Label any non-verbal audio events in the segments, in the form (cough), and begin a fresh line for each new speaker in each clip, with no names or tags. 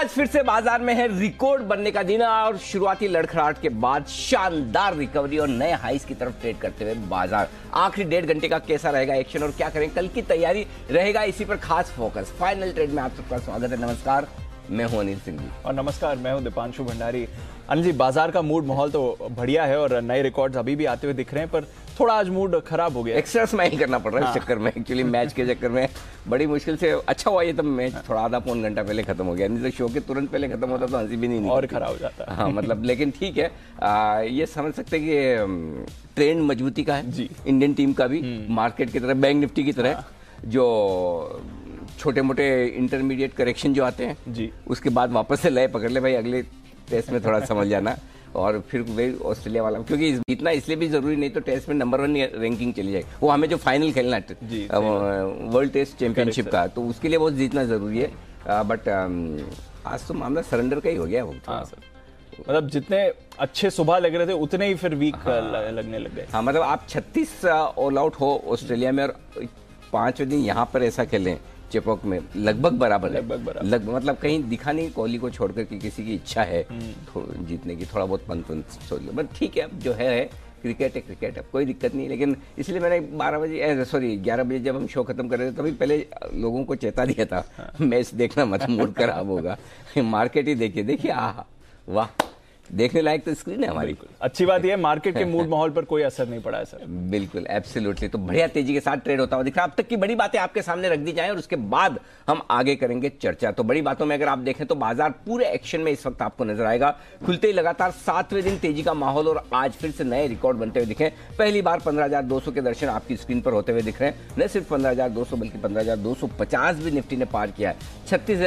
आज फिर से बाज़ार में है रिकॉर्ड बनने का दिन और शुरुआती लड़खड़ाहट के बाद शानदार रिकवरी और नए हाइस की तरफ़ ट्रेड करते हुए बाज़ार। आखिरी डेढ़ घंटे का कैसा रहेगा एक्शन और क्या करें? कल की तैयारी रहेगा इसी पर खास फोकस फाइनल ट्रेड में आप सबका स्वागत है। नमस्कार। मैं हूँ अनिल सिंह जी
और नमस्कार मैं हूँ दीपांशु भंडारी। अनिल जी बाज़ार का मूड माहौल तो बढ़िया है और नए रिकॉर्ड्स अभी भी आते हुए दिख रहे हैं पर थोड़ा आज मूड खराब हो गया।
एक्स्ट्रा स्माइल करना पड़ रहा है इस चक्कर में एक्चुअली मैच के चक्कर में। बड़ी मुश्किल से अच्छा हुआ ये तो मैच थोड़ा आधा पौन घंटा पहले खत्म हो गया। नहीं तो शो के तुरंत पहले खत्म होता तो हँसी भी नहीं
और खराब हो जाता।
हाँ मतलब लेकिन ठीक है। आ, ये समझ सकते हैं कि ट्रेंड मजबूती का है।
जी।
इंडियन टीम का भी। मार्केट की तरह बैंक निफ्टी की तरह जो छोटे मोटे इंटरमीडिएट करेक्शन जो आते हैं
जी।
उसके बाद वापस से लय पकड़ ले भाई अगले टेस्ट में थोड़ा समझ जाना। और फिर वही ऑस्ट्रेलिया वाला क्योंकि जीतना इसलिए भी ज़रूरी नहीं तो टेस्ट में नंबर वन रैंकिंग चली जाएगी। वो हमें जो फाइनल खेलना है वर्ल्ड टेस्ट चैंपियनशिप का तो उसके लिए वो जीतना ज़रूरी है। आ, बट आ, आज तो मामला सरेंडर का ही हो गया वो।
हाँ मतलब जितने अच्छे सुबह लग रहे थे उतने ही फिर वीक लगने लग गए।
हाँ मतलब आप 36 ऑल आउट हो ऑस्ट्रेलिया में और पाँचवें दिन यहाँ पर ऐसा खेलें चेपॉक में लगभग बराबर है
लगभग बराबर।
लगभग मतलब कहीं दिखा नहीं कोहली को छोड़कर कि किसी की इच्छा है
हम्म।
जीतने की थोड़ा बहुत पंत सोच लो बट ठीक है अब जो है है क्रिकेट है क्रिकेट अब कोई दिक्कत नहीं लेकिन इसलिए मैंने बारह बजे सॉरी ग्यारह बजे जब हम शो खत्म कर रहे थे तभी पहले लोगों को चेता दिया था
हाँ। (laughs)
मैच देखना मत मूड खराब होगा (laughs) मार्केट ही देखिए देखिए आह वाह देखने लायक तो स्क्रीन है हमारी।
अच्छी बात यह मार्केट के (laughs) मूड माहौल पर कोई असर नहीं पड़ा है सर
बिल्कुल एब्सोल्युटली तो बढ़िया तेज़ी के साथ ट्रेड होता हुआ दिख रहा है। अब तक की बड़ी बातें आपके सामने रख दी जाए और उसके बाद हम आगे करेंगे चर्चा। तो बड़ी बातों में अगर आप देखें तो बाज़ार पूरे एक्शन में इस वक्त आपको नज़र आएगा। खुलते ही लगातार सातवें दिन तेज़ी का माहौल और आज फिर से नए रिकॉर्ड बनते हुए दिखे। पहली बार पंद्रह के दर्शन आपकी स्क्रीन पर होते हुए दिख रहे हैं। न सिर्फ़ पंद्रह बल्कि पंद्रह भी निफ्टी ने पार किया है। छत्तीस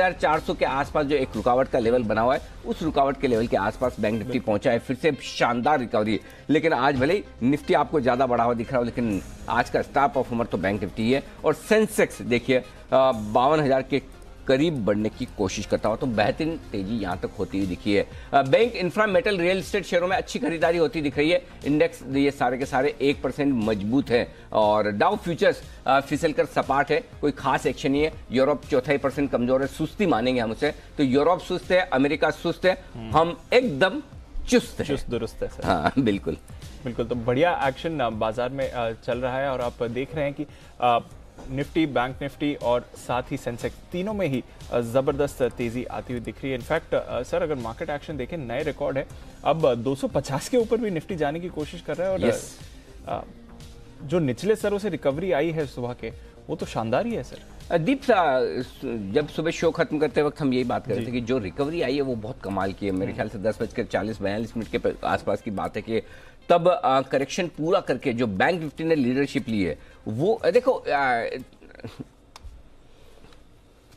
के आसपास जो एक रुकावट का लेवल बना हुआ है उस रुकावट के लेवल के आसपास बैंक निफ्टी पहुँचा है, फिर से शानदार रिकवरी लेकिन आज भले ही निफ्टी आपको ज़्यादा बढ़ा हुआ दिख रहा हो, लेकिन आज का स्टार परफॉर्मर तो बैंक निफ्टी है और सेंसेक्स देखिए बावन हज़ार के करीब बढ़ने की कोशिश करता हुआ तो बेहतरीन तेज़ी यहाँ तक होती हुई दिखी है। Bank infra metal real estate शेयरों में अच्छी खरीदारी होती दिख रही है। इंडेक्स ये सारे के सारे एक परसेंट मज़बूत है और डाउ फ्यूचर्स अ, फिसलकर सपाट है। कोई खास एक्शन नहीं है। यूरोप चौथाई परसेंट कमज़ोर है। सुस्ती मानेंगे हम उसे। तो यूरोप सुस्त है अमेरिका सुस्त है। हम एकदम चुस्त है।
चुस्त दुरुस्त है सर।
हाँ बिल्कुल।
बिल्कुल तो बढ़िया एक्शन बाज़ार में चल रहा है और आप देख रहे हैं कि निफ्टी बैंक निफ्टी और साथ ही सेंसेक्स तीनों में ही ज़बरदस्त तेज़ी आती हुई दिख रही है। इनफैक्ट सर अगर मार्केट एक्शन देखें नए रिकॉर्ड है। अब 250 के ऊपर भी निफ्टी जाने की कोशिश कर रहा है और
Yes.
जो निचले स्तरों से रिकवरी आई है सुबह के वो तो शानदार ही है सर।
दीप सा जब सुबह शो खत्म करते वक्त हम यही बात कर रहे थे कि जो रिकवरी आई है वो बहुत कमाल की है। मेरे ख्याल से दस बजकर चालीस बयालीस मिनट के आसपास की बात है कि तब करेक्शन पूरा करके जो बैंक निफ्टी ने लीडरशिप ली है वो देखो आ,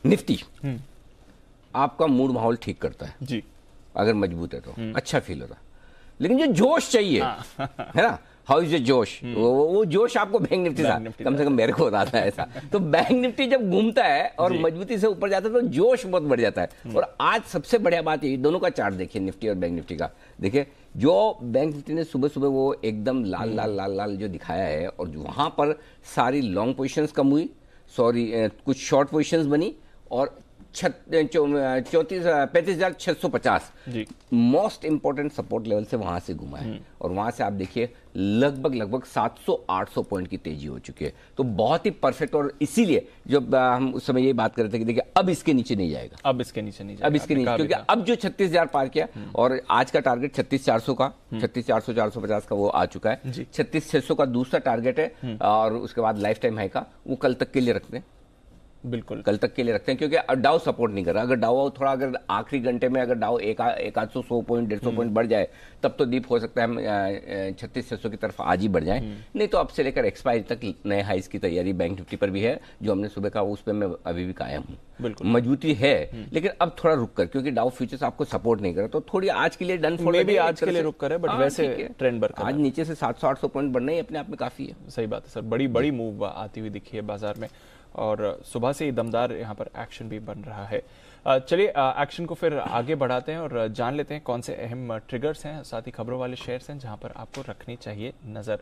निफ्टी आपका मूड माहौल ठीक करता है।
जी।
अगर मज़बूत है तो। अच्छा फील होता लेकिन जो जोश चाहिए है ना? हाउ इज़ जोश? वो, वो वो जोश आपको बैंक निफ्टी था कम से कम मेरे को बताता है ऐसा। (laughs) तो बैंक निफ्टी जब घूमता है और मजबूती से ऊपर जाता है तो जोश बहुत बढ़ जाता है। और आज सबसे बढ़िया बात यही दोनों का चार्ट देखिए निफ्टी और बैंक निफ्टी का। देखिए जो बैंक निफ्टी ने सुबह सुबह वो एकदम लाल लाल लाल लाल जो दिखाया है और वहाँ पर सारी लॉन्ग पोजिशन कम हुई सॉरी कुछ शॉर्ट पोजिशन बनी और चौंतीस पैंतीस हज़ार छह सौ पचास। मोस्ट इंपॉर्टेंट सपोर्ट लेवल से वहाँ से घुमा है। और वहाँ से आप देखिए लगभग लगभग 700-800 पॉइंट की तेज़ी हो चुकी है। तो बहुत ही परफेक्ट और इसीलिए जब हम उस समय ये बात कर रहे थे कि देखिए अब इसके नीचे नहीं जाएगा।
अब इसके नीचे नहीं
अब इसके नीचे क्योंकि अब जो छत्तीस हज़ार पार किया और आज का टारगेट छत्तीस चार सौ का छत्तीस चार सौ चार सौ पचास का वो आ चुका है।
जी।
छत्तीस छह सौ का दूसरा टारगेट है और उसके बाद लाइफ टाइम हाई का वो कल तक के लिए रखते हैं।
बिल्कुल।
कल तक के लिए रखते हैं क्योंकि डाउ सपोर्ट नहीं कर रहा। अगर डाउ थोड़ा अगर आखिरी घंटे में अगर डाउ एक एक आध सौ सौ पॉइंट डेढ़ सौ पॉइंट बढ़ जाए तब तो दीप हो सकता है हम छत्तीस छह सौ की तरफ़ आज ही बढ़ जाए। नहीं तो अब से लेकर एक्सपायरी तक नए हाइस की तैयारी बैंक निफ्टी पर भी है जो हमने सुबह कहा उस पर मैं अभी भी कायम हूँ। मजबूती है लेकिन अब थोड़ा रुक कर क्योंकि डाउ फ्यूचर्स आपको सपोर्ट नहीं कर रहा तो थोड़ी आज के लिए डन फॉर
Maybe आज के लिए रुक कर है, but वैसे trend बरकरार
आज नीचे से सात सौ आठ सौ पॉइंट बढ़ना ही अपने आप में काफ़ी है।
सही बात है सर बड़ी बड़ी मूव आती हुई दिखी है बाज़ार में। और सुबह से ही दमदार यहाँ पर एक्शन भी बन रहा है। चलिए एक्शन को फिर आगे बढ़ाते हैं और जान लेते हैं कौन से अहम ट्रिगर्स हैं, साथ ही खबरों वाले शेयर्स हैं जहाँ पर आपको रखनी चाहिए नज़र।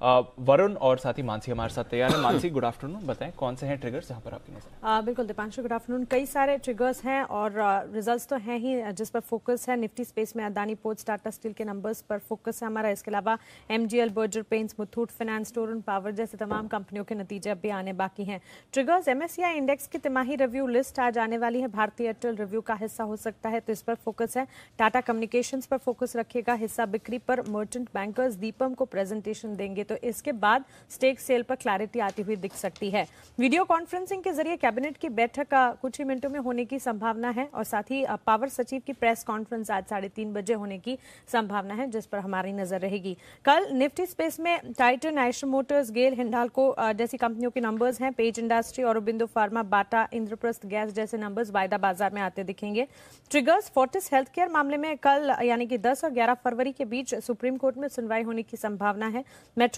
वरुण और साथ ही मानसी हमारे साथ तैयार है। मानसी गुड आफ्टरनून बताएँ, कौन से हैं ट्रिगर्स जहाँ पर आपकी नज़र?
बिल्कुल, दीपांशु गुड आफ्टरनून कई सारे ट्रिगर्स हैं और रिजल्ट्स तो हैं ही, जिस पर फोकस है। निफ्टी स्पेस में अदानी पोर्ट्स टाटा स्टील के नंबर्स पर फोकस है हमारा। इसके अलावा MGL Berger paints Muthoot finance store power जैसे तमाम कंपनियों के नतीजे अब भी आने बाकी हैं। ट्रिगर्स एमएससीआई इंडेक्स की तिमाही रिव्यू लिस्ट आज आने वाली है। भारतीय एयरटेल रिव्यू का हिस्सा हो सकता है तो इस पर फोकस है। टाटा कम्युनिकेशंस पर फोकस रखेगा हिस्सा बिक्री पर मर्चेंट बैंकर्स दीपम को प्रेजेंटेशन देंगे तो इसके बाद स्टेक सेल पर क्लैरिटी आती हुई दिख सकती है। वीडियो कॉन्फ्रेंसिंग के ज़रिए कैबिनेट की बैठक कुछ ही मिनटों में होने की संभावना है और साथ ही पावर सचिव की प्रेस कॉन्फ्रेंस आज साढ़े तीन बजे होने की संभावना है, जिस पर हमारी नज़र रहेगी। कल निफ्टी स्पेस में Titan Eicher motors GAIL Hindalco जैसी कंपनियों के नंबर्स हैं पेज इंडस्ट्री और Bindu pharma Bata Indraprastha gas जैसे नंबर्स वायदा बाज़ार में आते दिखेंगे। ट्रिगर्स फोर्टिस हेल्थ केयर मामले में कल, यानी कि 10 और 11 फरवरी के बीच सुप्रीम कोर्ट में सुनवाई होने की संभावना है।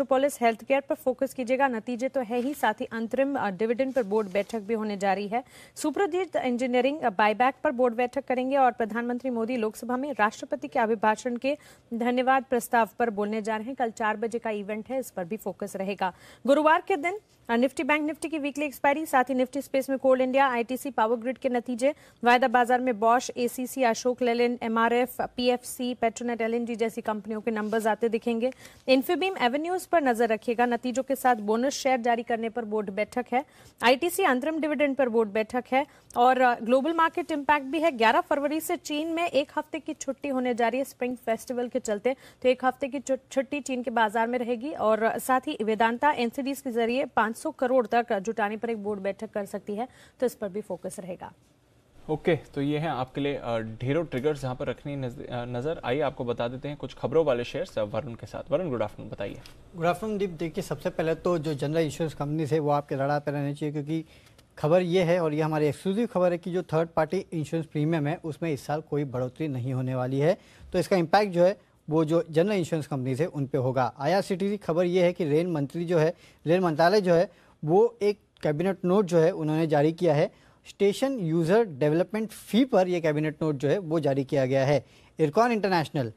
मेट्रोपोलिस हेल्थ केयर पर फोकस कीजिएगा। नतीजे तो है ही, साथ ही अंतरिम डिविडेंड पर बोर्ड बैठक भी होने जा रही है। सुप्रजीत इंजीनियरिंग बायबैक पर बोर्ड बैठक करेंगे और प्रधानमंत्री मोदी लोकसभा में राष्ट्रपति के अभिभाषण के धन्यवाद प्रस्ताव पर बोलने जा रहे हैं। कल चार बजे का इवेंट है, इस पर भी फोकस रहेगा। गुरुवार के दिन निफ्टी बैंक निफ्टी की वीकली एक्सपायरी साथ ही निफ्टी स्पेस में coal India ITC power grid के नतीजे। वायदा बाज़ार में Bosch ACC Ashok Leyland MRF PFC Petronet LNG जैसी कंपनियों के नंबर्स आते दिखेंगे। इन्फीबीम एवेन्यूज पर नज़र रखिएगा। नतीजों के साथ बोनस शेयर जारी करने पर बोर्ड बैठक है। आईटीसी अंतरिम डिविडेंड पर बोर्ड बैठक है। और ग्लोबल मार्केट इंपैक्ट भी है। 11 फरवरी से चीन में एक हफ़्ते की छुट्टी होने जा रही है स्प्रिंग फेस्टिवल के चलते। तो एक हफ़्ते की छुट्टी चीन के बाज़ार में रहेगी। और, साथ ही वेदांता एनसीडीज के ज़रिए 500 करोड़ तक जुटाने पर एक बोर्ड बैठक कर सकती है तो इस पर भी फोकस रहेगा।
ओके okay, तो ये है आपके लिए ढेरों ट्रिगर्स जहाँ पर रखनी नज़र। आइए आपको बता देते हैं कुछ खबरों वाले शेयर्स वरुण के साथ। वरुण गुड आफ्टरनून बताइए।
गुड आफ्टरनून दीप देखिए सबसे पहले तो जो जनरल इंश्योरेंस कंपनी है वो आपके रड़ा पे रहने चाहिए क्योंकि खबर ये है और ये हमारी एक्सक्लूसिव खबर है कि जो थर्ड पार्टी इंश्योरेंस प्रीमियम है उसमें इस साल कोई बढ़ोतरी नहीं होने वाली है। तो इसका इम्पैक्ट जो है वो जो जनरल इंश्योरेंस कंपनी है उन पर होगा आई की खबर ये है कि रेल मंत्री जो है, रेल मंत्रालय जो है, वो एक कैबिनेट नोट जो है, उन्होंने जारी किया है। स्टेशन यूज़र डेवलपमेंट फ़ी पर यह कैबिनेट नोट जो है, वो जारी किया गया है। इरकॉन इंटरनेशनल,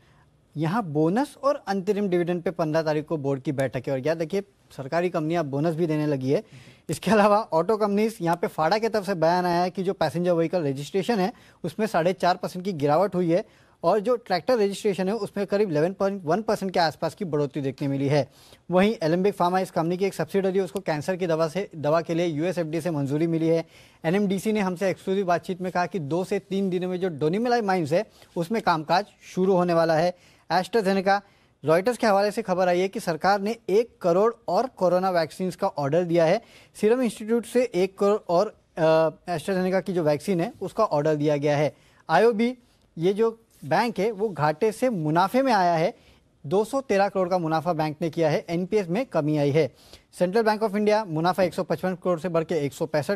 यहाँ बोनस और अंतरिम डिविडेंड पे पंद्रह तारीख को बोर्ड की बैठक है। और क्या देखिए सरकारी कंपनियाँ बोनस भी देने लगी है। इसके अलावा ऑटो कंपनीज़ यहाँ पे फाड़ा की तरफ़ से बयान आया है कि जो पैसेंजर व्हीकल रजिस्ट्रेशन है, उसमें साढ़े चार परसेंट की गिरावट हुई है। और जो ट्रैक्टर रजिस्ट्रेशन है, उसमें करीब 11.1 परसेंट के आसपास की बढ़ोतरी देखने मिली है। वहीं एलम्बिक फार्मा इस कंपनी की एक सब्सिडरी उसको कैंसर की दवा से, दवा के लिए यूएसएफडी से मंजूरी मिली है। एनएमडीसी ने हमसे एक्सक्लूसिव बातचीत में कहा कि दो से तीन दिनों में जो डोनीमिलाई माइंस है, उसमें कामकाज शुरू होने वाला है। एस्ट्राजेनेका, रॉयटर्स के हवाले से खबर आई है कि सरकार ने एक करोड़ और कोरोना वैक्सीन का ऑर्डर दिया है। सीरम इंस्टीट्यूट से एक करोड़ और एस्ट्राजेनेका की जो वैक्सीन है, उसका ऑर्डर दिया गया है। आईओबी, ये जो बैंक है, वो घाटे से मुनाफे में आया है। 213 करोड़ का मुनाफा बैंक ने किया है। एनपीएस में कमी आई है। सेंट्रल बैंक ऑफ़ इंडिया मुनाफा 155 करोड़ से बढ़ के एक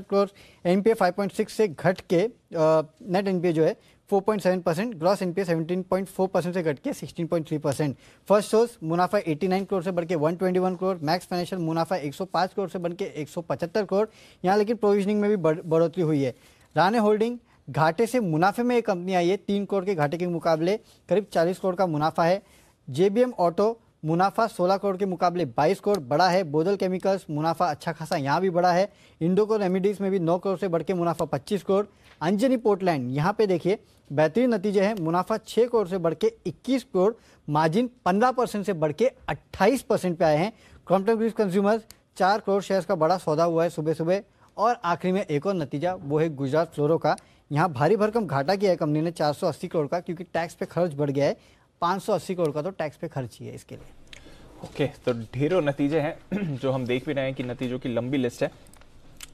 करोड़। एनपीए 5.6 से घट के नेट एनपीए जो है 4.7 परसेंट, ग्रॉस एनपीए 17.4 परसेंट से घट के 16.3 परसेंट। फ़र्स्ट सोर्स मुनाफा 89 करोड़ से बढ़ के 121 करोड़। मैक्स फाइनेंशियल मुनाफा 105 करोड़ से बढ़ के 175 करोड़। यहाँ लेकिन प्रोविजनिंग में भी बढ़ोतरी हुई है। राणे होल्डिंग घाटे से मुनाफे में एक कंपनी आई है, तीन करोड़ के घाटे के मुकाबले, करीब चालीस करोड़ का मुनाफा है। जेबीएम ऑटो मुनाफा 16 करोड़ के मुकाबले 22 करोड़ बड़ा है। बोदल केमिकल्स मुनाफा अच्छा खासा यहाँ भी बड़ा है। इंडोको रेमिडीज में भी 9 करोड़ से बढ़ के मुनाफा 25 करोड़। अंजनी पोर्टलैंड, यहाँ पे देखिए, बेहतरीन नतीजे हैं। मुनाफा 6 करोड़ से बढ़ के 21 करोड़, मार्जिन 15 परसेंट से बढ़ के 28 परसेंट पे आए हैं। क्रॉम्पटन ग्रीव कंज्यूमर्स, चार करोड़ शेयर्स का बड़ा सौदा हुआ है सुबह सुबह और आखिरी में एक और नतीजा, वो है गुजरात फ्लोरो का। यहाँ भारी भरकम घाटा किया है कंपनी ने 480 करोड़ का क्योंकि टैक्स पे खर्च बढ़ गया है। 580 करोड़ का तो टैक्स पे खर्च ही है इसके लिए।
ओके okay, तो ढेरों नतीजे हैं (clears throat) जो हम देख भी रहे हैं कि नतीजों की लंबी लिस्ट है।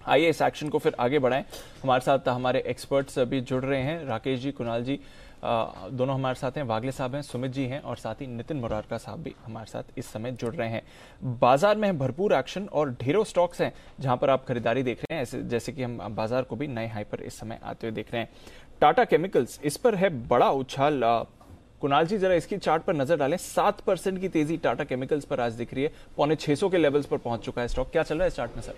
आइए इस एक्शन को फिर आगे बढ़ाएँ। हमारे साथ हमारे एक्सपर्ट्स अभी जुड़ रहे हैं राकेश जी कुणाल जी दोनों हमारे साथ हैं। वागले साहब हैं, सुमित जी हैं और साथ ही नितिन मुरारका साहब भी हमारे साथ इस समय जुड़ रहे हैं। बाज़ार में भरपूर एक्शन और ढेरों स्टॉक्स हैं जहाँ पर आप खरीदारी देख रहे हैं। जैसे कि हम बाज़ार को भी नए हाई पर इस समय आते हुए देख रहे हैं। टाटा केमिकल्स इस पर है बड़ा उछाल। कुणाल जी, जरा इसकी चार्ट पर नज़र डालें। सात परसेंट की तेज़ी टाटा केमिकल्स पर आज दिख रही है। पौने छह के लेवल्स पर पहुँच चुका है स्टॉक क्या चल रहा है इस चार्ट में सर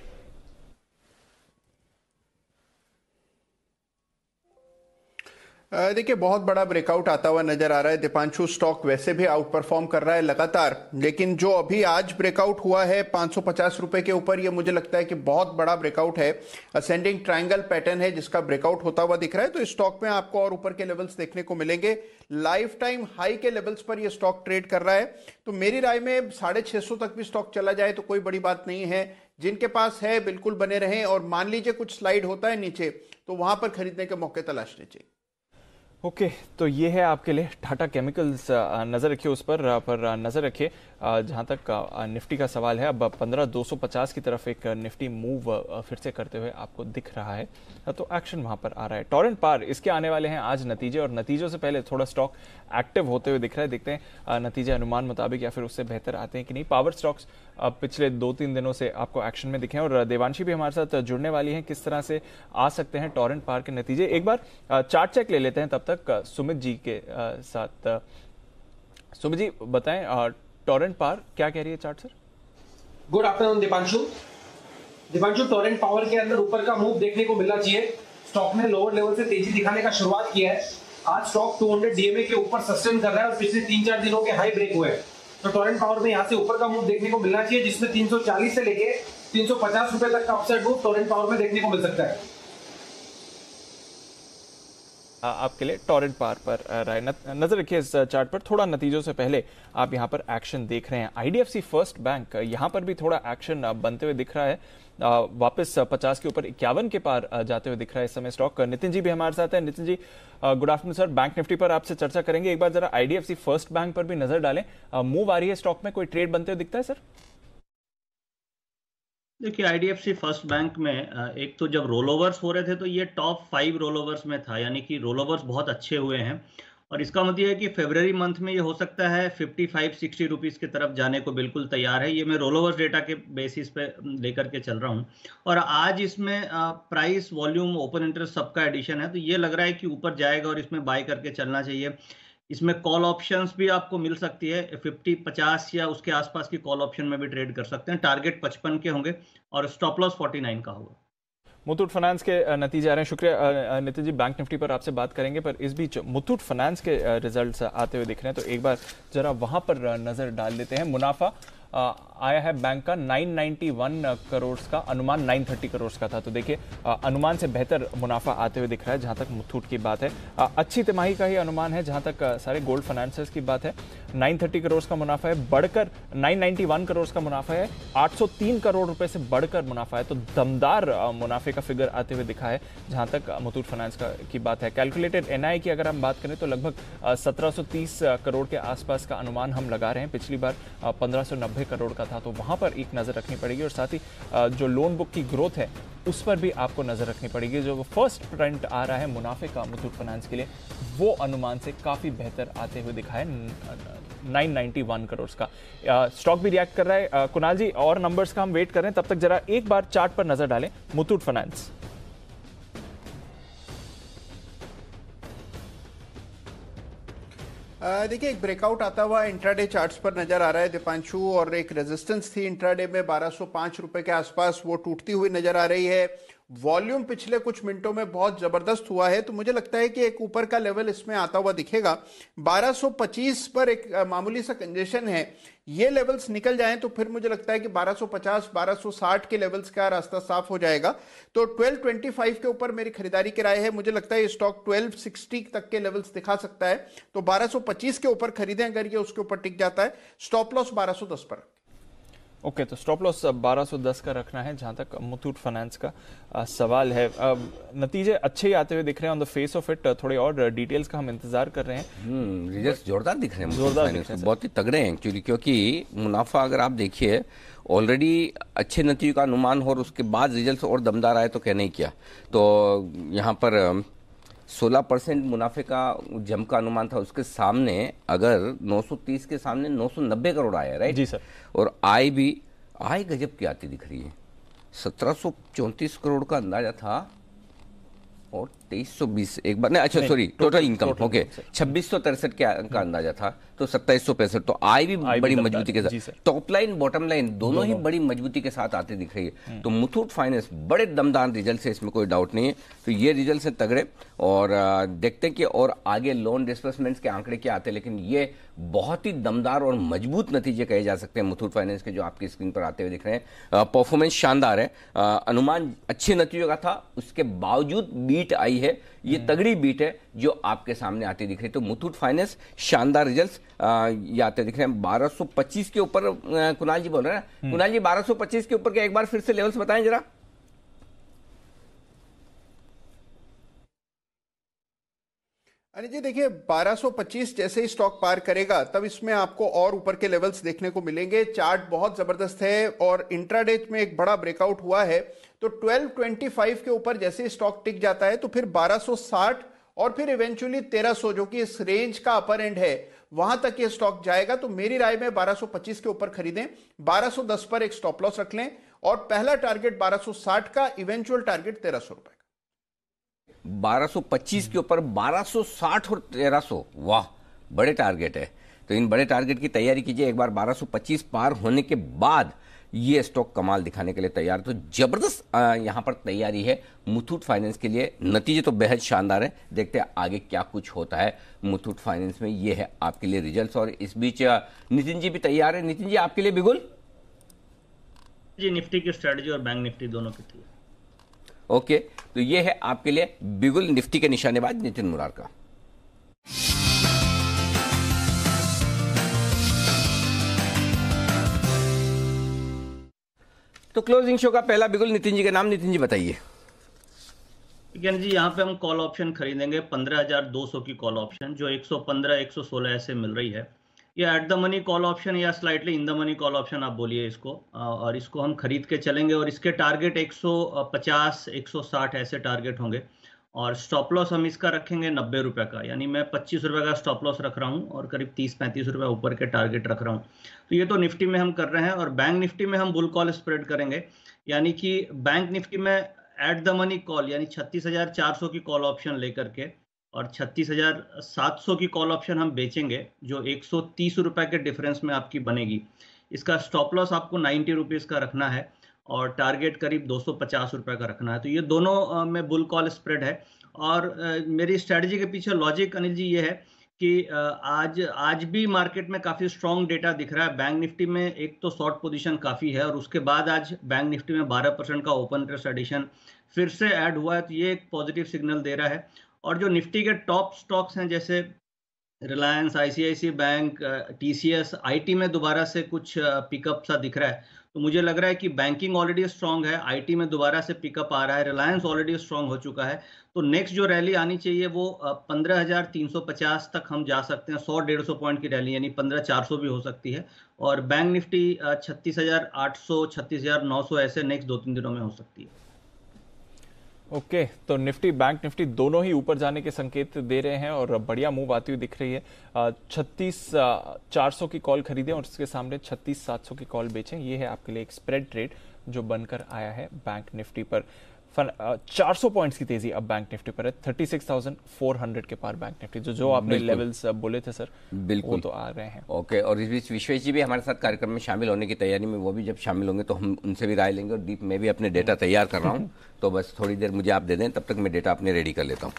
देखिए, बहुत बड़ा ब्रेकआउट आता हुआ नज़र आ रहा है। दीपांशु स्टॉक वैसे भी आउट परफॉर्म कर रहा है लगातार। लेकिन जो अभी आज ब्रेकआउट हुआ है 550 रुपए के ऊपर, ये मुझे लगता है कि बहुत बड़ा ब्रेकआउट है। असेंडिंग ट्रायंगल पैटर्न है जिसका ब्रेकआउट होता हुआ दिख रहा है। तो इस स्टॉक में आपको और ऊपर के लेवल्स देखने को मिलेंगे। लाइफ टाइम हाई के लेवल्स पर यह स्टॉक ट्रेड कर रहा है। तो मेरी राय में साढ़े तक भी स्टॉक चला जाए तो कोई बड़ी बात नहीं है। जिनके पास है, बिल्कुल बने रहें और मान लीजिए कुछ स्लाइड होता है नीचे तो वहाँ पर खरीदने के मौके तलाशने चाहिए।
ओके okay, तो ये है आपके लिए टाटा केमिकल्स नज़र रखिए उस पर पर नज़र रखिए। जहाँ तक निफ्टी का सवाल है, अब पंद्रह दो सौ पचास की तरफ़ एक निफ्टी मूव फिर से करते हुए आपको दिख रहा है। तो एक्शन वहाँ पर आ रहा है। टॉरेंट पार, इसके आने वाले हैं आज नतीजे, और नतीजों से पहले थोड़ा स्टॉक एक्टिव होते हुए दिख रहा है। देखते हैं नतीजे अनुमान मुताबिक या फिर उससे बेहतर आते हैं कि नहीं। पावर स्टॉक्स पिछले दो तीन दिनों से आपको एक्शन में दिखे और देवांशी भी हमारे साथ जुड़ने वाली हैं। किस तरह से आ सकते हैं टॉरेंट पार के नतीजे? एक बार चार्ट चेक ले लेते हैं तब तक सुमित जी के साथ। सुमित जी, बताएँ टोरेंट पावर क्या कह रही है chart sir?
Good afternoon Deepanshu Deepanshu Torrent power के अंदर ऊपर का मूव देखने को मिलना चाहिए। स्टॉक ने लोअर लेवल से तेज़ी दिखाने का शुरुआत किया है। आज स्टॉक 200 डीएमए के ऊपर सस्टेन कर रहा है और पिछले तीन चार दिनों के हाई ब्रेक हुए हैं। तो टोरेंट पावर में यहाँ से ऊपर का मूव देखने को मिलना चाहिए, जिसमें 340 से लेके 350 रुपए तक का अपसाइड मूव टोरेंट पावर में देखने को मिल सकता है।
आपके लिए टॉरेंट पार पर रहे नज़र रखिए इस चार्ट पर। थोड़ा नतीजों से पहले आप यहाँ पर एक्शन देख रहे हैं। आईडीएफसी फ़र्स्ट बैंक यहाँ पर भी थोड़ा एक्शन बनते हुए दिख रहा है। वापस 50 के ऊपर इक्यावन के पार जाते हुए दिख रहा है इस समय स्टॉक नितिन जी भी हमारे साथ है। Nitin ji good afternoon sir bank Nifty पर आपसे चर्चा करेंगे। एक बार जरा आईडीएफसी फ़र्स्ट बैंक पर भी नज़र डालें। मूव आ रही है स्टॉक में। कोई ट्रेड बनते हुए दिखता है सर
देखिए आईडीएफसी फ़र्स्ट बैंक में एक तो जब रोल ओवर्स हो रहे थे तो ये टॉप फाइव रोल ओवर्स में था, यानी कि रोल ओवर्स बहुत अच्छे हुए हैं। और इसका मतलब है कि फेबररी मंथ में ये हो सकता है 55 60 रुपीस की तरफ़ जाने को बिल्कुल तैयार है। ये मैं रोल ओवर्स डेटा के बेसिस पे लेकर के चल रहा हूँ। और आज इसमें प्राइस वॉल्यूम ओपन इंटरेस्ट सबका एडिशन है तो ये लग रहा है कि ऊपर जाएगा और इसमें बाय करके चलना चाहिए। इसमें कॉल ऑप्शंस भी आपको मिल सकती है 50 50 या उसके आसपास की कॉल ऑप्शन में भी ट्रेड कर सकते हैं। टारगेट 55 के होंगे और स्टॉप लॉस 49 का होगा।
मुथूट फाइनेंस के नतीजे आ रहे हैं। शुक्रिया नितिन जी बैंक निफ्टी पर आपसे बात करेंगे, पर इस बीच मुथूट फाइनेंस के रिजल्ट्स आते हुए दिख रहे हैं। तो एक बार जरा वहाँ पर नज़र डाल लेते हैं। मुनाफा आया है बैंक का 991 करोड़ का, अनुमान 930 करोड़ का था। तो देखिए अनुमान से बेहतर मुनाफा आते हुए दिख रहा है, जहाँ तक मुथूट की बात है। अच्छी तिमाही का ही अनुमान है, जहाँ तक सारे गोल्ड फाइनेंसर्स की बात है। 930 करोड़ का मुनाफा है, बढ़कर 991 करोड़ का मुनाफा है 803 करोड़ रुपए से बढ़कर मुनाफा है। तो दमदार मुनाफे का फिगर आते हुए दिखा है, जहाँ तक मुथूट फाइनेंस का, की बात है। कैलकुलेटेड एनआई की अगर हम बात करें तो लगभग 1730 करोड़ के आसपास का अनुमान हम लगा रहे हैं। पिछली बार पंद्रह करोड़ का था तो वहाँ पर एक नज़र रखनी पड़ेगी। और साथ ही जो लोन बुक की ग्रोथ है, उस पर भी आपको नज़र रखनी पड़ेगी। जो फ़र्स्ट प्रिंट आ रहा है मुनाफे का मुथूट फाइनेंस के लिए, वो अनुमान से काफ़ी बेहतर आते हुए दिखा है 991 करोड़ का। स्टॉक भी रिएक्ट कर रहा है। कुणाल जी, और नंबर्स का हम वेट कर रहे हैं। तब तक जरा एक बार चार्ट पर नज़र डालें। मुथूट फाइनेंस
देखिए, एक ब्रेकआउट आता हुआ इंट्राडे चार्ट्स पर नज़र आ रहा है दीपांशु, और एक रेजिस्टेंस थी इंट्राडे में 1205 रुपए के आसपास वो टूटती हुई नज़र आ रही है। वॉल्यूम पिछले कुछ मिनटों में बहुत ज़बरदस्त हुआ है तो मुझे लगता है कि एक ऊपर का लेवल इसमें आता हुआ दिखेगा। 1225 पर एक मामूली सा कंजेशन है। ये लेवल्स निकल जाएँ तो फिर मुझे लगता है कि 1250 1260 के लेवल्स का रास्ता साफ़ हो जाएगा। तो 1225 के ऊपर मेरी खरीदारी की राय है। मुझे लगता है स्टॉक 1260 तक के लेवल्स दिखा सकता है। तो 1225 के ऊपर खरीदें, अगर ये उसके ऊपर टिक जाता है। स्टॉप लॉस 1210 पर।
ओके okay, तो स्टॉप लॉस 1210 का रखना है जहाँ तक मुथूट फाइनेंस का आ, सवाल है। आ, नतीजे अच्छे ही आते हुए दिख रहे हैं on the face of it थोड़े और डिटेल्स का हम इंतज़ार कर रहे हैं।
रिज़ल्ट हम्म, जोरदार दिख रहे हैं जोरदार दिख रहे हैं बहुत ही तगड़े हैं एक्चुअली क्योंकि मुनाफा अगर आप देखिए ऑलरेडी अच्छे नतीजे का अनुमान हो और उसके बाद रिज़ल्ट और दमदार आए तो कहने ही क्या। तो यहाँ पर 16 परसेंट मुनाफे का जम का अनुमान था। उसके सामने अगर 930 के सामने 990 करोड़ आया राइट
जी सर।
और आय भी आय गजब की आती दिख रही है। सत्रह करोड़ का अंदाज़ा था और तेईस सौ बीस एक बार नहीं अच्छा सॉरी टोटल इनकम ओके छब्बीस सौ तिरसठ के का अंदाज़ा था तो सत्ताईस सौ पैंसठ तो आय भी बड़ी मजबूती के साथ। टॉप लाइन बॉटम लाइन दोनों ही बड़ी मजबूती के साथ आते दिख रही है। तो मुथूट फाइनेंस बड़े दमदार रिज़ल्ट है इसमें कोई डाउट नहीं है। तो ये रिज़ल्ट है तगड़े और देखते हैं कि और आगे लोन डिस्बर्समेंट्स के आंकड़े क्या आते हैं लेकिन ये बहुत ही दमदार और मज़बूत नतीजे कहे जा सकते हैं मुथूट फाइनेंस के जो आपकी स्क्रीन पर आते हुए दिख रहे हैं। परफॉर्मेंस शानदार है। अनुमान अच्छे नतीजों का था उसके बावजूद बीट आई है ये तगड़ी बीट है जो आपके सामने आती दिख रही है। तो मुथूट फाइनेंस शानदार रिजल्ट्स ये आते दिख रहे हैं। 1225 के ऊपर कुणाल जी बोल रहे हैं। ना कुणाल जी 1225 के ऊपर के एक बार फिर से लेवल्स बताएँ जरा?
अनिल जी, देखिए 1225 जैसे ही स्टॉक पार करेगा, तब इसमें आपको और ऊपर के लेवल्स देखने को मिलेंगे। चार्ट बहुत ज़बरदस्त है और इंट्राडे में एक बड़ा ब्रेकआउट हुआ है। तो 1225 के ऊपर जैसे ही स्टॉक टिक जाता है तो फिर 1260 और फिर इवेंचुअली 1300 जो कि इस रेंज का अपर एंड है, वहाँ तक ये स्टॉक जाएगा। तो मेरी राय में 1225 के ऊपर खरीदें 1210 पर एक स्टॉप लॉस रख लें और पहला टारगेट 1260 का इवेंचुअल टारगेट 1300 रुपए।
1225 के ऊपर 1260 और 1300 वाह, बड़े टारगेट है। तो इन बड़े टारगेट की तैयारी कीजिए। एक बार 1225 पार होने के बाद ये स्टॉक कमाल दिखाने के लिए तैयार। तो ज़बरदस्त यहाँ पर तैयारी है मुथूट फाइनेंस के लिए। नतीजे तो बेहद शानदार है। देखते हैं आगे क्या कुछ होता है मुथूट फाइनेंस में। ये है आपके लिए रिजल्ट्स और इस बीच नितिन जी भी तैयार है। नितिन जी, आपके लिए बिगुल?
जी, निफ्टी की स्ट्रेटजी और बैंक निफ्टी दोनों की थी।
ओके तो ये है आपके लिए बिगुल निफ्टी के निशानेबाज नितिन मुरार का। तो क्लोजिंग शो का पहला बिगुल नितिन जी का नाम नितिन जी बताइए।
ज्ञान जी यहाँ पे हम कॉल ऑप्शन खरीदेंगे 15,200 की कॉल ऑप्शन जो 115 116 ऐसे मिल रही है। ये at the money call option या slightly in the money call option आप बोलिए इसको। और इसको हम खरीद के चलेंगे और इसके टारगेट 150 160 ऐसे टारगेट होंगे। और स्टॉप लॉस हम इसका रखेंगे नब्बे रुपए का। यानी मैं पच्चीस रुपए का स्टॉप लॉस रख रहा हूँ और करीब तीस, पैंतीस रुपए ऊपर के टारगेट रख रहा हूँ। तो ये तो निफ्टी में हम कर रहे हैं और बैंक निफ्टी में हम बुल कॉल स्प्रेड करेंगे। यानी कि बैंक निफ्टी में एट द मनी कॉल यानी छत्तीस हज़ार चार सौ की कॉल ऑप्शन लेकर के और छत्तीस हज़ार सात सौ की कॉल ऑप्शन हम बेचेंगे, जो एक सौ के डिफरेंस में आपकी बनेगी। इसका स्टॉप लॉस आपको नाइन्टी रुपीज़ का रखना है और टारगेट करीब दो सौ का रखना है। तो ये दोनों में बुल कॉल स्प्रेड है। और मेरी स्ट्रेटजी के पीछे लॉजिक अनिल जी ये है कि आज आज भी मार्केट में काफ़ी स्ट्रॉन्ग डेटा दिख रहा है। बैंक निफ्टी में एक तो शॉर्ट पोजीशन काफ़ी है और उसके बाद आज बैंक निफ्टी में 12 परसेंट का ओपन इंटरेस्ट एडिशन फिर से ऐड हुआ है। तो ये एक पॉजिटिव सिग्नल दे रहा है। और जो निफ्टी के टॉप स्टॉक्स हैं, जैसे Reliance ICICI bank TCS IT में दोबारा से कुछ पिकअप सा दिख रहा है। तो मुझे लग रहा है कि बैंकिंग ऑलरेडी स्ट्रांग है आईटी में दोबारा से पिकअप आ रहा है रिलायंस ऑलरेडी स्ट्रांग हो चुका है। तो नेक्स्ट जो रैली आनी चाहिए, वो पंद्रह हज़ार तीन सौ पचास तक हम जा सकते हैं, सौ डेढ़ सौ पॉइंट की रैली यानी पंद्रह चार सौ भी हो सकती है। और बैंक निफ्टी छत्तीस हज़ार आठ सौ, छत्तीस हज़ार नौ सौ ऐसे नेक्स्ट दो तीन दिनों में हो सकती है।
ओके okay, तो निफ्टी बैंक निफ्टी दोनों ही ऊपर जाने के संकेत दे रहे हैं और बढ़िया मूव आती हुई दिख रही है। छत्तीस चार सौ की कॉल खरीदें और उसके सामने छत्तीस सात सौ की कॉल बेचें। ये है आपके लिए एक स्प्रेड ट्रेड जो बनकर आया है बैंक निफ्टी पर। चार सौ पॉइंट्स की तेज़ी अब बैंक निफ्टी पर है thirty six thousand four hundred के पार बैंक निफ्टी। जो जो आपने लेवल्स बोले थे सर
बिल्कुल।
वो तो आ रहे हैं।
ओके और इस बीच विश्वेश जी भी हमारे साथ कार्यक्रम में शामिल होने की तैयारी में वो भी जब शामिल होंगे तो हम उनसे भी राय लेंगे और दीप मैं भी अपने डेटा तैयार कर रहा हूँ। (laughs) तो बस थोड़ी देर मुझे आप दे दें तब तक मैं डेटा अपने रेडी कर लेता हूँ।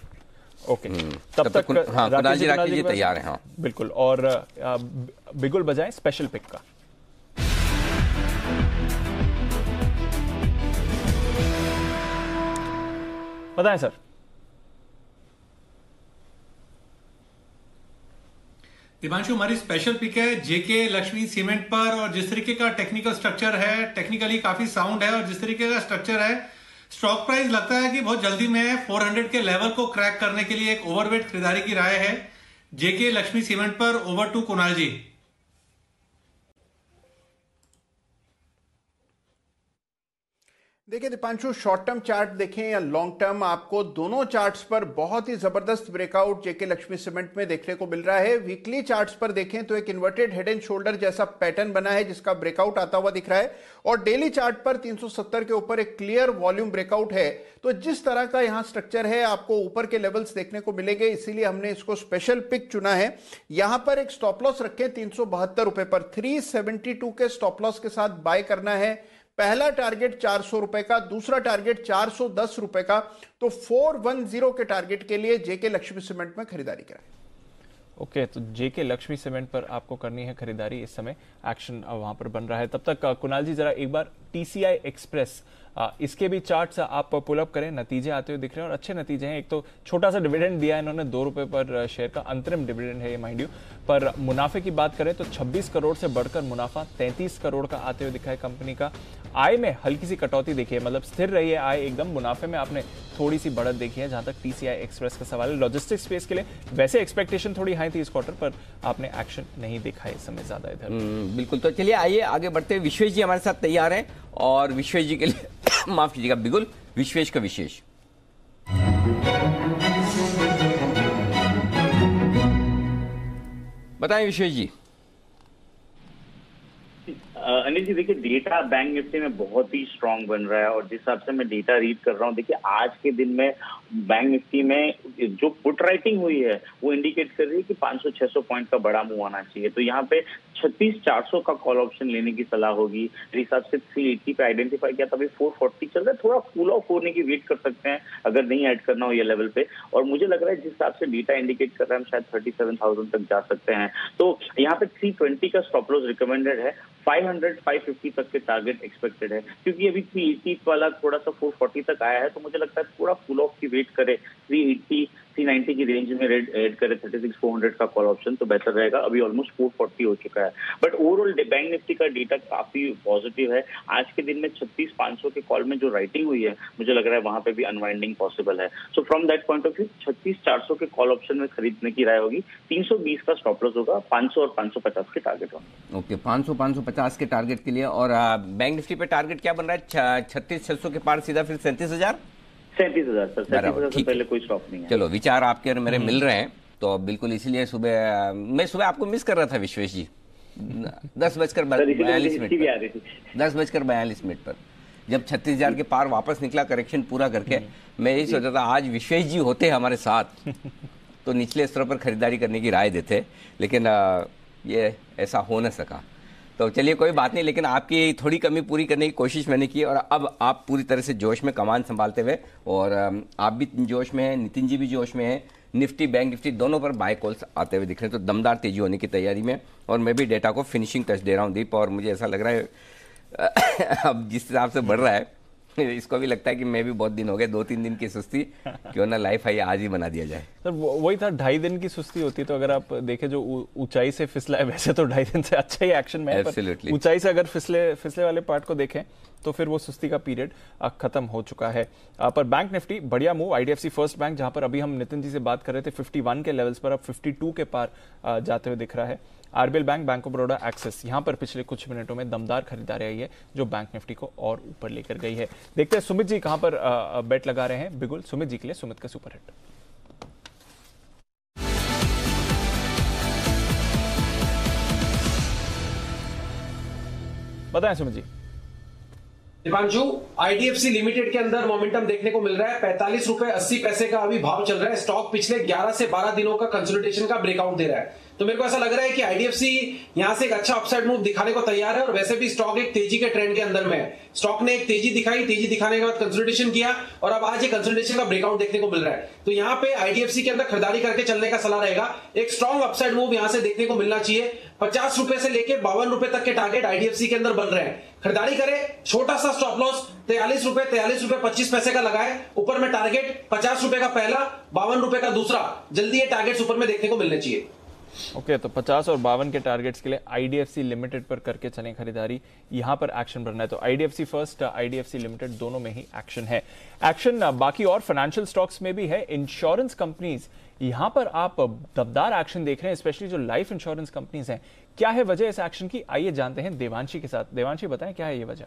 ओके
तब तक कुन- हाँ, राकेश जी तैयार हैं, हाँ।
बिल्कुल और बिगुल बजाएँ स्पेशल पिक का। बताएँ सर।
दिवांशु हमारी स्पेशल पिक है जेके लक्ष्मी सीमेंट पर और जिस तरीके का टेक्निकल स्ट्रक्चर है टेक्निकली काफ़ी साउंड है और जिस तरीके का स्ट्रक्चर है स्टॉक प्राइस लगता है कि बहुत जल्दी में 400 के लेवल को क्रैक करने के लिए एक ओवरवेट खरीदारी की राय है। जेके लक्ष्मी सीमेंट पर ओवर टू कुणाल जी।
देखिए दीपांशु शॉर्ट टर्म चार्ट देखें या लॉन्ग टर्म आपको दोनों चार्ट्स पर बहुत ही ज़बरदस्त ब्रेकआउट जेके लक्ष्मी सीमेंट में देखने को मिल रहा है। वीकली चार्ट्स पर देखें तो एक इन्वर्टेड हेड एंड शोल्डर जैसा पैटर्न बना है जिसका ब्रेकआउट आता हुआ दिख रहा है। और डेली चार्ट पर 370 के ऊपर एक क्लियर वॉल्यूम ब्रेकआउट है। तो जिस तरह का यहाँ स्ट्रक्चर है, आपको ऊपर के लेवल्स देखने को मिलेंगे, इसीलिए हमने इसको स्पेशल पिक चुना है। यहाँ पर एक स्टॉप लॉस रखें, तीन रुपए पर। थ्री के स्टॉप लॉस के साथ बाय करना है। पहला टारगेट चार सौ रुपए का दूसरा टारगेट चार सौ दस रुपए का तो फोर वन ज़ीरो के टारगेट के लिए जेके लक्ष्मी सीमेंट में खरीदारी करें
ओके okay, तो जेके लक्ष्मी सीमेंट पर आपको करनी है खरीदारी इस समय एक्शन वहाँ पर बन रहा है। तब तक कुणाल जी जरा एक बार टीसीआई एक्सप्रेस इसके भी चार्ट्स आप पुल अप करें नतीजे आते हुए दिख रहे हैं और अच्छे नतीजे हैं। एक तो छोटा सा डिविडेंड दिया है इन्होंने दो रुपए पर शेयर का अंतरिम डिविडेंड है ये माइंड यू। पर मुनाफे की बात करें तो 26 करोड़ से बढ़कर मुनाफा 33 करोड़ का आते हुए दिखा है कंपनी का। आय में हल्की सी कटौती देखी है मतलब स्थिर रही है आय एकदम मुनाफे में आपने थोड़ी सी बढ़त देखी है जहाँ तक टीसीआई एक्सप्रेस का सवाल है। लॉजिस्टिक स्पेस के लिए वैसे एक्सपेक्टेशन थोड़ी हाई थी इस क्वार्टर पर आपने एक्शन नहीं देखा है समय ज़्यादा इधर।
हम्म, बिल्कुल। तो चलिए आइए आगे बढ़ते विश्वेश जी हमारे साथ तैयार हैं और विश्वेश जी के लिए (coughs) माफ़ कीजिएगा बिल्कुल विश्वेश का विशेष। बताएँ विश्वेश जी।
अनिल जी, देखिए डेटा बैंक निफ्टी में बहुत ही स्ट्रांग बन रहा है और जिस हिसाब से मैं डेटा रीड कर रहा हूँ, देखिए, आज के दिन में बैंक निफ्टी में जो पुट राइटिंग हुई है, वो इंडिकेट कर रही है कि 500-600 पॉइंट का बड़ा मूव आना चाहिए। तो यहाँ पे छत्तीस चार सौ का कॉल ऑप्शन लेने की सलाह होगी। हिसाब से थ्री एट्टी पे आइडेंटिफाई किया, तभी फोर फोर्टी चल रहा है। थोड़ा कूल ऑफ़ होने की वेट कर सकते हैं, अगर नहीं ऐड करना हो ये लेवल पे। और मुझे लग रहा है जिस हिसाब से डेटा इंडिकेट कर रहा है, हम शायद थर्टी तक जा सकते हैं। तो यहाँ पे थ्री का स्टॉप लॉस रिकमेंडेड है। 500 550 तक के टारगेट एक्सपेक्टेड है। क्योंकि अभी 380 वाला थोड़ा सा 440 तक आया है तो मुझे लगता है थोड़ा फुल ऑफ़ की वेट करे 380 390 की रेंज में ऐड करे 36400 का कॉल ऑप्शन तो बेहतर रहेगा। अभी ऑलमोस्ट 440 हो चुका है। बट ओवरऑल बैंक निफ्टी का डेटा काफ़ी पॉजिटिव है। आज के दिन में छत्तीस पाँच सौ के कॉल में जो राइटिंग हुई है, मुझे लग रहा है वहाँ पे भी अनवाइंडिंग पॉसिबल है। So from that point of view छत्तीस चार सौ के कॉल ऑप्शन में खरीदने की राय होगी। तीन सौ बीस का स्टॉप लॉस होगा, पाँच सौ और पाँच सौ पचास के टारगेट होंगे।
ओके, पाँच सौ पाँच सौ पचास के टारगेट के लिए। और बैंक निफ्टी पे टारगेट क्या बन रहा है? छत्तीस छह सौ के पार सीधा फिर सैंतीस हज़ार?
सैंतीस हज़ार सर। सैंतीस हज़ार से पहले कोई स्टॉप नहीं है।
चलो विचार आपके और मेरे मिल रहे हैं तो बिल्कुल इसीलिए सुबह मैं सुबह आपको मिस कर रहा था विश्वेश जी। दस बजकर (laughs) बयालीस मिनट पर। दस बजकर बयालीस मिनट पर। जब छत्तीस हज़ार के पार वापस निकला करेक्शन पूरा करके हम्म। मैं यही सोचा था आज विश्वेश जी होते हमारे साथ तो निचले स्तर पर खरीदारी करने की राय देते लेकिन ये ऐसा हो न सका। तो चलिए, कोई बात नहीं, लेकिन आपकी थोड़ी कमी पूरी करने की कोशिश मैंने की और अब आप पूरी तरह से जोश में कमान संभालते हुए और आप भी जोश में हैं, नितिन जी भी जोश में हैं, निफ्टी, बैंक निफ्टी दोनों पर बाय कॉल्स आते हुए दिख रहे हैं। तो दमदार तेज़ी होने की तैयारी में और मैं भी डेटा को फिनिशिंग टच दे रहा हूँ दीप और मुझे ऐसा लग रहा है, (coughs) अब जिस हिसाब से बढ़ रहा है (laughs) इसको भी लगता है कि मैं भी बहुत दिन हो गए दो तीन दिन की सुस्ती। (laughs) क्यों ना लाइफ है आज ही बना दिया जाए।
सर वही था ढाई दिन की सुस्ती होती तो अगर आप देखें जो ऊंचाई से फिसला है वैसे तो ढाई दिन से अच्छा ही एक्शन में है ऊंचाई से अगर फिसले फिसले वाले पार्ट को देखें तो फिर वो सुस्ती का पीरियड खत्म हो चुका है। पर बैंक निफ्टी बढ़िया मूव आईडीएफसी फ़र्स्ट बैंक जहाँ पर अभी हम नितिन जी से बात कर रहे थे 51 के लेवल्स पर अब 52 के पार जाते हुए दिख रहा है। RBL bank bank of Baroda Axis यहाँ पर पिछले कुछ मिनटों में दमदार खरीदारी आई है, जो बैंक निफ्टी को और ऊपर लेकर गई है। देखते हैं सुमित जी कहाँ पर बेट लगा रहे हैं। बिगुल, सुमित जी के लिए सुमित का सुपर हिट बताएँ सुमित जी।
दीपांशु आईडीएफसी लिमिटेड के अंदर मोमेंटम देखने को मिल रहा है। पैंतालीस रुपए अस्सी पैसे का अभी भाव चल रहा है। स्टॉक पिछले 11 से 12 दिनों का कंसोलिडेशन का ब्रेकआउट दे रहा है। तो मेरे को ऐसा लग रहा है कि आईडीएफसी यहाँ से एक अच्छा अपसाइड मूव दिखाने को तैयार है और वैसे भी स्टॉक एक तेज़ी के ट्रेंड के अंदर में स्टॉक ने एक तेज़ी दिखाई, तेज़ी दिखाने के बाद कंसोलिडेशन किया और अब आज एक कंसोलिडेशन का ब्रेकआउट देखने को मिल रहा है। तो यहाँ पे आईडीएफसी के अंदर खरीदारी करके चलने का सलाह रहेगा। एक स्ट्रॉन्ग अपसाइड मूव यहाँ से देखने को मिलना चाहिए। पचास रुपए से लेकर बावन रुपए तक के टारगेट आईडीएफसी के अंदर बन रहे हैं। खरीदारी करें, छोटा सा स्टॉप लॉस तैयालीस रुपए तैयालीस रुपए, पच्चीस पैसे का लगाए। ऊपर में टारगेट पचास रुपए का पहला, बावन रुपए का दूसरा। जल्दी ये टारगेट ऊपर में देखने को मिलने चाहिए।
ओके okay, तो 50 और बावन के टारगेट्स के लिए आईडीएफसी लिमिटेड पर करके चलें खरीदारी। यहाँ पर एक्शन बढ़ना है तो आईडीएफसी फ़र्स्ट आईडीएफसी लिमिटेड दोनों में ही एक्शन है। एक्शन बाकी और फाइनेंशियल स्टॉक्स में भी है। इंश्योरेंस कंपनीज़ यहाँ पर आप दबदार एक्शन देख रहे हैं स्पेशली जो लाइफ इंश्योरेंस कंपनीज़ हैं। क्या है वजह इस एक्शन की? आइए जानते हैं देवांशी के साथ। देवांशी बताएँ क्या है ये वजह?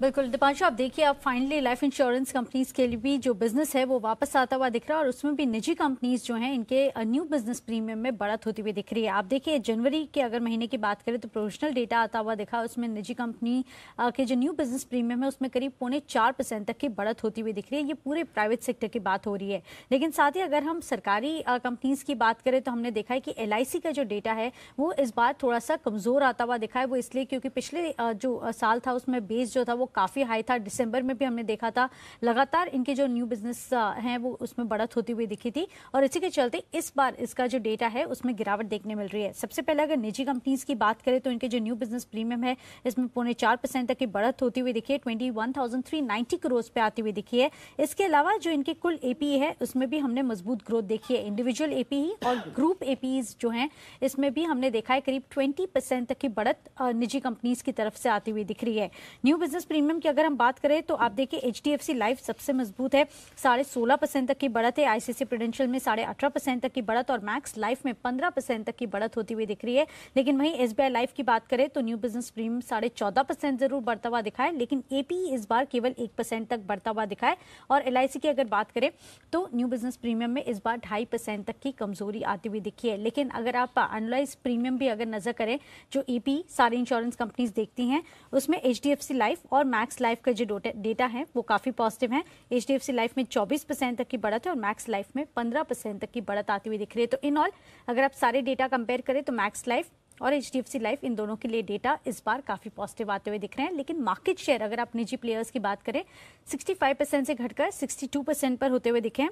बिल्कुल, दीपांशु, आप देखिए, आप फाइनली लाइफ इंश्योरेंस कंपनीज़ के लिए भी जो बिज़नेस है, वो वापस आता हुआ दिख रहा है और उसमें भी निजी कंपनीज़ जो हैं, इनके न्यू बिज़नेस प्रीमियम में बढ़त होती हुई दिख रही है। आप देखिए, जनवरी के अगर महीने की बात करें तो प्रोफेशनल डेटा आता हुआ दिखा उसमें निजी कंपनी के जो न्यू बिज़नेस प्रीमियम है, उसमें करीब पौने चार तक की बढ़त होती हुई दिख रही है। ये पूरे प्राइवेट सेक्टर की बात हो रही है। लेकिन साथ ही अगर हम सरकारी कंपनीज़ की बात करें तो हमने देखा है कि LIC का जो डेटा है, वो इस बार थोड़ा सा कमज़ोर आता हुआ दिखा है। वो इसलिए क्योंकि पिछले जो साल था, उसमें बेस जो था, वो काफ़ी हाई था। दिसंबर में भी हमने देखा था, लगातार इनके जो न्यू बिज़नेस हैं, वो उसमें बढ़त होती हुई दिखी थी। और इसी के चलते इस बार इसका जो डेटा है, उसमें गिरावट देखने मिल रही है। सबसे पहले अगर निजी कंपनीज़ की बात करें तो इनके जो न्यू बिज़नेस प्रीमियम है, इसमें पौने चार तक की बढ़त होती हुई दिखी है। ट्वेंटी वन पे आती हुई दिखी है। इसके अलावा जो इनके कुल एपी है, उसमें भी हमने मज़बूत ग्रोथ देखी है। इंडिविजुअल एपी और ग्रुप एपी जो है, इसमें भी हमने देखा है, करीब ट्वेंटी परसेंट तक की बढ़त निजी कंपनीज़ की तरफ़ से आती हुई दिख रही है। न्यू बिज़नेस प्रीमियम की अगर हम बात करें तो आप देखिए सी लाइफ सबसे मज़बूत है। साढ़े सोलह परसेंट तक की बढ़त है। आईसीसी प्रोडेंशियल में साढ़े अठारह परसेंट तक की बढ़त और मैक्स लाइफ में पंद्रह परसेंट तक की बढ़त होती हुई दिख रही है। लेकिन वहीं एस लाइफ की बात करें तो न्यू बिज़नेस प्रीमियम साढ़े चौदह परसेंट ज़रूर बढ़ता हुआ दिखाए लेकिन एपी इस बार केवल एक परसेंट तक बढ़ता हुआ दिखाए और एल की अगर बात करें तो न्यू बिज़नेस प्रीमियम में इस बार ढाई परसेंट तक की कमज़ोरी आती हुई दिखी है। लेकिन अगर आप एनालाइज प्रीमियम भी अगर नज़र करें, जो ईपी सारी इंश्योरेंस कंपनीज़ देखती हैं, उसमें HDFC लाइफ और मैक्स लाइफ का जो डेटा है, वो काफ़ी पॉजिटिव है। एचडीएफसी लाइफ में 24 परसेंट तक की बढ़त है और मैक्स लाइफ में 15 परसेंट तक की बढ़त आती हुई दिख रही है। तो इन ऑल अगर आप सारे डेटा कंपेयर करें तो मैक्स लाइफ और एच डी लाइफ, इन दोनों के लिए डेटा इस बार काफ़ी पॉजिटिव आते हुए दिख रहे हैं। लेकिन मार्केट शेयर अगर आप निजी प्लेयर्स की बात करें 65 परसेंट से घटकर 62 परसेंट पर होते हुए दिखे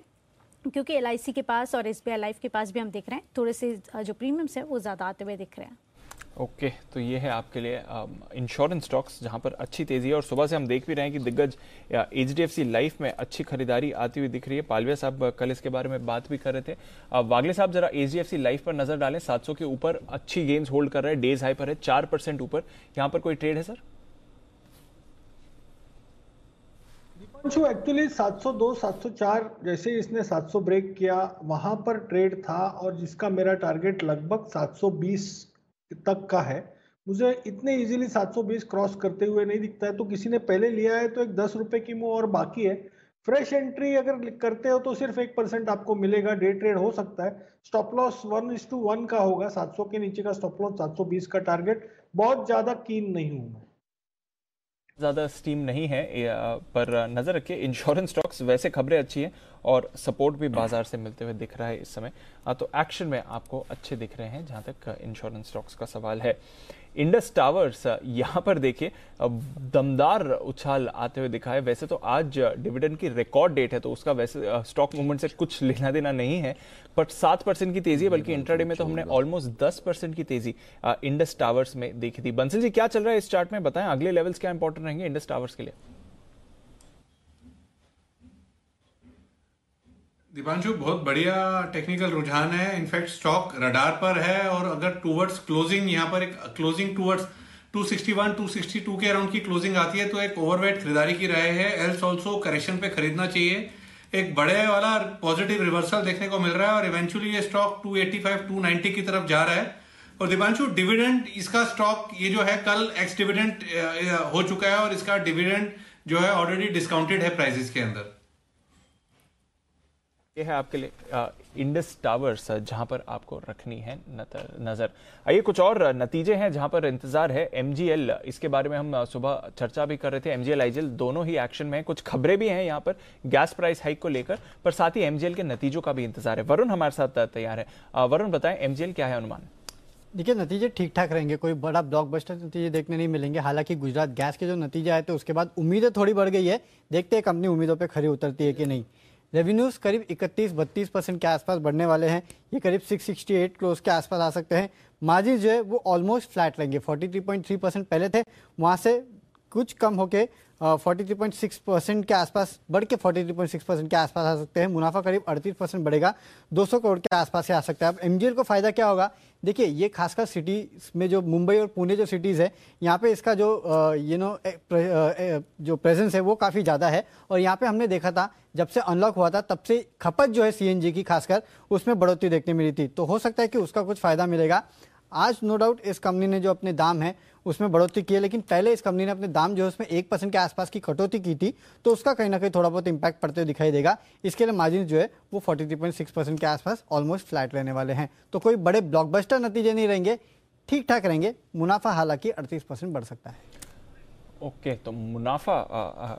क्योंकि एल के पास और एस लाइफ के पास भी हम देख रहे हैं, थोड़े से, जो प्रीमियम्स है, वो ज़्यादा आते हुए दिख रहे हैं।
ओके okay, तो ये है आपके लिए इंश्योरेंस स्टॉक्स जहाँ पर अच्छी तेज़ी है और सुबह से हम देख भी रहे हैं कि दिग्गज H D F C life में अच्छी खरीदारी आती हुई दिख रही है। पालविया साहब कल इसके बारे में बात भी कर रहे थे। वागले साहब जरा H D F C life पर नज़र डालें। 700 के ऊपर अच्छी गेंस होल्ड कर रहे हैं। डेज़ हाई पर है चार परसेंट ऊपर। यहाँ पर कोई ट्रेड है सर
एक्चुअली 702 704 जैसे इसने 700 ब्रेक किया वहाँ पर ट्रेड था और जिसका मेरा टारगेट लगभग 720 तक का है। मुझे इतने इजीली 720 क्रॉस करते हुए नहीं दिखता है। तो किसी ने पहले लिया है तो एक दस रुपए की मुँह और बाकी है। फ्रेश एंट्री अगर करते हो तो सिर्फ़ एक परसेंट आपको मिलेगा। डे ट्रेड हो सकता है। Stop loss one is to one का होगा। 700 के नीचे का स्टॉप लॉस 720 का टारगेट बहुत ज़्यादा कीन नहीं हूँ मैं।
ज़्यादा स्टीम नहीं है पर नज़र रखिए इंश्योरेंस स्टॉक्स वैसे खबरें अच्छी हैं और सपोर्ट भी बाज़ार से मिलते हुए दिख रहा है इस समय। तो एक्शन में आपको अच्छे दिख रहे हैं जहाँ तक इंश्योरेंस स्टॉक्स का सवाल है। इंडस टावर्स यहाँ पर देखिए दमदार उछाल आते हुए दिखा है। वैसे तो आज डिविडेंड की रिकॉर्ड डेट है तो उसका वैसे स्टॉक मूवमेंट से कुछ लेना देना नहीं है। बट सात परसेंट की तेज़ी है बल्कि इंट्राडे में तो हमने ऑलमोस्ट दस परसेंट की तेज़ी इंडस टावर्स में देखी थी। बंसल जी क्या चल रहा है इस चार्ट में? बताएँ अगले लेवल्स क्या इंपॉर्टेंट रहेंगे इंडस टावर्स के लिए?
दीपांशु, बहुत बढ़िया टेक्निकल रुझान है। इनफैक्ट स्टॉक रडार पर है और अगर टूवर्ड्स क्लोजिंग यहाँ पर एक क्लोजिंग टूवर्ड्स 261 262 के अराउंड की क्लोजिंग आती है तो एक ओवरवेट खरीदारी की राय है। एल्स ऑल्सो करेक्शन पे खरीदना चाहिए। एक बड़े वाला पॉजिटिव रिवर्सल देखने को मिल रहा है और इवेंचुअली ये स्टॉक 285 290 की तरफ़ जा रहा है। और दीपांशु डिविडेंड इसका स्टॉक ये जो है, कल एक्स डिविडेंड हो चुका है और इसका डिविडेंड जो है ऑलरेडी डिस्काउंटेड है प्राइजेस के अंदर।
ये है आपके लिए इंडस टावर्स जहाँ पर आपको रखनी है नज़र। आइए कुछ और नतीजे हैं जहाँ पर इंतज़ार है एमजीएल इसके बारे में हम सुबह चर्चा भी कर रहे थे। एमजीएल आईजीएल दोनों ही एक्शन में कुछ खबरें भी हैं यहाँ पर गैस प्राइस हाइक को लेकर, पर साथ ही एमजीएल के नतीजों का भी इंतज़ार है। वरुण हमारे साथ तैयार है। वरुण, बताएँ एमजीएल क्या है अनुमान?
देखिए, नतीजे ठीक ठाक रहेंगे। कोई बड़ा ब्लॉकबस्टर नतीजे देखने नहीं मिलेंगे। हालाँकि गुजरात गैस के जो नतीजे आए थे, उसके बाद उम्मीदें थोड़ी बढ़ गई है। देखते हैं कंपनी उम्मीदों पर खरी उतरती है कि नहीं। रेवेन्यूज करीब 31 बत्तीस परसेंट के आसपास बढ़ने वाले हैं। ये करीब 668 क्लोज के आसपास आ सकते हैं। मार्जिन जो है, वो ऑलमोस्ट फ्लैट रहेंगे। 43.3 परसेंट पहले थे। वहाँ से कुछ कम होके forty three point six percent के आसपास, बढ़ के forty three point six percent के आसपास आ सकते हैं। मुनाफा करीब अड़तीस परसेंट बढ़ेगा। दो सौ करोड़ के आसपास से आ सकता है। अब एमजीएल को फ़ायदा क्या होगा? देखिए, ये खासकर सिटी में जो मुंबई और पुणे जो सिटीज़ है, यहाँ पे इसका जो यू नो जो प्रेजेंस है वो काफ़ी ज़्यादा है। और यहाँ पे हमने देखा था, जब से अनलॉक हुआ था, तब से खपत जो है सीएनजी की खासकर, उसमें बढ़ोतरी देखने मिली थी। तो हो सकता है कि उसका कुछ फ़ायदा मिलेगा। आज नो डाउट इस कंपनी ने जो अपने दाम है उसमें बढ़ोतरी की है लेकिन पहले इस कंपनी ने अपने दाम जो है उसमें एक परसेंट के आसपास की कटौती की थी तो उसका कहीं ना कहीं थोड़ा बहुत इंपैक्ट पड़ते हुए दिखाई देगा। इसके लिए मार्जिन जो है वो 43.6 परसेंट के आसपास ऑलमोस्ट फ्लैट रहने वाले हैं। तो कोई बड़े ब्लॉकबस्टर नतीजे नहीं रहेंगे ठीक ठाक रहेंगे मुनाफा हालाँकि अड़तीस परसेंट बढ़ सकता है।
ओके okay, तो मुनाफा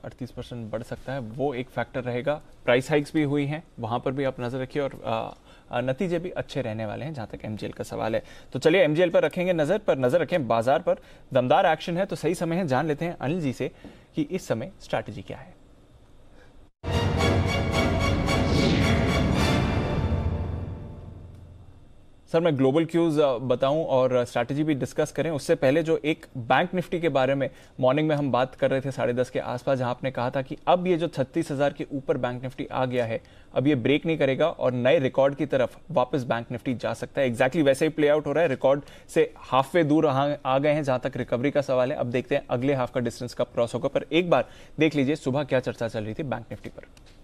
अड़तीस परसेंट बढ़ सकता है वो एक फैक्टर रहेगा। प्राइस हाइक्स भी हुई हैं वहाँ पर भी आप नज़र रखिए और आ, नतीजे भी अच्छे रहने वाले हैं, जहाँ तक एमजीएल का सवाल है। तो चलिए एमजीएल पर रखेंगे नज़र, पर नज़र रखें बाज़ार पर। दमदार एक्शन है तो सही समय है, जान लेते हैं अनिल जी से कि इस समय स्ट्रैटेजी क्या है। सर, मैं ग्लोबल क्यूज बताऊँ और स्ट्रैटेजी भी डिस्कस करें। उससे पहले जो एक बैंक निफ्टी के बारे में मॉर्निंग में हम बात कर रहे थे साढ़े दस के आसपास, जहाँ आपने कहा था कि अब ये जो छत्तीस हज़ार के ऊपर बैंक निफ्टी आ गया है, अब ये ब्रेक नहीं करेगा और नए रिकॉर्ड की तरफ़ वापस बैंक निफ्टी जा सकता है। एक्जैक्टली वैसे ही प्ले आउट हो रहा है। रिकॉर्ड से हाफ़ वे दूर आ गए हैं, जहाँ तक रिकवरी का सवाल है। अब देखते हैं अगले हाफ़ का डिस्टेंस कब क्रॉस होगा। पर एक बार देख लीजिए, सुबह क्या चर्चा चल रही थी बैंक निफ्टी पर।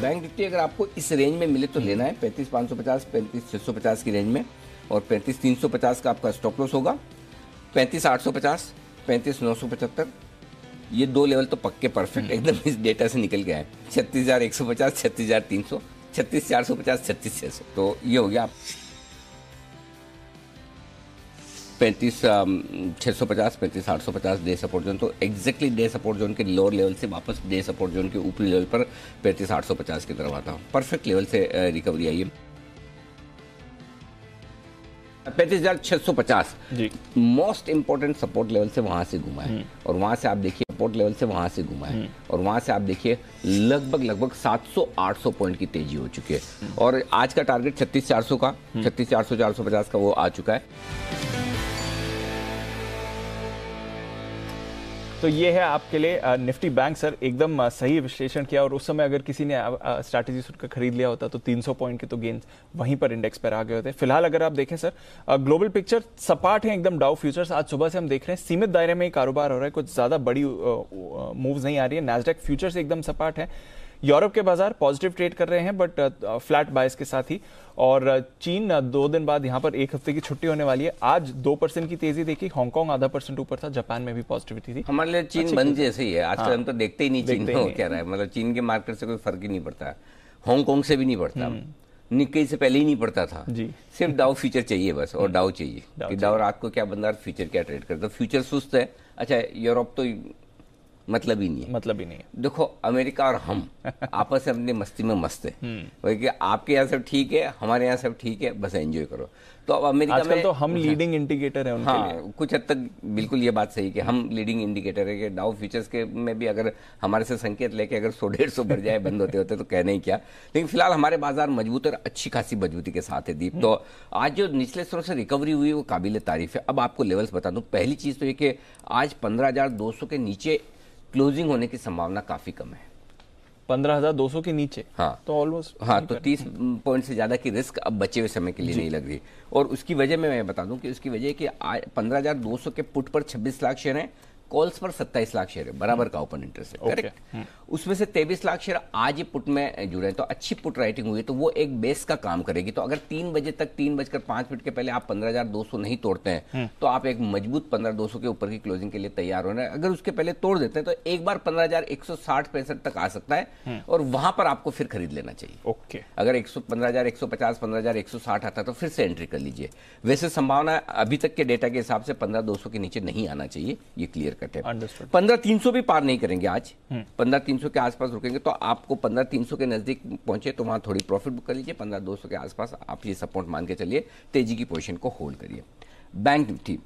बैंक निफ्टी अगर आपको इस रेंज में मिले तो लेना है। पैंतीस पाँच सौ पचास पैंतीस छः सौ पचास की रेंज में और पैंतीस तीन सौ पचास का आपका स्टॉप लॉस होगा। पैंतीस आठ सौ पचास पैंतीस नौ सौ पचहत्तर ये दो लेवल तो पक्के परफेक्ट एकदम इस डेटा से निकल गया है। छत्तीस हज़ार एक सौ पचास छत्तीस हज़ार तीन सौ छत्तीस चार सौ पचास छत्तीस छः सौ। तो ये हो गया आप। पैंतीस छः सौ पचास पैंतीस आठ सौ पचास डे सपोर्ट जोन तो एग्जैक्टली डे सपोर्ट जोन के लोअर लेवल से वापस डे सपोर्ट जोन के ऊपरी लेवल पर पैंतीस आठ सौ पचास की तरफ़ आता हूँ। परफेक्ट लेवल से रिकवरी आई है। पैंतीस हज़ार छह सौ पचास। मोस्ट इंपॉर्टेंट सपोर्ट लेवल से वहाँ से घुमा है। हम्म। और वहाँ से आप देखिए सपोर्ट लेवल से वहाँ से घुमा है। हम्म। और वहाँ से आप देखिए लगभग लगभग 700 800 पॉइंट की तेज़ी हो चुकी है। हम्म। और आज का टारगेट छत्तीस चार सौ का। छत्तीस चार सौ चार सौ पचास का वो आ चुका है।
तो ये है आपके लिए निफ्टी बैंक सर एकदम सही विश्लेषण किया और उस समय अगर किसी ने स्ट्रैटेजी सुनकर खरीद लिया होता तो 300 पॉइंट के तो गेंस वहीं पर इंडेक्स पर आ गए होते। फ़िलहाल अगर आप देखें सर ग्लोबल पिक्चर सपाट है एकदम डाउ फ्यूचर्स आज सुबह से हम देख रहे हैं, सीमित दायरे में ही कारोबार हो रहा है, कुछ ज़्यादा बड़ी मूव नहीं आ रही है। नेजडेक फ्यूचर्स एकदम सपाट है। यूरोप के बाज़ार पॉजिटिव ट्रेड कर रहे हैं बट फ्लैट बायस के साथ ही। और चीन दो दिन बाद यहाँ पर एक हफ़्ते की छुट्टी होने वाली है। आज दो परसेंट की तेज़ी देखी हांगकांग आधा परसेंट ऊपर था जापान में भी पॉजिटिविटी थी।
हमारे लिए चीन बंद जैसे ही है। आज हाँ, हम तो देखते ही नहीं चीन को कह रहा है। मतलब चीन के मार्केट से कोई फ़र्क ही नहीं पड़ता। हांगकांग से भी नहीं पड़ता। हम्म। निक्कई से पहले ही नहीं पड़ता था। जी। सिर्फ़ डाउ फ्यूचर चाहिए बस और डाउ चाहिए। कि डाउ रात को क्या बंदा फ्यूचर क्या ट्रेड करता फ्यूचर सुस्त है। अच्छा यूरोप तो मतलब ही नहीं है।
मतलब ही नहीं है।
देखो अमेरिका और हम (laughs) आपस में अपनी मस्ती में मस्त है। हम्म। कि आपके यहाँ सब ठीक है हमारे यहाँ सब ठीक है बस एंजॉय करो। तो अब अमेरिका में
तो हम लीडिंग इंडिकेटर है उनके हाँ, लिए।
कुछ हद तक बिल्कुल ये बात सही कि हम लीडिंग इंडिकेटर है कि डाउ फ्यूचर्स के में भी अगर हमारे से संकेत लेके अगर सौ डेढ़ सौ बढ़ जाए बंद होते होते तो कहने ही क्या। लेकिन फ़िलहाल हमारे बाज़ार मज़बूत और अच्छी खासी मजबूती के साथ है दीप। हम्म। तो आज जो निचले स्तरों से रिकवरी हुई वो काबिल तारीफ़ है। अब आपको लेवल्स बता दूँ। पहली चीज़ तो ये कि आज पंद्रह के नीचे क्लोजिंग होने की संभावना काफ़ी कम है।
पंद्रह हज़ार दो सौ के नीचे?
हाँ।
तो ऑलमोस्ट
हाँ तो तीस पॉइंट से ज़्यादा की रिस्क अब बचे हुए समय के लिए नहीं लग रही। और उसकी वजह में मैं बता दूँ कि उसकी वजह कि पंद्रह हज़ार दो सौ के पुट पर छब्बीस लाख शेयर हैं। कॉल्स पर 27 लाख शेयर है बराबर का ओपन इंटरेस्ट है करेक्ट हम्म। उसमें से 23 लाख शेयर आज ही पुट में जुड़े हैं तो अच्छी पुट राइटिंग हुई तो वो एक बेस का काम करेगी। तो अगर तीन बजे तक तीन बजकर पाँच मिनट के पहले आप पंद्रह नहीं तोड़ते हैं हम्म। तो आप एक मज़बूत पंद्रह के ऊपर की क्लोजिंग के लिए तैयार हो रहे हैं। अगर उसके पहले तोड़ देते हैं तो एक बार पंद्रह पैंसठ तक आ सकता है हम्म। और वहाँ पर आपको फिर खरीद लेना चाहिए।
ओके
अगर एक सौ पंद्रह हज़ार एक सौ पचास पंद्रह हज़ार एक सौ साठ आता है तो फिर से एंट्री कर लीजिए। वैसे संभावना अभी तक के डेटा के हिसाब से पंद्रह दो सौ के नीचे नहीं आना चाहिए ये क्लियर कट है। पंद्रह तीन सौ भी पार नहीं करेंगे आज। हम्म। पंद्रह तीन सौ के आसपास रुकेंगे तो आपको पंद्रह तीन सौ के नज़दीक पहुँचे तो वहाँ थोड़ी प्रॉफिट बुक कर लीजिए। पंद्रह दो सौ के आसपास आप ये सपोर्ट मान के चलिए। तेज़ी की पोजिशन को होल्ड करिए। बैंक निफ्टी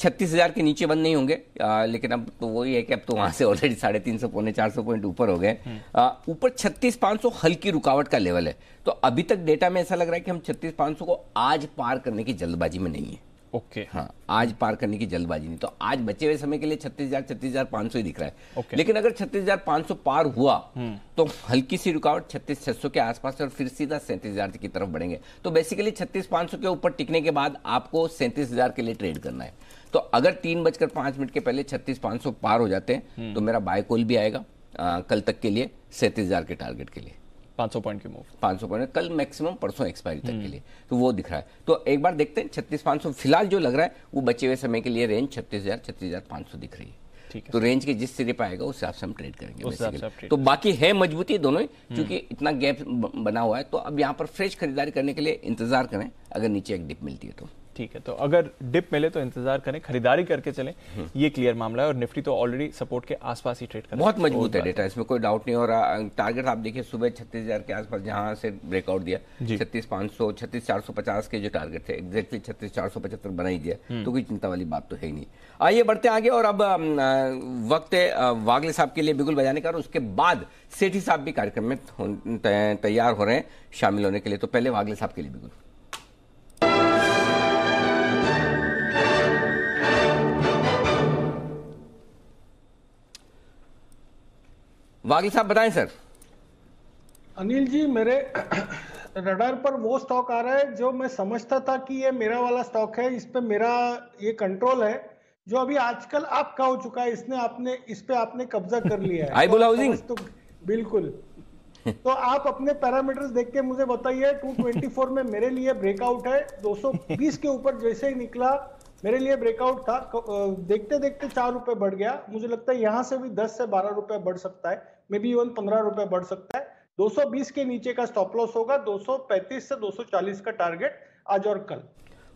छत्तीस हज़ार के नीचे बंद नहीं होंगे। आ, लेकिन अब तो वही है कि अब तो वहाँ से ऑलरेडी साढ़े तीन सौ पौने चार सौ पॉइंट ऊपर हो गए। हम्म। ऊपर छत्तीस पाँच सौ हल्की रुकावट का लेवल है। तो अभी तक डेटा में ऐसा लग रहा है कि हम छत्तीस पाँच सौ को आज पार करने की जल्दबाजी में नहीं है।
Okay okay.
हाँ आज पार करने की जल्दबाजी नहीं तो आज बचे हुए समय के लिए छत्तीस हज़ार छत्तीस हज़ार पाँच सौ ही दिख रहा है okay. लेकिन अगर छत्तीस हज़ार पाँच सौ पार हुआ हम्म। तो हल्की सी रुकावट छत्तीस छह सौ के आसपास और फिर सीधा सैंतीस हज़ार की तरफ़ बढ़ेंगे तो बेसिकली छत्तीस पाँच सौ के ऊपर टिकने के बाद आपको सैंतीस हज़ार के लिए ट्रेड करना है तो अगर तीन बजकर पाँच मिनट के पहले छत्तीस पाँच सौ पार हो जाते हैं हम्म। तो मेरा बायकोल भी आएगा आ, कल तक के लिए सैंतीस हज़ार के टारगेट के लिए
500 पॉइंट की मूव।
500 पॉइंट कल मैक्सिमम परसों एक्सपायरी तक के लिए। तो वो दिख रहा है। तो एक बार देखते हैं छत्तीस पाँच फ़िलहाल जो लग रहा है वो बचे हुए समय के लिए रेंज छत्तीस हज़ार छत्तीस हज़ार पाँच सौ दिख रही है।
ठीक
तो रेंज के जिस सिरे पे आएगा उस हिसाब से हम ट्रेड करेंगे तो बाकी है मजबूती दोनों ही क्योंकि इतना गैप बना हुआ है। तो अब यहाँ पर फ्रेश खरीदारी करने के लिए इंतज़ार करें अगर नीचे एक डिप मिलती है तो।
ठीक है। तो अगर डिप मिले तो इंतज़ार करें खरीदारी करके चलें। ये क्लियर मामला है और निफ्टी तो ऑलरेडी सपोर्ट के आसपास ही ट्रेड कर
बहुत मज़बूत है डेटा इसमें कोई डाउट नहीं और टारगेट आप देखिए सुबह छत्तीस हज़ार के आसपास जहाँ से ब्रेकआउट दिया छत्तीस पाँच सौ छत्तीस चार सौ पचास के जो टारगेट थे एग्जैक्टली छत्तीस चार सौ पचहत्तर बना ही दिया। तो कोई चिंता वाली बात तो है ही नहीं। आइए बढ़ते आगे और अब वक्त है वागले साहब के लिए बिगुल बजाने का और उसके बाद सेठी साहब भी कार्यक्रम में तैयार हो रहे हैं शामिल होने के लिए। तो पहले वागले साहब के लिए बिगुल। वागले साहब बताएँ सर।
अनिल जी मेरे रडार पर वो स्टॉक आ रहा है जो मैं समझता था कि ये मेरा वाला स्टॉक है इस पे मेरा ये कंट्रोल है जो अभी आजकल आपका हो चुका है इसने आपने इस पे आपने कब्जा कर लिया है। (laughs)
आईबुल
तो
हाउसिंग?
तो बिल्कुल। (laughs) तो आप अपने पैरामीटर्स देख के मुझे बताइए 224 में मेरे लिए ब्रेकआउट है 220 के ऊपर जैसे ही निकला मेरे लिए ब्रेकआउट था। देखते देखते चार रुपए बढ़ गया। मुझे लगता है यहाँ से भी 10 से 12 रुपए बढ़ सकता है। मे बी इवन 15 रुपए बढ़ सकता है। 220 के नीचे का स्टॉप लॉस होगा। 235 से 240 का टारगेट आज और कल।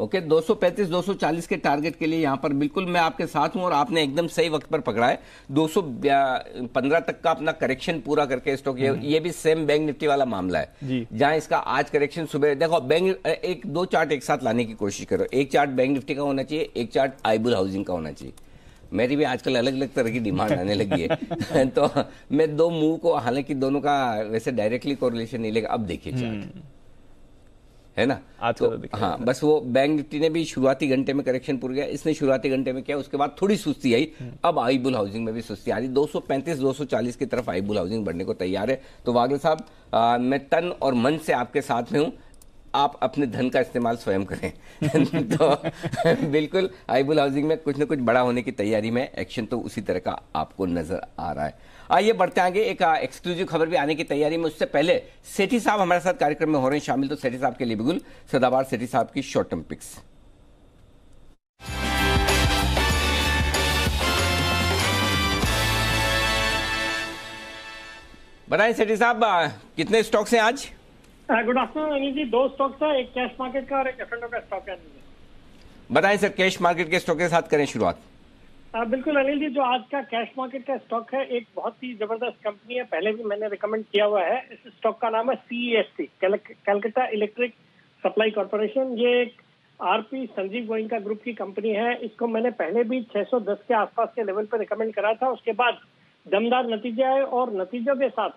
ओके 235 240 के टारगेट के लिए यहाँ पर बिल्कुल मैं आपके साथ हूँ और आपने एकदम सही वक्त पर पकड़ा है। 215 तक का अपना करेक्शन पूरा करके स्टॉक ये ये भी सेम बैंक निफ्टी वाला मामला है। जहाँ इसका आज करेक्शन सुबह देखो बैंक एक दो चार्ट एक साथ लाने की कोशिश करो। एक चार्ट बैंक निफ्टी का होना चाहिए एक चार्ट आईबुल हाउसिंग का होना चाहिए। मेरी भी आजकल अलग अलग तरह की डिमांड आने लगी है। (laughs) (laughs) तो मैं दो मूव को हालाँकि दोनों का वैसे डायरेक्टली कोरिलेशन नहीं लेगा अब देखिए चार्ट है ना?
आज तो
हाँ बस वो बैंक निफ्टी ने भी शुरुआती घंटे में करेक्शन पूरा किया इसने शुरुआती घंटे में किया उसके बाद थोड़ी सुस्ती आई। अब आईबुल हाउसिंग में भी सुस्ती आ रही 235 240 की तरफ़ आईबुल हाउसिंग बढ़ने को तैयार है। तो वागल साहब मैं तन और मन से आपके साथ में हूँ आप अपने धन का इस्तेमाल स्वयं करें। (laughs) तो बिल्कुल आईबुल हाउसिंग में कुछ ना कुछ बड़ा होने की तैयारी में एक्शन तो उसी तरह का आपको नज़र आ रहा है। आइए बढ़ते आगे। एक एक्सक्लूसिव खबर भी आने की तैयारी में। उससे पहले सेठी साहब हमारे साथ कार्यक्रम में हो रहे हैं शामिल तो सेठी साहब के लिए बिल्कुल सदाबार सेठी साहब की शॉर्ट टर्म पिक्स बताएँ सेठी साहब कितने स्टॉक्स हैं आज?
Good afternoon Anil ji. दो स्टॉक्स है एक कैश मार्केट का और एक एफ़ का स्टॉक है।
बताएँ सर कैश मार्केट के स्टॉक के साथ करें शुरुआत।
बिल्कुल अनिल जी, जो आज का कैश मार्केट का स्टॉक है, एक बहुत ही ज़बरदस्त कंपनी है। पहले भी मैंने रिकमेंड किया हुआ है। इस स्टॉक का नाम है CESC Calcutta electric supply corporation ये एक आरपी संजीव गोइंका ग्रुप की कंपनी है। इसको मैंने पहले भी 610 के आसपास के लेवल पर रिकमेंड करा था। उसके बाद दमदार नतीजे आए और नतीजों के साथ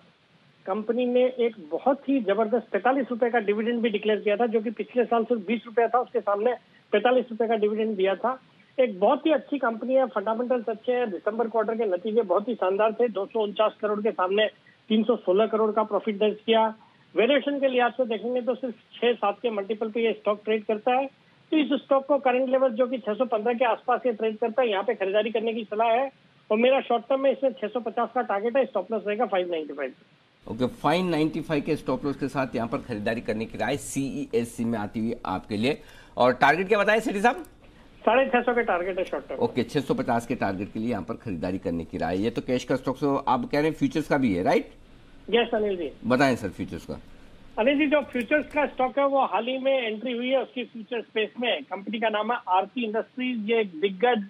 कंपनी ने एक बहुत ही ज़बरदस्त पैंतालीस रुपए का डिविडेंड भी डिक्लेयर किया था, जो कि पिछले साल सिर्फ़ बीस रुपया था। उसके सामने पैंतालीस रुपए का डिविडेंड दिया था। एक बहुत ही अच्छी कंपनी है, फंडामेंटल्स अच्छे हैं। दिसंबर क्वार्टर के नतीजे बहुत ही शानदार थे। दो सौ उनचास करोड़ के सामने 316 करोड़ का प्रॉफिट दर्ज किया। वेरिएशन के लिहाज से देखेंगे तो सिर्फ़ छह सात के मल्टीपल पे ये स्टॉक ट्रेड करता है। तो इस स्टॉक को करंट लेवल जो कि 615 के आसपास ये ट्रेड करता है, यहाँ पे खरीदारी करने की सलाह है। और मेरा शॉर्ट टर्म में इसमें 650 का टारगेट है स्टॉप लॉस रहेगा 595
ओके फाइन 95 के स्टॉप लॉस के साथ यहाँ पर खरीदारी करने की राय सीईएससी में आती हुई आपके लिए। और टारगेट क्या बताएँ सेठी साहब
साढ़े छह सौ के टारगेट है शॉर्ट टर्म
ओके 650 के टारगेट के लिए यहाँ पर खरीदारी करने की राय ये तो कैश का स्टॉक तो आप कह रहे हैं फ्यूचर्स का भी है राइट
यस अनिल जी।
बताएँ सर फ्यूचर्स का।
अनिल जी जो फ्यूचर्स का स्टॉक है वो हाल ही में एंट्री हुई है उसकी फ्यूचर स्पेस में। कंपनी का नाम है आरती इंडस्ट्रीज़ ये एक दिग्गज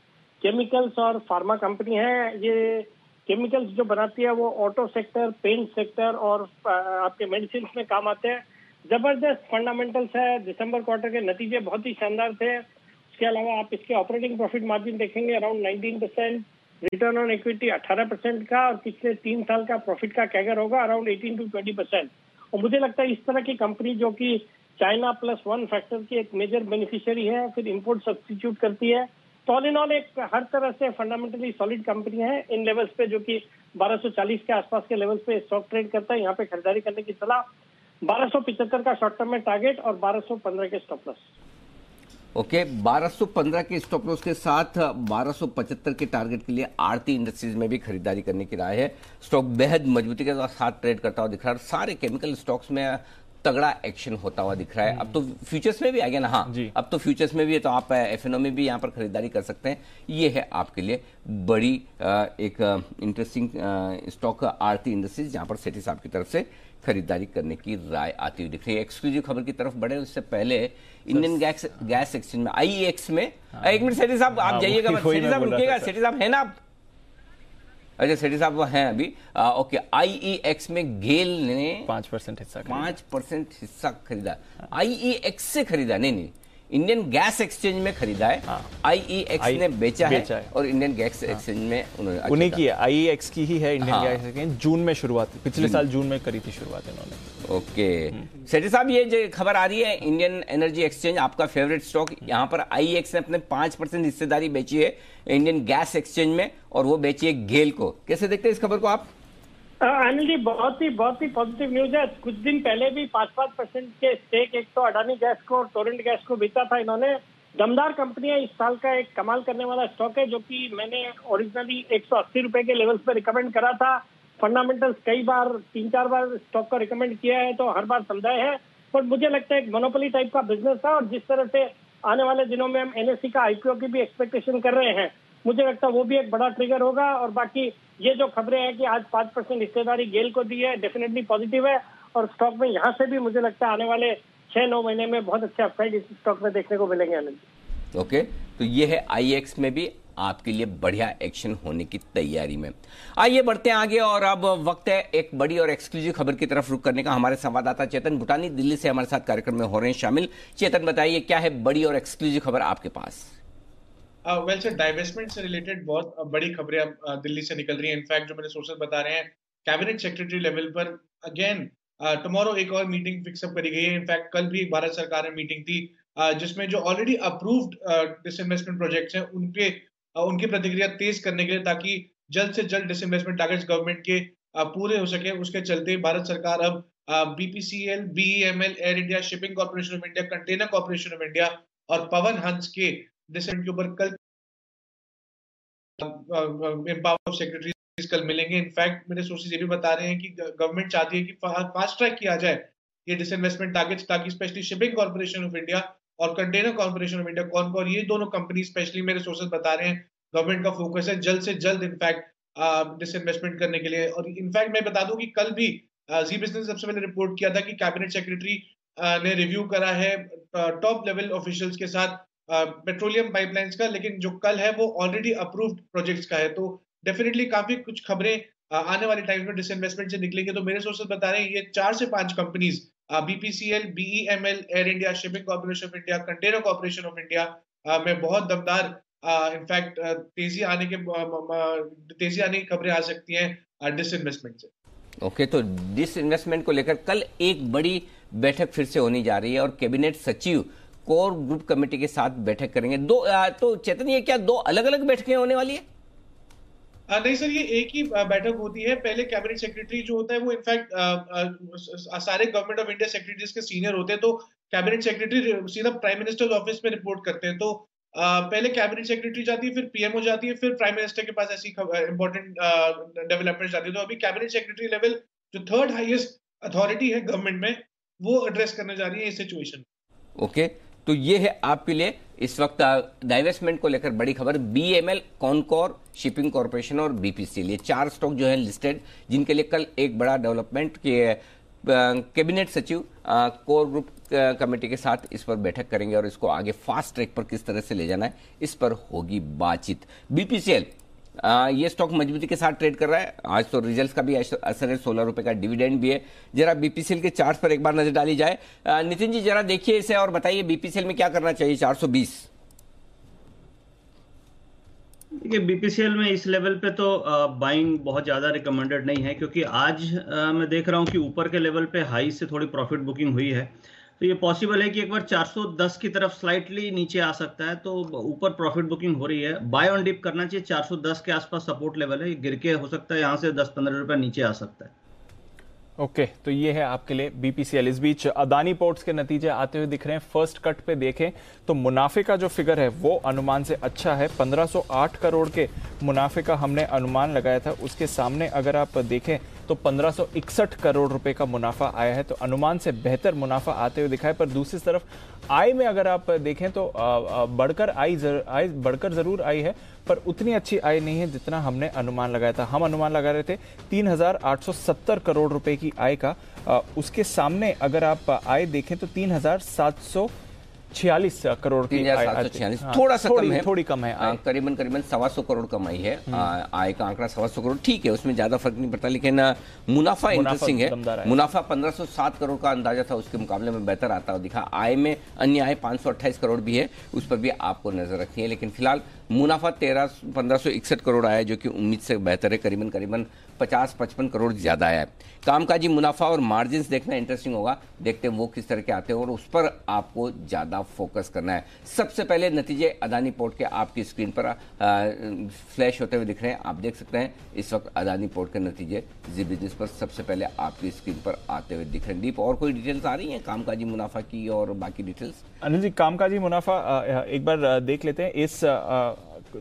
केमिकल्स और फार्मा कंपनी है। ये केमिकल्स जो बनाती है वो ऑटो सेक्टर पेंट सेक्टर और आपके मेडिसिन में काम आते हैं। ज़बरदस्त फंडामेंटल्स है। दिसंबर क्वार्टर के नतीजे बहुत ही शानदार थे। उसके अलावा आप इसके ऑपरेटिंग प्रॉफिट मार्जिन देखेंगे around 19 percent return on equity 18 percent का और पिछले तीन साल का प्रॉफिट का कैगर होगा अराउंड 18 टू 20 परसेंट और मुझे लगता है इस तरह की कंपनी जो कि चाइना प्लस वन फैक्टर की एक मेजर बेनिफिशियरी है, फिर इंपोर्ट सब्सटीट्यूट करती है तो ऑल इन ऑल एक हर तरह से फंडामेंटली सॉलिड कंपनी है। इन लेवल्स पे जो कि 1240 के आसपास के लेवल्स पे स्टॉक ट्रेड करता है, यहाँ पे खरीदारी करने की सलाह। 1275 का शॉर्ट टर्म में टारगेट और 1215 के स्टॉप लॉस
ओके okay, 1215 के स्टॉप लॉस के साथ 1275 के टारगेट के लिए आरती इंडस्ट्रीज़ में भी खरीदारी करने की राय है। स्टॉक बेहद मजबूती के साथ ट्रेड करता हुआ दिख रहा है सारे केमिकल स्टॉक्स में तगड़ा एक्शन होता हुआ दिख रहा है। अब तो फ्यूचर्स में भी आ गया ना? हाँ। अब तो फ्यूचर्स में भी है तो आप एफ़ में भी यहाँ पर खरीदारी कर सकते हैं। ये है आपके लिए बड़ी एक इंटरेस्टिंग स्टॉक आरती इंडस्ट्रीज़ जहाँ पर सेठी साहब की तरफ़ से खरीदारी करने की राय आती हुई दिख रही है। एक्सक्लूसिव खबर की तरफ़ बढ़े उससे पहले इंडियन गैस गैस एक्सचेंज में आई में हाँ। एक मिनट सेठी साहब आप हाँ, जाइएगा सेठी साहब रुकिएगा। सेठी साहब है ना आप? अच्छा सेठी साहब वो हैं अभी। आ, ओके आईईएक्स में गेल ने
पाँच परसेंट हिस्सा
पाँच परसेंट हिस्सा खरीदा। आईईएक्स से खरीदा नहीं नहीं। इंडियन गैस एक्सचेंज में खरीदा है। आईईएक्स हाँ। ने बेचा, बेचा है, है और इंडियन गैस एक्सचेंज में उन्होंने
उन्हीं की है। आईईएक्स की ही है इंडियन गैस एक्सचेंज जून में शुरुआत पिछले साल जून में करी थी शुरुआत इन्होंने।
ओके। सेठी साहब ये जो खबर आ रही है इंडियन एनर्जी एक्सचेंज आपका फेवरेट स्टॉक यहाँ पर आईईएक्स ने अपने पाँच परसेंट हिस्सेदारी बेची है इंडियन गैस एक्सचेंज में और वो बेची है गेल को। कैसे देखते हैं इस खबर को आप?
अनिल जी बहुत ही बहुत ही पॉजिटिव न्यूज़ है। कुछ दिन पहले भी पाँच पाँच परसेंट के स्टेक एक तो अडानी गैस को और टोरेंट गैस को बेचा था इन्होंने। दमदार कंपनियाँ इस साल का एक कमाल करने वाला स्टॉक है, जो कि मैंने ओरिजिनली एक सौ अस्सी रुपए के लेवल्स पे रिकमेंड करा था। फंडामेंटल्स कई बार तीन चार बार स्टॉक को रिकमेंड किया है तो हर बार समझाए है। पर मुझे लगता है एक मोनोपोली टाइप का बिज़नेस था और जिस तरह से आने वाले दिनों में हम एनएससी का आईपीओ की भी एक्सपेक्टेशन कर रहे हैं, मुझे लगता है वो भी एक बड़ा ट्रिगर होगा, और बाकी ये जो खबरें हैं कि आज पाँच परसेंट हिस्सेदारी गेल को दी है डेफिनेटली पॉजिटिव है और स्टॉक में यहाँ से भी मुझे लगता है आने वाले छह नौ महीने में बहुत अच्छे अपसाइड इस स्टॉक में देखने को मिलेंगे आनंद
ओके तो ये है आईएक्स में भी आपके लिए बढ़िया एक्शन होने की तैयारी में। आइए बढ़ते हैं आगे और अब वक्त है एक बड़ी और एक्सक्लूसिव खबर की तरफ़ रुक करने का। हमारे संवाददाता चेतन भूटानी दिल्ली से हमारे साथ कार्यक्रम में हो रहे हैं शामिल। चेतन, बताइए क्या है बड़ी और एक्सक्लूसिव खबर आपके पास?
वेल सर डाइवेस्टमेंट से रिलेटेड बहुत बड़ी खबरें अब दिल्ली से निकल रही हैं। इनफैक्ट जो मेरे सोर्सेज बता रहे हैं कैबिनेट सेक्रेटरी लेवल पर अगेन टुमारो एक और मीटिंग फिक्सअप करी गई है। इनफैक्ट कल भी भारत सरकार में मीटिंग थी जिसमें जो ऑलरेडी अप्रूव्ड डिसइन्वेस्टमेंट प्रोजेक्ट्स हैं, उनके उनकी प्रतिक्रिया तेज करने के लिए ताकि जल्द से जल्द डिसइन्वेस्टमेंट टारगेट्स गवर्नमेंट के पूरे हो सके। उसके चलते भारत सरकार अब BPCL BEML air India shipping corporation of India container corporation of India और पवन हंस के के ऊपर कल कल मिलेंगे। इनफैक्ट मेरे सोर्सेज ये भी बता रहे हैं कि गवर्नमेंट चाहती है कि फास्ट ट्रैक किया जाए। ये डिसइन्वेस्टमेंट टारगेट्स ताकि specially shipping corporation of India और कंटेनर कॉर्पोरेशन ऑफ़ इंडिया कौन कौन, ये दोनों कंपनी स्पेशली मेरे सोर्सेज बता रहे हैं। गवर्नमेंट का फोकस है जल्द से जल्द इनफैक्ट डिसइन्वेस्टमेंट करने के लिए। और इनफैक्ट मैं बता दूँ कि कल भी जी बिज़नेस ने सबसे पहले रिपोर्ट किया था कि कैबिनेट सेक्रेटरी ने रिव्यू करा है टॉप लेवल ऑफिशियल्स के साथ। पेट्रोलियम पाइपलाइंस का लेकिन जो कल है वो ऑलरेडी अप्रूव्ड प्रोजेक्ट्स का है। तो डेफिनेटली काफ़ी कुछ खबरें आने वाले टाइम में डिसइन्वेस्टमेंट से निकलेंगे। तो मेरे सोर्सेज बता रहे हैं ये चार से पाँच companies BPCL BEML Air India Shipping Corporation of India Container Corporation of India में बहुत दमदार इनफैक्ट तेज़ी आने के तेज़ी आने की खबरें आ सकती हैं डिसइन्वेस्टमेंट से।
ओके okay, तो डिस इन्वेस्टमेंट को लेकर कल एक बड़ी बैठक फिर से होने जा रही है और कैबिनेट सचिव कोर ग्रुप कमेटी के साथ बैठक करेंगे। दो तो चेतन ये क्या दो अलग अलग बैठकें होने वाली है?
आ, नहीं सर ये एक ही बैठक होती है। पहले कैबिनेट सेक्रेटरी जो होता है वो इनफैक्ट सारे गवर्नमेंट ऑफ़ इंडिया सेक्रेटरीज के सीनियर होते हैं तो कैबिनेट सेक्रेटरी सीधा प्राइम मिनिस्टर ऑफ़िस में रिपोर्ट करते हैं। तो आ, पहले कैबिनेट सेक्रेटरी जाती है फिर पीएमओ जाती है फिर प्राइम मिनिस्टर के पास ऐसी इंपॉर्टेंट डेवलपमेंट जाती है। तो अभी कैबिनेट सेक्रेटरी लेवल जो थर्ड हाइएस्ट अथॉरिटी है गवर्नमेंट में वो एड्रेस करने जा रही है इस सिचुएशन
ओके okay. तो ये है आपके लिए इस वक्त डाइवेस्टमेंट को लेकर बड़ी खबर। बीएमएल कॉनकोर शिपिंग कॉरपोरेशन और बीपीसीएल ये चार स्टॉक जो है लिस्टेड जिनके लिए कल एक बड़ा डेवलपमेंट के कैबिनेट सचिव कोर ग्रुप कमेटी के साथ इस पर बैठक करेंगे और इसको आगे फास्ट ट्रैक पर किस तरह से ले जाना है, इस पर होगी बातचीत। बीपीसीएल आ, ये स्टॉक मजबूती के साथ ट्रेड कर रहा है। आज तो रिजल्ट्स का भी असर है सोलह रुपए का डिविडेंड भी है। जरा बीपीसीएल के चार्ट पर एक बार नज़र डाली जाए। नितिन जी जरा देखिए इसे और बताइए बीपीसीएल में क्या करना चाहिए 420
देखिए बीपीसीएल में इस लेवल पे तो बाइंग बहुत ज़्यादा रिकमेंडेड नहीं है क्योंकि आज आ, मैं देख रहा हूँ कि ऊपर के लेवल पे हाई से थोड़ी प्रॉफिट बुकिंग हुई है। तो ये पॉसिबल है कि एक बार 410 की तरफ़ स्लाइटली नीचे आ सकता है तो ऊपर प्रॉफिट बुकिंग हो रही है। बाय ऑन डिप करना चाहिए 410 के आसपास सपोर्ट लेवल है। गिर के हो सकता है यहाँ से 10-15 रुपया नीचे आ सकता है।
ओके okay, तो ये है आपके लिए बीपीसीएल इस बीच। अदानी पोर्ट्स के नतीजे आते हुए दिख रहे हैं। फ़र्स्ट कट पे देखें तो मुनाफे का जो फिगर है वो अनुमान से अच्छा है। 1508 करोड़ के मुनाफे का हमने अनुमान लगाया था। उसके सामने अगर आप देखें तो 1561 करोड़ रुपए का मुनाफा आया है। तो अनुमान से बेहतर मुनाफा आते हुए दिखा है पर दूसरी तरफ़ आय में अगर आप देखें तो बढ़कर आई आय बढ़कर ज़रूर आई है पर उतनी अच्छी आय नहीं है जितना हमने अनुमान लगाया था। हम अनुमान लगा रहे थे 3,870 करोड़ रुपए की आय का। उसके सामने अगर आप आय देखें तो 3,700 छियालीस करोड़
की छियालीस। हाँ, थोड़ा सा थोड़ी, कम है। थोड़ी कम है करीबन करीबन सवा सौ करोड़ कमाई है। हम्म। आय का आंकड़ा सवा सौ करोड़। ठीक है उसमें ज़्यादा फ़र्क नहीं पड़ता लेकिन मुनाफा इंटरेस्टिंग है। मुनाफा पंद्रह सौ सात करोड़ का अंदाज़ा था उसके मुकाबले में बेहतर आता हुआ दिखा। आय में अन्य आय पाँच सौ अट्ठाईस करोड़ भी है उस पर भी आपको नज़र रखनी है लेकिन फ़िलहाल मुनाफा तेरह, पंद्रह सौ इकसठ करोड़ आया, जो कि उम्मीद से बेहतर है। करीबन करीबन पचास, पचपन करोड़ ज़्यादा आया कामकाजी, मुनाफा और मार्जिन देखना इंटरेस्टिंग होगा। देखते हैं वो किस तरह के आते हैं और उस पर आपको ज़्यादा फोकस करना है। सबसे पहले नतीजे अदानी पोर्ट के आपकी स्क्रीन पर फ्लैश होते हुए दिख रहे हैं। आप देख सकते हैं, इस वक्त अदानी पोर्ट के नतीजे जी बिज़नेस पर सबसे पहले आपकी स्क्रीन पर आते हुए दिख रहे हैं। दीप और कोई डिटेल्स आ रही है कामकाजी, मुनाफा की और बाकी डिटेल्स
अनिल जी, कामकाजी, मुनाफा एक बार देख लेते हैं। इस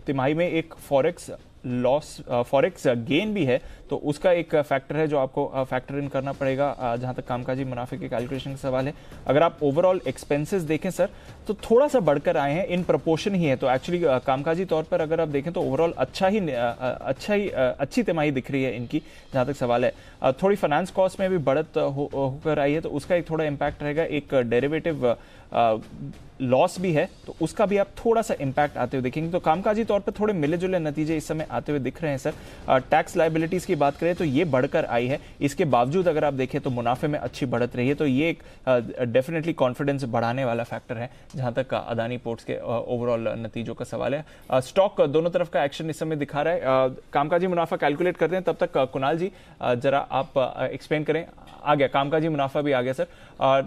तिमाही में एक फॉरेक्स लॉस फॉरेक्स गेन भी है तो उसका एक फैक्टर है जो आपको फैक्टर इन करना पड़ेगा जहाँ तक कामकाजी मुनाफे के कैलकुलेशन का सवाल है। अगर आप ओवरऑल एक्सपेंसेस देखें सर तो थोड़ा सा बढ़कर आए हैं इन प्रपोर्शन ही है। तो एक्चुअली कामकाजी तौर पर अगर आप देखें तो ओवरऑल अच्छा ही अच्छा ही अच्छी तिमाही दिख रही है इनकी, जहाँ तक सवाल है। थोड़ी फाइनेंस कॉस्ट में भी बढ़त होकर आई है तो उसका एक थोड़ा इम्पैक्ट रहेगा। एक डेरिवेटिव लॉस भी है तो उसका भी आप थोड़ा सा इंपैक्ट आते हुए देखेंगे। तो कामकाजी तौर पर थोड़े मिले जुले नतीजे इस समय आते हुए दिख रहे हैं सर टैक्स लाइबिलिटीज की बात करें तो ये बढ़कर आई है। इसके बावजूद अगर आप देखें तो मुनाफे में अच्छी बढ़त रही है तो ये एक डेफिनेटली कॉन्फिडेंस बढ़ाने वाला फैक्टर है, जहाँ तक अदानी पोर्ट्स के ओवरऑल नतीजों का सवाल है। स्टॉक दोनों तरफ़ का एक्शन इस समय दिखा रहा है। कामकाजी मुनाफा कैलकुलेट करते हैं, तब तक कुणाल जी जरा आप एक्सप्लेन करें। आ गया, कामकाजी मुनाफा भी आ गया सर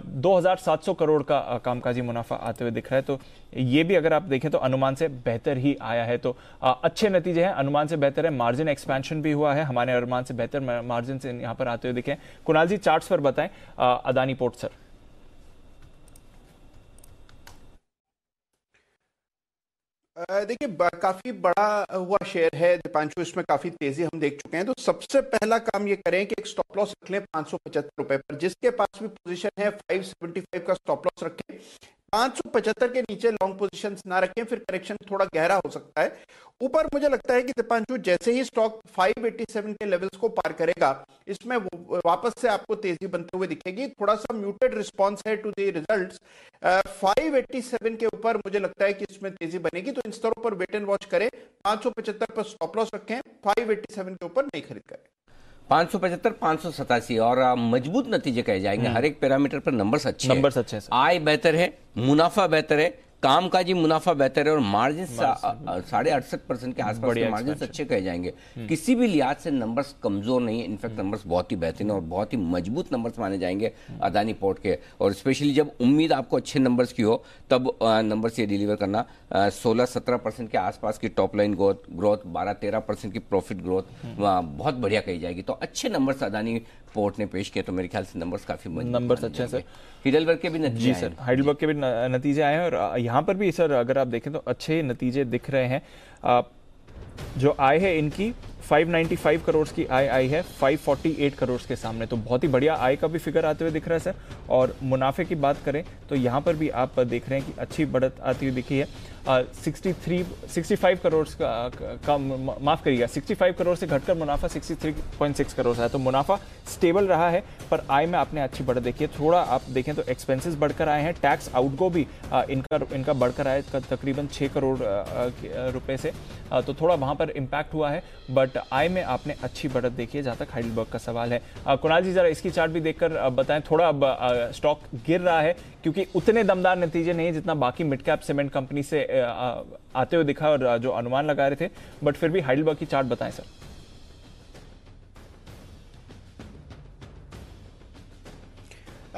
दो हज़ार सात सौ करोड़ का कामकाजी मुनाफा आते हुए दिख रहा है तो ये भी अगर आप देखें तो अनुमान से बेहतर ही आया है। तो अच्छे नतीजे हैं, अनुमान से बेहतर है मार्जिन एक्सपेंशन भी हुआ है, हमारे अनुमान से बेहतर मार्जिन यहाँ पर आते हुए दिखे कुणाल जी चार्ट्स पर बताएँ अदानी पोर्ट सर
देखिए काफ़ी बड़ा हुआ शेयर है दीपांशु इसमें काफ़ी तेज़ी हम देख चुके हैं। तो सबसे पहला काम ये करें कि एक स्टॉप लॉस रख लें पाँच रुपए पर, जिसके पास भी पोजीशन है फाइव सेवेंटी फाइव का स्टॉप लॉस रखें। पाँच सौ पचहत्तर के नीचे लॉन्ग पोजीशन ना रखें, फिर करेक्शन थोड़ा गहरा हो सकता है। ऊपर मुझे लगता है कि दीपांशु, जैसे ही स्टॉक 587 के लेवल्स को पार करेगा, इसमें वापस से आपको तेज़ी बनते हुए दिखेगी। थोड़ा सा म्यूटेड रिस्पांस है टू द रिजल्ट्स 587 के ऊपर मुझे लगता है कि इसमें तेज़ी बनेगी तो इन स्तरों पर वेट एंड वॉच करें। पाँच पर स्टॉप लॉस रखें फाइव के ऊपर नहीं खरीद करें।
पाँच सौ पचहत्तर पाँच सौ सतासी और मज़बूत नतीजे कहे जाएँगे। हम्म। हर एक पैरामीटर पर नंबर अच्छे
नंबर अच्छे
आय बेहतर है मुनाफा बेहतर है कामकाजी मुनाफा बेहतर है और मार्जिन साढ़े अड़सठ परसेंट के आसपास के मार्जिन अच्छे कहे जाएँगे। हम्म। किसी भी लिहाज से नंबर्स कमज़ोर नहीं है। In fact numbers hmm. बहुत ही बेहतरीन और बहुत ही मज़बूत नंबर्स माने जाएँगे हम्म। अदानी पोर्ट के। और स्पेशली जब उम्मीद आपको अच्छे नंबर्स की हो तब नंबर्स ये डिलीवर करना। सोलह सत्रह परसेंट के आसपास की टॉप लाइन ग्रोथ ग्रोथ बारह तेरह परसेंट की प्रॉफिट ग्रोथ बहुत बढ़िया कही जाएगी। तो अच्छे नंबर्स अदानी पोर्ट ने पेश किया तो मेरे ख्याल से नंबर्स काफ़ी
नंबर्स अच्छे हैं सर
हिडलबर्ग के भी नतीजे जी
सर हाइडलबर्ग के भी नतीजे आए हैं और यहाँ पर भी सर अगर आप देखें तो अच्छे नतीजे दिख रहे हैं। जो आय है इनकी 595 करोड़ की आय आई है 548 करोड़ के सामने। तो बहुत ही बढ़िया आय का भी फिगर आते हुए दिख रहा है सर। और मुनाफे की बात करें तो यहाँ पर भी आप देख रहे हैं कि अच्छी बढ़त आती हुई दिखी है। Sixty three sixty five crore का, का माफ़ करिएगा सिक्सटी फाइव करोड़ से घटकर मुनाफा sixty three point six crore है। तो मुनाफा स्टेबल रहा है पर आय में आपने अच्छी बढ़त देखी है। थोड़ा आप देखें तो एक्सपेंसेस बढ़कर आए हैं टैक्स आउटगो भी आ, इनका इनका बढ़कर आए तकरीबन छः करोड़ रुपए से। आ, तो थोड़ा वहाँ पर इम्पैक्ट हुआ है बट आय में आपने अच्छी बढ़त देखी है, जहाँ तक हाइडलबर्ग का सवाल है। कुणाल जी, जरा इसकी चार्ट भी देखकर बताएँ। थोड़ा अब स्टॉक गिर रहा है, क्योंकि उतने दमदार नतीजे नहीं, जितना बाकी मिड कैप सीमेंट कंपनी से आते हुए दिखा और जो अनुमान लगा रहे थे। बट फिर भी हाइडलबर्ग की चार्ट बताएँ, सर।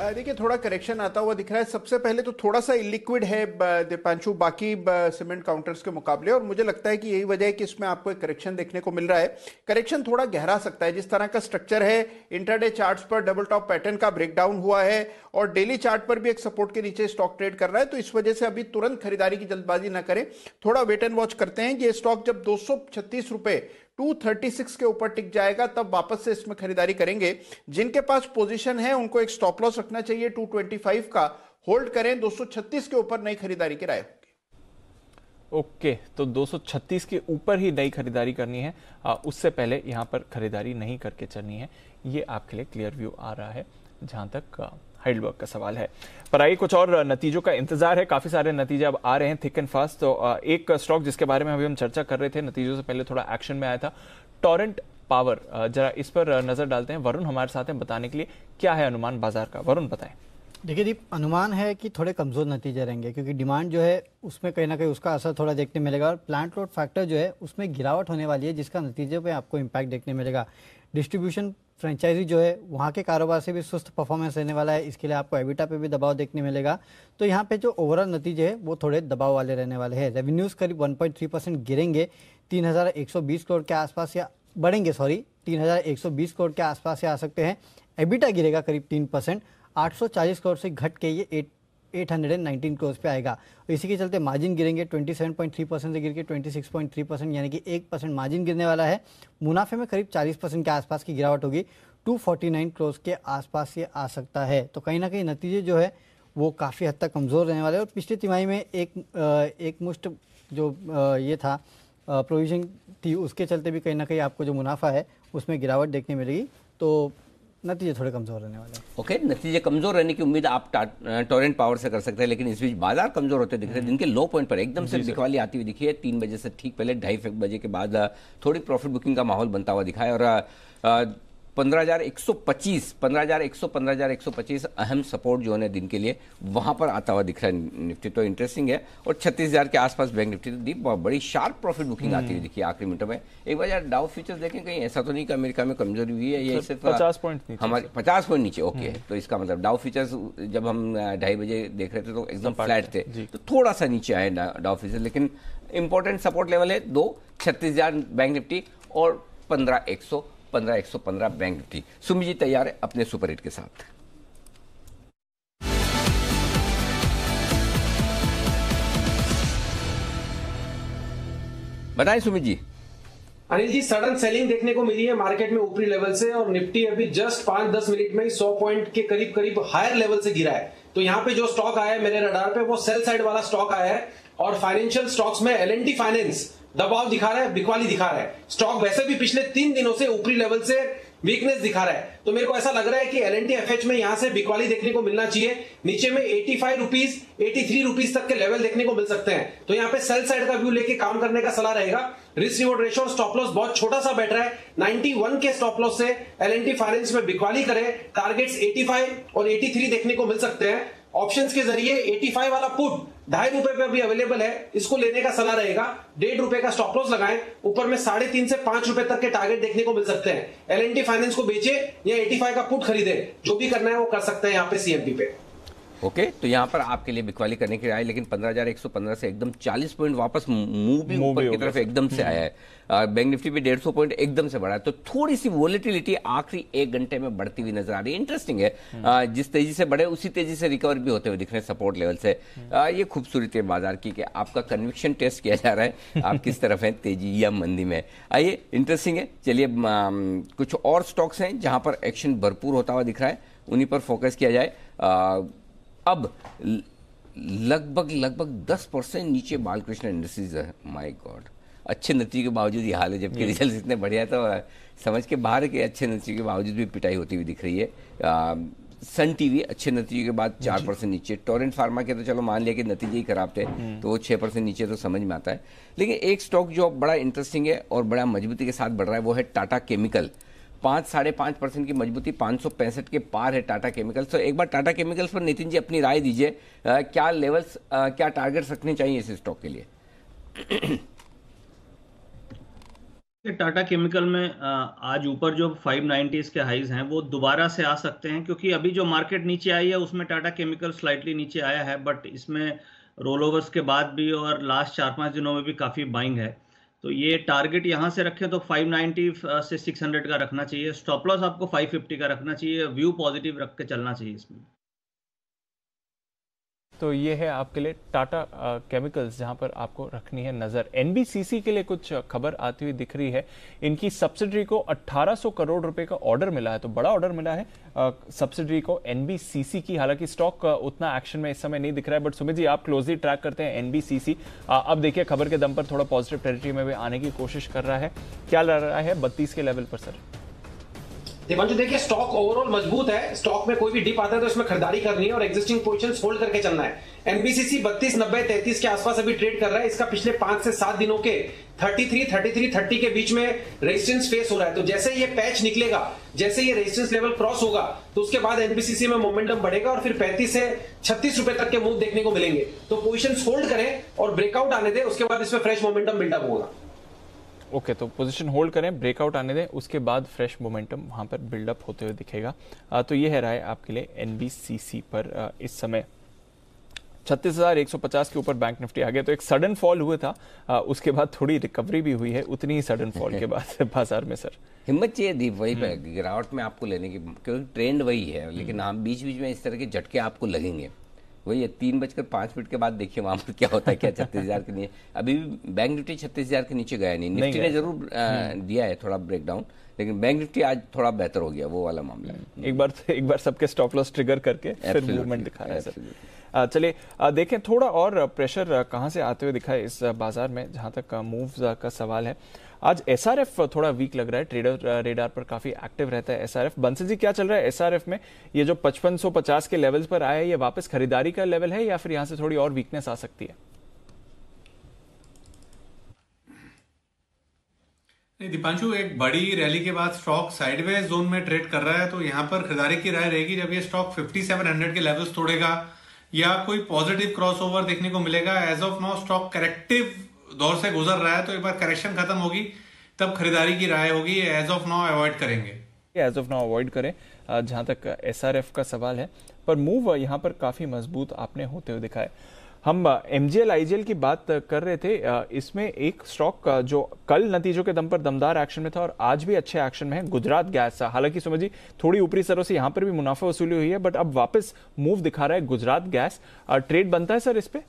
देखिए, थोड़ा करेक्शन आता हुआ दिख रहा है। सबसे पहले तो थोड़ा सा इलिक्विड है दीपांशु। बाकी सीमेंट काउंटर्स के मुकाबले। और मुझे लगता है कि यही वजह है कि इसमें आपको एक करेक्शन देखने को मिल रहा है। करेक्शन थोड़ा गहरा सकता है। जिस तरह का स्ट्रक्चर है इंटरडे चार्ट्स पर डबल टॉप पैटर्न का ब्रेकडाउन हुआ है और डेली चार्ट पर भी एक सपोर्ट के नीचे स्टॉक ट्रेड कर रहा है तो इस वजह से अभी तुरंत खरीदारी की जल्दबाजी ना करें। थोड़ा वेट एंड वॉच करते हैं ये स्टॉक जब दो रुपए 236 के ऊपर टिक जाएगा तब वापस से इसमें खरीदारी करेंगे। जिनके पास पोजीशन है उनको एक स्टॉप लॉस रखना चाहिए 225 का। होल्ड करें 236 के ऊपर नई खरीदारी की राय
ओके तो 236 के ऊपर ही नई खरीदारी करनी है। आ, उससे पहले यहाँ पर खरीदारी नहीं करके चलनी है। ये आपके लिए क्लियर व्यू आ रहा है। जहाँ तक हाइडलबर्ग का सवाल है। पर आइए कुछ और नतीजों का इंतज़ार है। काफ़ी सारे नतीजे अब आ रहे हैं थिक एंड फास्ट तो एक स्टॉक जिसके बारे में अभी हम चर्चा कर रहे थे, नतीजों से पहले थोड़ा एक्शन में आया था, टॉरेंट पावर। जरा इस पर नज़र डालते हैं। वरुण हमारे साथ हैं बताने के लिए, क्या है अनुमान बाज़ार का? वरुण बताएँ।
देखिए दीप, अनुमान है कि थोड़े कमज़ोर नतीजे रहेंगे, क्योंकि डिमांड जो है, उसमें कहीं ना कहीं उसका असर थोड़ा देखने मिलेगा, और प्लांट लोड फैक्टर जो है, उसमें गिरावट होने वाली है, जिसका नतीजे पे आपको इम्पैक्ट देखने मिलेगा। डिस्ट्रीब्यूशन फ्रेंचाइजी जो है वहाँ के कारोबार से भी सुस्त परफॉर्मेंस रहने वाला है। इसके लिए आपको एबिटा पे भी दबाव देखने मिलेगा। तो यहाँ पे जो ओवरऑल नतीजे है वो थोड़े दबाव वाले रहने वाले हैं। रेवेन्यूज़ करीब 1.3 परसेंट गिरेंगे। 3,120 करोड़ के आसपास या बढ़ेंगे सॉरी 3,120 करोड़ के आसपास या आ सकते हैं। एबिटा गिरेगा करीब तीन परसेंट करोड़ से घट के ये एट 819 करोड़ पे आएगा। इसी के चलते मार्जिन गिरेंगे 27.3 परसेंट से गिर के 26.3 परसेंट यानी कि एक परसेंट मार्जिन गिरने वाला है। मुनाफे में करीब 40 परसेंट के आसपास की गिरावट होगी। 249 करोड़ के आसपास ये आ सकता है। तो कहीं ना कहीं नतीजे जो है, वो काफ़ी हद तक कमज़ोर रहने वाले और पिछली तिमाही में एक एक मुश्त जो ये था प्रोविज़न थी, उसके चलते भी कहीं ना कहीं आपको जो मुनाफा है, उसमें गिरावट देखने मिलेगी। तो नतीजे थोड़े कमज़ोर रहने वाले
ओके okay, नतीजे कमज़ोर रहने की उम्मीद आप टोरेंट पावर से कर सकते हैं लेकिन इस बीच बाज़ार कमज़ोर होते दिख रहे हैं। दिन के लो पॉइंट पर एकदम से दिखवाली आती हुई दिखी है। तीन बजे से ठीक पहले ढाई बजे के बाद थोड़ी प्रॉफिट बुकिंग का माहौल बनता हुआ दिखा है और पंद्रह हज़ार एक सौ पच्चीस पंद्रह हज़ार एक सौ पंद्रह हज़ार एक सौ पच्चीस अहम सपोर्ट जो है दिन के लिए वहाँ पर आता हुआ दिख रहा है निफ्टी। तो इंटरेस्टिंग है। और छत्तीस हज़ार के आसपास बैंक निफ्टी तो दी बड़ी शार्प प्रॉफिट बुकिंग आती हुई हम्म। दिखी आखिरी मिनटों में। एक बार यार डाउ फीचर्स देखें कहीं ऐसा तो नहीं कि अमेरिका में कमज़ोरी हुई है ये
सिर्फ़ पचास पॉइंट
हमारे पचास पॉइंट नीचे ओके हम्म। तो इसका मतलब डाउ फीचर्स जब हम ढाई बजे देख रहे थे तो एकदम फ्लैट थे। तो थोड़ा सा नीचे आए डाउ फीचर्स लेकिन इंपॉर्टेंट सपोर्ट लेवल है दो छत्तीस बैंक निफ्टी और पंद्रह एक सौ। पंद्रह, एक सौ पंद्रह बैंक निफ्टी सुमी जी तैयार है अपने सुपर हिट के साथ। बताएँ सुमित जी।
अनिल जी सडन सेलिंग देखने को मिली है मार्केट में ऊपरी लेवल से और निफ्टी अभी जस्ट पाँच दस मिनट में ही सौ पॉइंट के करीब करीब हायर लेवल से गिरा है। तो यहाँ पे जो स्टॉक आया है मेरे रडार पे, वो सेल साइड वाला स्टॉक आया है और फाइनेंशियल स्टॉक्स में एल फाइनेंस दबाव दिखा रहा है, बिकवाली दिखा रहा है। स्टॉक वैसे भी पिछले तीन दिनों से ऊपरी लेवल से वीकनेस दिखा रहा है। तो मेरे को ऐसा लग रहा है कि एल एफ़ में यहाँ से बिकवाली देखने को मिलना चाहिए। नीचे में eighty five rupees eighty three rupees तक के लेवल देखने को मिल सकते हैं। तो यहाँ पे सेल साइड का व्यू लेके काम करने का सलाह रहेगा। Risk reward ratio stop loss बहुत छोटा सा बैठ रहा है। 91 के स्टॉप लॉस से एल एन फाइनेंस में बिकवाली करे। टारगेट्स 85 और 83 देखने को मिल सकते हैं। ऑप्शन के ज़रिए 85 वाला पुट ढाई रुपए पे अभी अवेलेबल है। इसको लेने का सलाह रहेगा। डेढ़ रुपए का स्टॉप लॉस लगाएँ। ऊपर में साढ़े तीन से पाँच रुपए तक के टारगेट देखने को मिल सकते हैं। एल फाइनेंस को बेचे या 85 का पुट खरीदे। जो भी करना है वो कर सकते हैं यहाँ पे सीएमपी पे।
ओके? okay, तो यहाँ पर आपके लिए बिकवाली करने की राय लेकिन 15,115 से एकदम 40 पॉइंट वापस मूव भी ऊपर की तरफ़ एकदम से आया है। बैंक निफ्टी भी 150 पॉइंट एकदम से बढ़ा है। तो थोड़ी सी वोलेटिलिटी आखिरी एक घंटे में बढ़ती हुई नज़र आ रही है। इंटरेस्टिंग है। आ, जिस तेज़ी से बढ़े उसी तेज़ी से रिकवर भी होते हुए दिख रहे हैं सपोर्ट लेवल से। आ, ये खूबसूरती है बाज़ार की कि आपका कन्विक्शन टेस्ट किया जा रहा है। आप किस तरफ़ है तेज़ी या मंदी में? आइए इंटरेस्टिंग है। चलिए कुछ और स्टॉक्स हैं जहाँ पर एक्शन भरपूर होता हुआ दिख रहा है। उन्हीं पर फोकस किया जाए। अब लगभग लगभग 10 परसेंट नीचे बालकृष्ण इंडस्ट्रीज़ है। माय गॉड अच्छे नतीजे के बावजूद ये हाल है जबकि रिज़ल्ट इतने बढ़िया तो समझ के बाहर के अच्छे नतीजे के बावजूद भी पिटाई होती हुई दिख रही है। आ, सन टीवी अच्छे नतीजे के बाद चार परसेंट नीचे। टोरेंट फार्मा के तो चलो मान लिया कि नतीजे ही खराब थे हम्म। तो वो छह परसेंट नीचे तो समझ में आता है। लेकिन एक स्टॉक जो बड़ा इंटरेस्टिंग है और बड़ा मजबूती के साथ बढ़ रहा है वो है टाटा केमिकल पाँच, साढ़े पाँच परसेंट की मजबूती पाँच सौ पैंसठ के पार है टाटा केमिकल्स। तो एक बार टाटा केमिकल्स पर नितिन जी अपनी राय दीजिए क्या लेवल्स क्या टारगेट्स रखने चाहिए इस स्टॉक के लिए?
टाटा केमिकल में आज ऊपर जो 590 के हाइज हैं, वो दोबारा से आ सकते हैं, क्योंकि अभी जो मार्केट नीचे आई है, उसमें टाटा केमिकल स्लाइटली नीचे आया है बट इसमें रोल ओवर्स के बाद भी और लास्ट चार पाँच दिनों में भी काफ़ी बाइंग है। तो ये टारगेट यहाँ से रखें तो 590 से 600 का रखना चाहिए। स्टॉप लॉस आपको 550 का रखना चाहिए। व्यू पॉजिटिव रख के चलना चाहिए इसमें।
तो ये है आपके लिए टाटा केमिकल्स जहाँ पर आपको रखनी है नज़र। एनबीसीसी के लिए कुछ खबर आती हुई दिख रही है। इनकी सब्सिडरी को 1800 करोड़ रुपए का ऑर्डर मिला है तो बड़ा ऑर्डर मिला है। सब्सिडरी को एनबीसीसी की, हालाँकि स्टॉक उतना एक्शन में इस समय नहीं दिख रहा है बट सुमित जी, आप क्लोजली ट्रैक करते हैं एनबीसीसी अब देखिए खबर के दम पर थोड़ा पॉजिटिव टेरिटरी में भी आने की कोशिश कर रहा है। क्या लड़ रहा है बत्तीस के लेवल पर सर
दीपांशु देखिए स्टॉक ओवरऑल मज़बूत है। स्टॉक में कोई भी डिप आता है तो इसमें खरीदारी करनी है और एक्जिस्टिंग पोजिशन होल्ड करके चलना है। एनबीसीसी बत्तीस नब्बे तैतीस के आसपास अभी ट्रेड कर रहा है। इसका पिछले पाँच से सात दिनों के 33, 33, 30 के बीच में रेजिस्टेंस फेस हो रहा है। तो जैसे ये पैच निकलेगा जैसे ये रेजिस्टेंस लेवल क्रॉस होगा तो उसके बाद एनबीसीसी में मोमेंटम बढ़ेगा और फिर 35 से 36 रुपए तक के मूव देखने को मिलेंगे। तो पोजिशन होल्ड करें और ब्रेकआउट आने दे उसके बाद इसमें फ्रेश मोमेंटम बिल्डअप होगा।
ओके तो पोजीशन होल्ड करें ब्रेकआउट आने दें उसके बाद फ्रेश मोमेंटम वहाँ पर बिल्डअप होते हुए दिखेगा। आ, तो ये है राय आपके लिए एनबीसीसी पर आ, इस समय। छत्तीस हज़ार एक सौ पचास के ऊपर बैंक निफ्टी आ गया तो एक सडन फॉल हुआ था। आ, उसके बाद थोड़ी रिकवरी भी हुई है उतनी ही सडन फॉल के बाद (laughs) बाज़ार में सर
हिम्मत चाहिए दीप वही हम्म। गिरावट में आपको लेने की क्योंकि ट्रेंड वही है लेकिन हम हम्म। बीच बीच में इस तरह के झटके आपको लगेंगे। वही है तीन बजकर पाँच मिनट के बाद देखिए वहाँ पर क्या होता है क्या (laughs) छत्तीस हज़ार के नीचे। अभी भी बैंक निफ्टी छत्तीस हज़ार के नीचे गया नहीं निफ्टी ने ज़रूर हम्म। दिया है थोड़ा ब्रेकडाउन लेकिन बैंक निफ्टी आज थोड़ा बेहतर हो गया वो वाला मामला है।
एक बार एक बार सबके स्टॉप लॉस ट्रिगर करके फिर मूवमेंट दिखा रहा है सर। चलिए देखें थोड़ा और प्रेशर कहाँ से आते हुए दिखा है इस बाज़ार में जहाँ तक मूव का सवाल है। आज एसआरएफ थोड़ा वीक लग रहा है ट्रेडर रेडार पर काफ़ी एक्टिव रहता है एसआरएफ बंसल जी, क्या चल रहा है एसआरएफ में? ये जो 5550 के लेवल्स पर आया है, ये वापस खरीदारी का लेवल है या फिर यहाँ से थोड़ी और वीकनेस आ सकती है?
दीपांशु, एक बड़ी रैली के बाद स्टॉक साइडवेज जोन में ट्रेड कर रहा है तो यहाँ पर खरीदारी की राय रहेगी जब ये स्टॉक 5700 के लेवल्स तोड़ेगा या कोई पॉजिटिव क्रॉसओवर देखने को मिलेगा। As of now stock corrective दौर से गुजर रहा है तो एक बार करेक्शन खत्म होगी, तब खरीदारी की राय होगी एज ऑफ़ नाउ अवॉइड करेंगे।
एज ऑफ़ नाउ अवॉइड करें। जहाँ तक एसआरएफ का सवाल है, पर मूव यहाँ पर काफ़ी मज़बूत आपने होते हुए दिखाए हम एमजीएल आईजीएल की बात कर रहे थे इसमें एक स्टॉक जो कल नतीजों के दम पर दमदार एक्शन में था और आज भी अच्छे एक्शन में है, गुजरात गैस हालाँकि समझिए थोड़ी ऊपरी सरों से यहाँ पर भी मुनाफा वसूली हुई है बट अब वापस मूव दिखा रहा है गुजरात गैस ट्रेड बनता है सर इस पर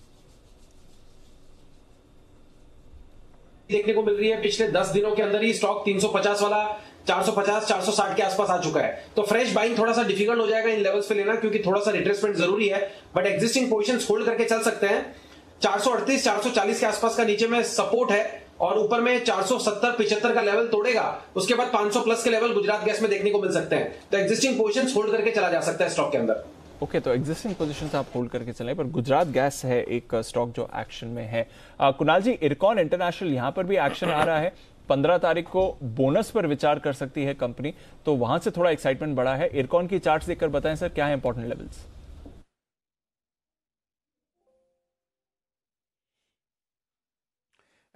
देखने को मिल रही है। पिछले दस दिनों के अंदर ही स्टॉक 350 वाला 450 460 के आसपास आ चुका है। तो फ्रेश बाइंग थोड़ा सा डिफ़िकल्ट हो जाएगा इन लेवल्स पे लेना, क्योंकि थोड़ा सा रिट्रेसमेंट ज़रूरी है। बट एक्जिस्टिंग पोजिशन होल्ड करके चल सकते हैं। 438 440 के आसपास का नीचे में सपोर्ट है और ऊपर में 470 पिछहत्तर का लेवल तोड़ेगा। उसके बाद 500 प्लस के लेवल गुजरात गैस में देखने को मिल सकते हैं। तो एक्जिस्टिंग पोजिशन होल्ड करके चला जा सकता है स्टॉक के अंदर।
ओके तो एग्जिस्टिंग पोजीशन आप होल्ड करके चले, पर गुजरात गैस है एक स्टॉक जो एक्शन में है। कुणाल जी इरकॉन इंटरनेशनल यहाँ पर भी एक्शन आ रहा है। पंद्रह तारीख को बोनस पर विचार कर सकती है कंपनी तो वहाँ से थोड़ा एक्साइटमेंट बढ़ा है। इरकॉन की चार्ट देखकर बताएँ सर क्या है इंपॉर्टेंट लेवल्स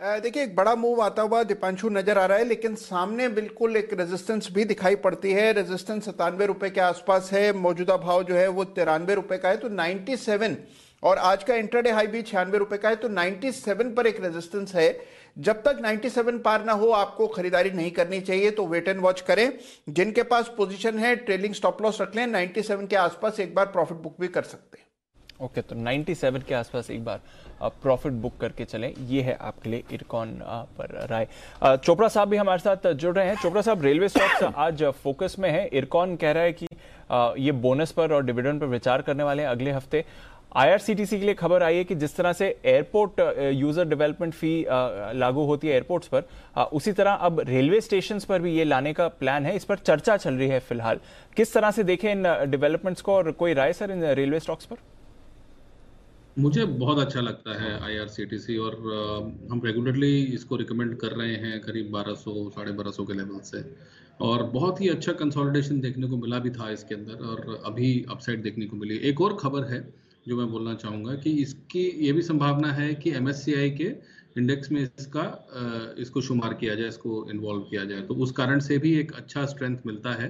देखिए, एक बड़ा मूव आता हुआ दीपांशु नज़र आ रहा है, लेकिन सामने बिल्कुल एक रेजिस्टेंस भी दिखाई पड़ती है। रेजिस्टेंस सतानवे रुपए के आसपास है, मौजूदा भाव जो है वो तिरानवे रुपए का है तो 97 और आज का इंटरडे हाई भी छियानवे रुपए का है तो 97 पर एक रेजिस्टेंस है। जब तक 97 पार ना हो, आपको खरीदारी नहीं करनी चाहिए तो वेट एंड वॉच करें। जिनके पास पोजीशन है ट्रेलिंग स्टॉप लॉस रख लें 97 के आसपास एक बार प्रॉफिट बुक भी कर सकते हैं।
ओके okay, तो 97 के आसपास एक बार प्रॉफिट बुक करके चलें। ये है आपके लिए इरकॉन पर राय। चोपड़ा साहब भी हमारे साथ जुड़ रहे हैं। चोपड़ा साहब रेलवे स्टॉक्स (coughs) आज फोकस में है। इरकॉन कह रहा है कि ये बोनस पर और डिविडेंड पर विचार करने वाले हैं अगले हफ़्ते। आईआरसीटीसी के लिए खबर आई है कि जिस तरह से एयरपोर्ट यूज़र डेवलपमेंट फ़ी लागू होती है एयरपोर्ट्स पर उसी तरह अब रेलवे स्टेशन पर भी ये लाने का प्लान है। इस पर चर्चा चल रही है फ़िलहाल। किस तरह से देखें इन डेवलपमेंट्स को और कोई राय सर इन रेलवे स्टॉक्स पर?
मुझे बहुत अच्छा लगता है आईआरसीटीसी और हम रेगुलरली इसको रिकमेंड कर रहे हैं करीब 1200 साढ़े बारह के लेवल से। और बहुत ही अच्छा कंसोलिडेशन देखने को मिला भी था इसके अंदर और अभी अपसाइड देखने को मिली। एक और खबर है जो मैं बोलना चाहूँगा कि इसकी, ये भी संभावना है कि MSCI के इंडेक्स में इसका इसको शुमार किया जाए, इसको इन्वॉल्व किया जाए। तो उस कारण से भी एक अच्छा स्ट्रेंथ मिलता है।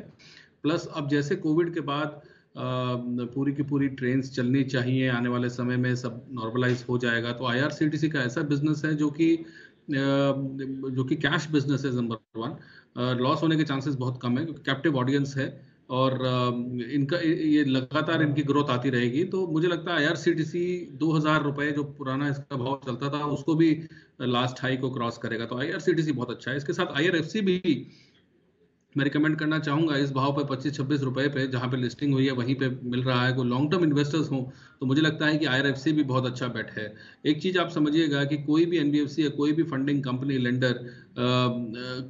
प्लस अब जैसे कोविड के बाद पूरी की पूरी ट्रेन चलनी चाहिए, आने वाले समय में सब नॉर्मलाइज हो जाएगा। तो आईआरसीटीसी का ऐसा बिज़नेस है जो कि जो कि कैश बिज़नेस है नंबर वन लॉस होने के चांसेस बहुत कम है, क्योंकि कैप्टिव ऑडियंस है और इनका, ये लगातार इनकी ग्रोथ आती रहेगी। तो मुझे लगता है आईआरसीटीसी दो हज़ार रुपए जो पुराना इसका भाव चलता था, उसको भी लास्ट हाई को क्रॉस करेगा। तो आई आईआरसीटीसी बहुत अच्छा है। इसके साथ आईआरएफसी भी मैं रिकमेंड करना चाहूँगा इस भाव पे 25-26 रुपए पे, जहाँ पे लिस्टिंग हुई है, वहीं पे मिल रहा है। कोई लॉन्ग टर्म इन्वेस्टर्स हो तो मुझे लगता है कि आईआरएफसी भी बहुत अच्छा बेट है। एक चीज़ आप समझिएगा कि कोई भी एनबीएफसी या कोई भी फंडिंग कंपनी लेंडर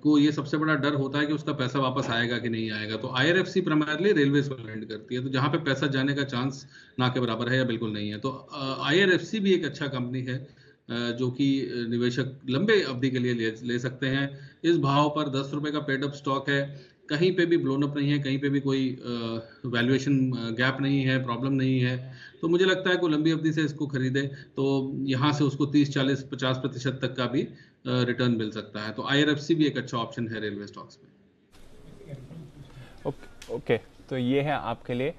को ये सबसे बड़ा डर होता है कि उसका पैसा वापस आएगा कि नहीं आएगा। तो आईआरएफसी प्राइमरली रेलवे को लेंड करती है। तो जहाँ पे पैसा जाने का चांस ना के बराबर है या बिल्कुल नहीं है। तो आईआरएफसी भी एक अच्छा कंपनी है जो कि निवेशक लंबे अवधि के लिए ले सकते हैं। इस भाव पर दस रुपए का पेड अप स्टॉक है। कहीं पे भी ब्लोन अप नहीं है, कहीं पे भी कोई वैल्यूएशन गैप नहीं है प्रॉब्लम नहीं है। तो मुझे लगता है कोई लंबी अवधि से इसको खरीदे तो यहाँ से उसको 30 40 50 प्रतिशत तक का भी रिटर्न मिल सकता है। तो आई भी एक अच्छा ऑप्शन है रेलवे स्टॉक्स में।
ओके ओके तो ये है आपके लिए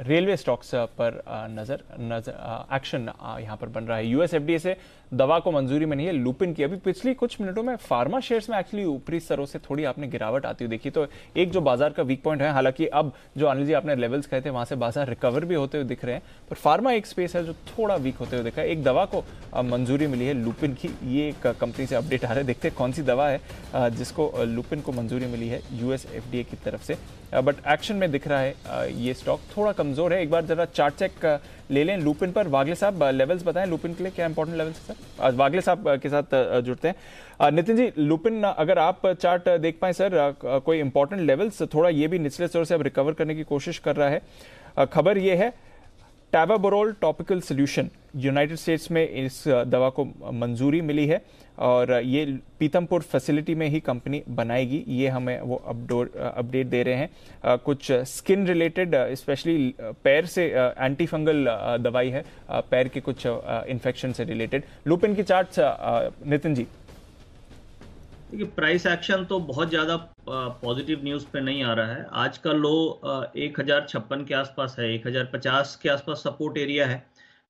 रेलवे स्टॉक्स पर नज़र नज़र एक्शन यहाँ पर बन रहा है। यूएस एफडीए से दवा को मंजूरी में नहीं है, लुपिन की। अभी पिछली कुछ मिनटों में फार्मा शेयर्स में एक्चुअली ऊपरी स्तरों से थोड़ी आपने गिरावट आती हुई देखी। तो एक जो बाज़ार का वीक पॉइंट है, हालाँकि अब जो अनिल जी आपने लेवल्स कहे थे, वहाँ से बाज़ार रिकवर भी होते हुए दिख रहे हैं। पर फार्मा एक स्पेस है जो थोड़ा वीक होते हुए दिखा है। एक दवा को मंजूरी मिली है लुपिन की। ये एक कंपनी से अपडेट आ रहा है। देखते हैं कौन सी दवा है जिसको लुपिन को मंजूरी मिली है यूएस एफडीए की तरफ़ से। बट एक्शन में दिख रहा है ये स्टॉक थोड़ा कमज़ोर है। एक बार जरा चार्ट चेक ले लें लूपिन पर। वागले साहब लेवल्स बताएँ, लूपिन के लिए क्या इंपॉर्टेंट लेवल्स सर वागले साहब के साथ जुड़ते हैं। नितिन जी, लूपिन अगर आप चार्ट देख पाए सर कोई इंपॉर्टेंट लेवल्स थोड़ा ये भी निचले स्तर से अब रिकवर करने की कोशिश कर रहा है। खबर ये है tavaborole topical solution United States में इस दवा को मंजूरी मिली है। और ये पीतमपुर फैसिलिटी में ही कंपनी बनाएगी। ये हमें वो अपडोर अपडेट दे रहे हैं। कुछ स्किन रिलेटेड स्पेशली पैर से एंटी फंगल दवाई है। पैर के कुछ इन्फेक्शन से रिलेटेड लुपिन की चार्ट नितिन जी।
देखिए प्राइस एक्शन तो बहुत ज़्यादा पॉजिटिव न्यूज़ पे नहीं आ रहा है। आज का लो एक हज़ार छप्पन के आसपास है, एक हज़ार पचास के आसपास सपोर्ट एरिया है।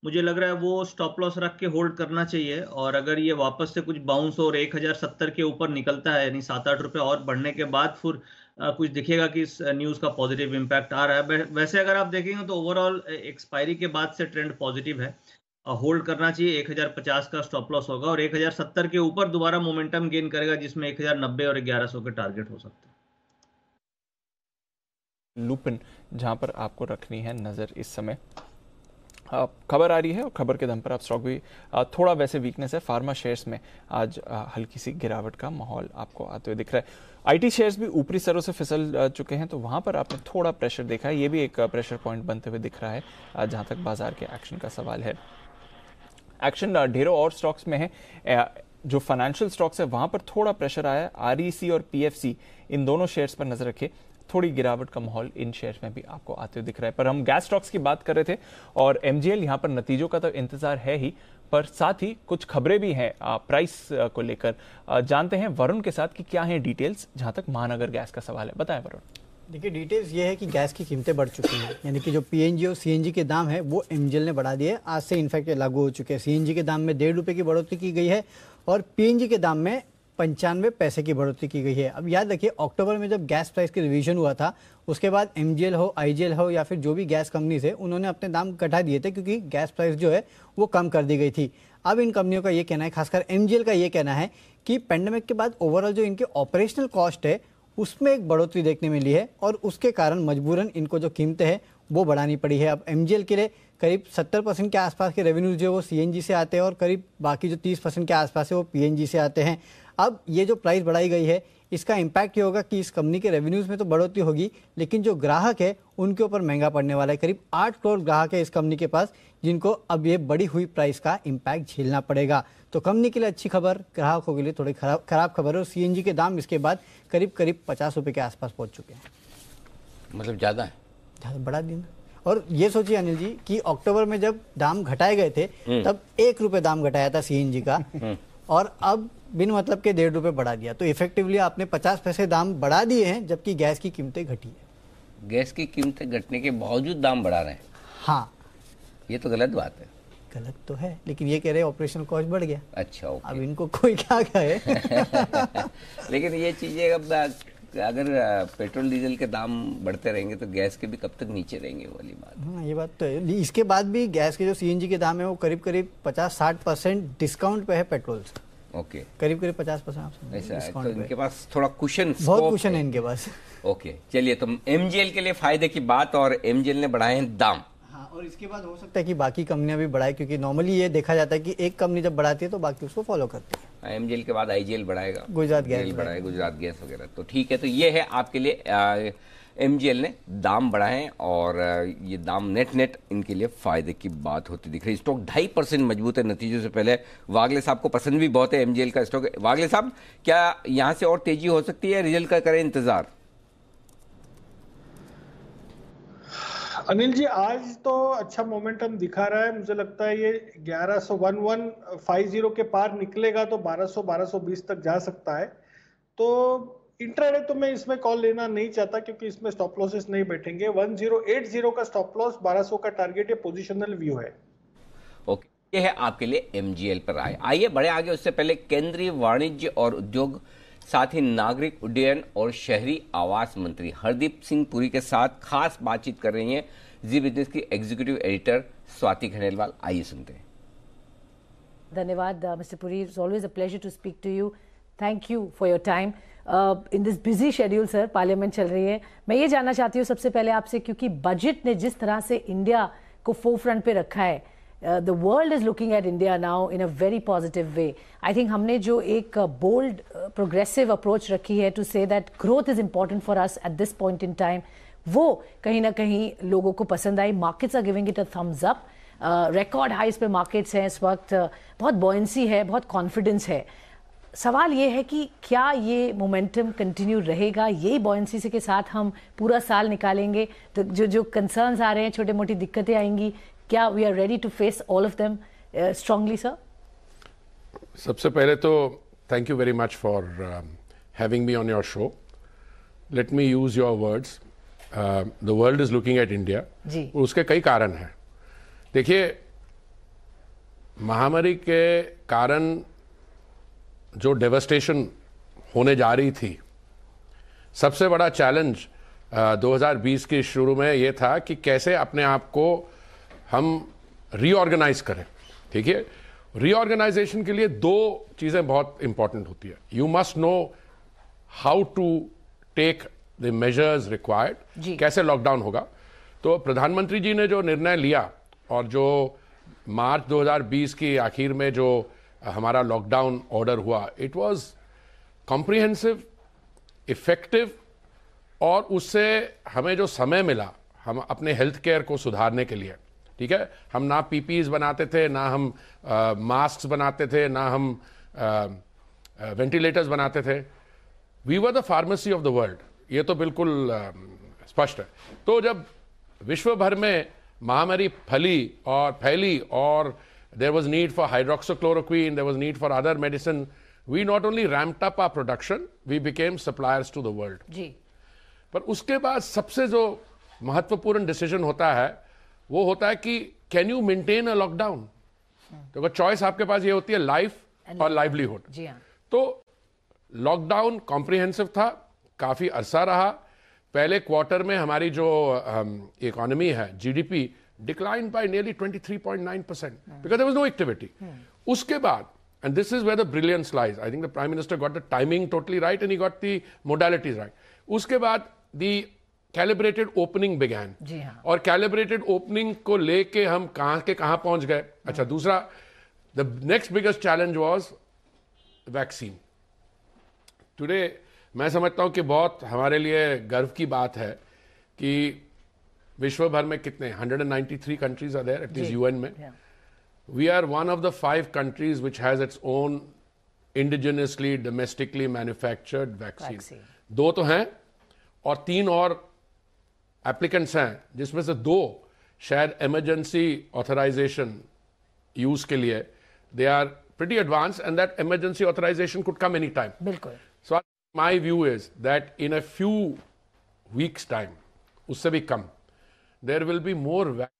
मुझे लग रहा है वो स्टॉप लॉस रख के होल्ड करना चाहिए और अगर ये वापस से कुछ बाउंस और एक हज़ार सत्तर के ऊपर निकलता है, यानी सात आठ रुपये और बढ़ने के बाद फिर कुछ दिखेगा कि इस न्यूज़ का पॉजिटिव इम्पैक्ट आ रहा है। वैसे अगर आप देखेंगे तो ओवरऑल एक्सपायरी के बाद से ट्रेंड पॉजिटिव है। होल्ड करना चाहिए 1050 का स्टॉप लॉस होगा और 1070 के ऊपर दोबारा मोमेंटम गेन करेगा, जिसमें 1090 और 1100 के टारगेट हो सकते
लुपिन जहाँ पर आपको रखनी है नज़र इस समय। खबर आ रही है और खबर के दम पर आप स्टॉक भी थोड़ा वैसे वीकनेस है। फार्मा शेयर्स में आज हल्की सी गिरावट का माहौल आपको आते हुए दिख रहा है। आईटी शेयर्स भी ऊपरी स्तरों से फिसल चुके हैं तो वहाँ पर आपने थोड़ा प्रेशर देखा है। ये भी एक प्रेशर पॉइंट बनते हुए दिख रहा है जहाँ तक बाज़ार के एक्शन का सवाल है। एक्शन ढेरों और स्टॉक्स में है। जो फाइनेंशियल स्टॉक्स है, वहाँ पर थोड़ा प्रेशर आया। आर e और पीएफसी इन दोनों शेयर्स पर नज़र रखे थोड़ी गिरावट का माहौल इन शेयर में भी आपको आते हुए दिख रहा है। पर हम गैस स्टॉक्स की बात कर रहे थे और एमजीएल यहाँ पर नतीजों का तो इंतज़ार है ही, पर साथ ही कुछ खबरें भी हैं प्राइस को लेकर। जानते हैं वरुण के साथ कि क्या है डिटेल्स जहाँ तक महानगर गैस का सवाल है। बताएँ वरुण।
देखिए डिटेल्स ये है कि गैस की कीमतें बढ़ चुकी हैं। यानी कि जो पीएनजी और सीएनजी के दाम है, वो एमजीएल ने बढ़ा दिए आज से इनफैक्ट लागू हो चुके हैं। सीएनजी के दाम में डेढ़ रुपये की बढ़ोतरी की गई है और पीएनजी के दाम में पंचानवे पैसे की बढ़ोतरी की गई है। अब याद रखिए, अक्टूबर में जब गैस प्राइस की रिवीजन हुआ था, उसके बाद एमजीएल हो आईजीएल हो, या फिर जो भी गैस कंपनीज़ है, उन्होंने अपने दाम घटा दिए थे क्योंकि गैस प्राइस जो है, वो कम कर दी गई थी। अब इन कंपनियों का ये कहना है, खासकर एमजीएल का ये कहना है कि पेंडेमिक के बाद ओवरऑल जो इनके ऑपरेशनल कॉस्ट है, उसमें एक बढ़ोतरी देखने मिली है और उसके कारण मजबूरन इनको जो कीमतें हैं, वो बढ़ानी पड़ी है। अब एमजीएल के लिए करीब 70 परसेंट के आसपास के रेवेन्यू जो है, वो सीएनजी से आते हैं और करीब बाकी जो 30 परसेंट के आसपास है, वो पीएनजी से आते हैं। अब ये जो प्राइस बढ़ाई गई है इसका इम्पैक्ट ये होगा कि इस कंपनी के रेवेन्यूज में तो बढ़ोतरी होगी लेकिन जो ग्राहक है उनके ऊपर महँगा पड़ने वाला है। करीब आठ करोड़ ग्राहक है इस कंपनी के पास जिनको अब ये बढ़ी हुई प्राइस का इम्पैक्ट झेलना पड़ेगा। तो कंपनी के लिए अच्छी खबर ग्राहकों के लिए थोड़ी खराब खराब खबर है और सीएनजी के दाम इसके बाद करीब करीब पचास रुपये के आसपास पहुँच चुके हैं।
मतलब ज़्यादा है?
ज़्यादा बढ़ा दिन। और ये सोचिए अनिल जी कि अक्टूबर में जब दाम घटाए गए थे
हम्म।
तब एक रुपये दाम घटाया था सीएनजी का। और अब बिन मतलब के डेढ़ रुपए बढ़ा दिया। तो इफेक्टिवली आपने पचास पैसे दाम बढ़ा दिए हैं जबकि गैस की कीमतें घटी है।
गैस की कीमतें घटने के बावजूद दाम बढ़ा रहे हैं।
हाँ।
ये तो गलत बात है।
गलत तो है लेकिन ये कह रहे हैं ऑपरेशन कॉस्ट बढ़ गया।
अच्छा ओके
अब इनको कोई क्या कहे? (laughs)
लेकिन ये चीज़ें अब अगर पेट्रोल डीजल के दाम बढ़ते रहेंगे तो गैस के भी कब तक नीचे रहेंगे वाली बात?
हाँ ये बात तो है। इसके बाद भी गैस के जो सीएनजी के दाम है वो करीब करीब पचास साठ परसेंट डिस्काउंट पे है पेट्रोल से।
ओके।
करीब करीब पचास परसेंट
ऐसा है तो इनके पास थोड़ा कुशन
बहुत कुशन है। इनके पास।
ओके चलिए तो एमजीएल के लिए फ़ायदे की बात और एमजीएल ने बढ़ाए हैं दाम।
हाँ और इसके बाद हो सकता है कि बाकी कंपनियाँ भी बढ़ाए क्योंकि नॉर्मली ये देखा जाता है कि एक कंपनी जब बढ़ाती है तो बाकी उसको फॉलो करती है।
एमजीएल के बाद आईजीएल बढ़ाएगा।
गुजरात गैस
बढ़ाएगा गुजरात गैस वगैरह। तो ठीक है तो ये है आपके लिए एमजीएल ने दाम बढ़ाए और ये दाम नेट नेट इनके लिए फ़ायदे की बात होती दिख रही स्टॉक ढाई परसेंट मज़बूत है नतीजों से पहले। वागले साहब को पसंद भी बहुत है एमजीएल का स्टॉक। वागले साहब क्या यहाँ से और तेज़ी हो सकती है? रिज़ल्ट का करें इंतज़ार।
अनिल जी, आज तो अच्छा मोमेंटम दिखा रहा है। मुझे लगता है ये 111150 के पार निकलेगा तो 1200 1220 तक जा सकता है। तो इंट्राडे तो मैं इसमें कॉल लेना नहीं चाहता क्योंकि इसमें स्टॉप लॉसेस नहीं बैठेंगे। 1080 का स्टॉप लॉस 1200 का टारगेट ये पोजिशनल व्यू है।
ओके ये है आपके लिए एमजीएल पर आए आइए बड़े आगे, उससे पहले केंद्रीय वाणिज्य और उद्योग साथ ही नागरिक उड्डयन और शहरी आवास मंत्री हरदीप सिंह पुरी के साथ खास बातचीत कर रही हैं जी बिज़नेस की एग्जीक्यूटिव एडिटर स्वाति खंडेलवाल आइए सुनते हैं।
धन्यवाद mister Puri. It's always a pleasure to speak to you thank you for your time in this busy schedule sir parliament चल रही है। मैं ये जानना चाहती हूँ सबसे पहले आपसे, क्योंकि बजट ने जिस तरह से इंडिया को फोर फ्रंट पे रखा है the world is looking at India now in a very positive way I think हमने जो एक बोल्ड प्रोग्रेसिव अप्रोच रखी है to say that growth is important for us at this point in time वो कहीं ना कहीं लोगों को पसंद आई। Markets are giving it a thumbs up record highs पे मार्केट्स हैं इस वक्त। Uh, बहुत बॉयंसी है बहुत कॉन्फिडेंस है। सवाल ये है कि क्या ये मोमेंटम कंटिन्यू रहेगा? यही बॉयंसी से के साथ हम पूरा साल निकालेंगे। तो जो जो कंसर्न्स आ रहे हैं छोटे मोटी दिक्कतें आएँगी क्या we are ready to face all of them strongly sir
सबसे पहले तो thank you very much for having me on your show let me use your words the world is looking at India
ji.
उसके कई कारण हैं. देखिए महामारी के कारण जो डेवस्टेशन होने जा रही थी सबसे बड़ा चैलेंज 2020 के शुरू में ये था कि कैसे अपने आप को हम रीऑर्गेनाइज करें ठीक है? रीऑर्गेनाइजेशन के लिए दो चीज़ें बहुत इंपॉर्टेंट होती है। You must know how to take the measures required कैसे लॉकडाउन होगा? तो प्रधानमंत्री जी ने जो निर्णय लिया और जो मार्च 2020 की आखिर में जो हमारा लॉकडाउन ऑर्डर हुआ इट वाज कॉम्प्रिहेंसिव इफ़ेक्टिव और उससे हमें जो समय मिला हम अपने हेल्थ केयर को सुधारने के लिए ठीक है? हम ना पीपीज बनाते थे ना हम मास्क बनाते थे ना हम वेंटिलेटर्स बनाते थे। We were the pharmacy of the world ये तो बिल्कुल स्पष्ट है। तो जब विश्व भर में महामारी फली और फैली और there was need for hydroxychloroquine there was need for other medicine we not only ramp up our production we became suppliers to the world
ji.
पर उसके बाद सबसे जो महत्वपूर्ण डिसीज़न होता है वो होता है कि can you maintain a lockdown तो चॉइस आपके पास ये होती है लाइफ और लाइवलीहुड
हाँ।
तो लॉकडाउन कॉम्प्रिहेंसिव था काफ़ी अरसा रहा। पहले क्वार्टर में हमारी जो इकोनॉमी है GDP decline by nearly 23.9 percent because there was no activity उसके बाद and this is where the brilliance lies I think the prime minister got the timing totally right and he got the modalities right उसके बाद the calibrated opening.
जी हाँ।
और calibrated opening को लेके हम कहाँ के कहाँ पहुँच गए? अच्छा दूसरा the next biggest challenge was vaccine today मैं समझता हूँ कि बहुत हमारे लिए गर्व की बात है कि विश्व भर में कितने 193 countries are there at least UN में। We are one of the five countries which has its own indigenously domestically manufactured vaccine दो तो हैं और तीन और एप्लीकेंट्स हैं जिसमें से दो शायद इमरजेंसी ऑथराइजेशन यूज़ के लिए they are pretty advance and that emergency authorization could come any time
बिल्कुल।
So my view is that in a few weeks time उससे भी कम there will be more value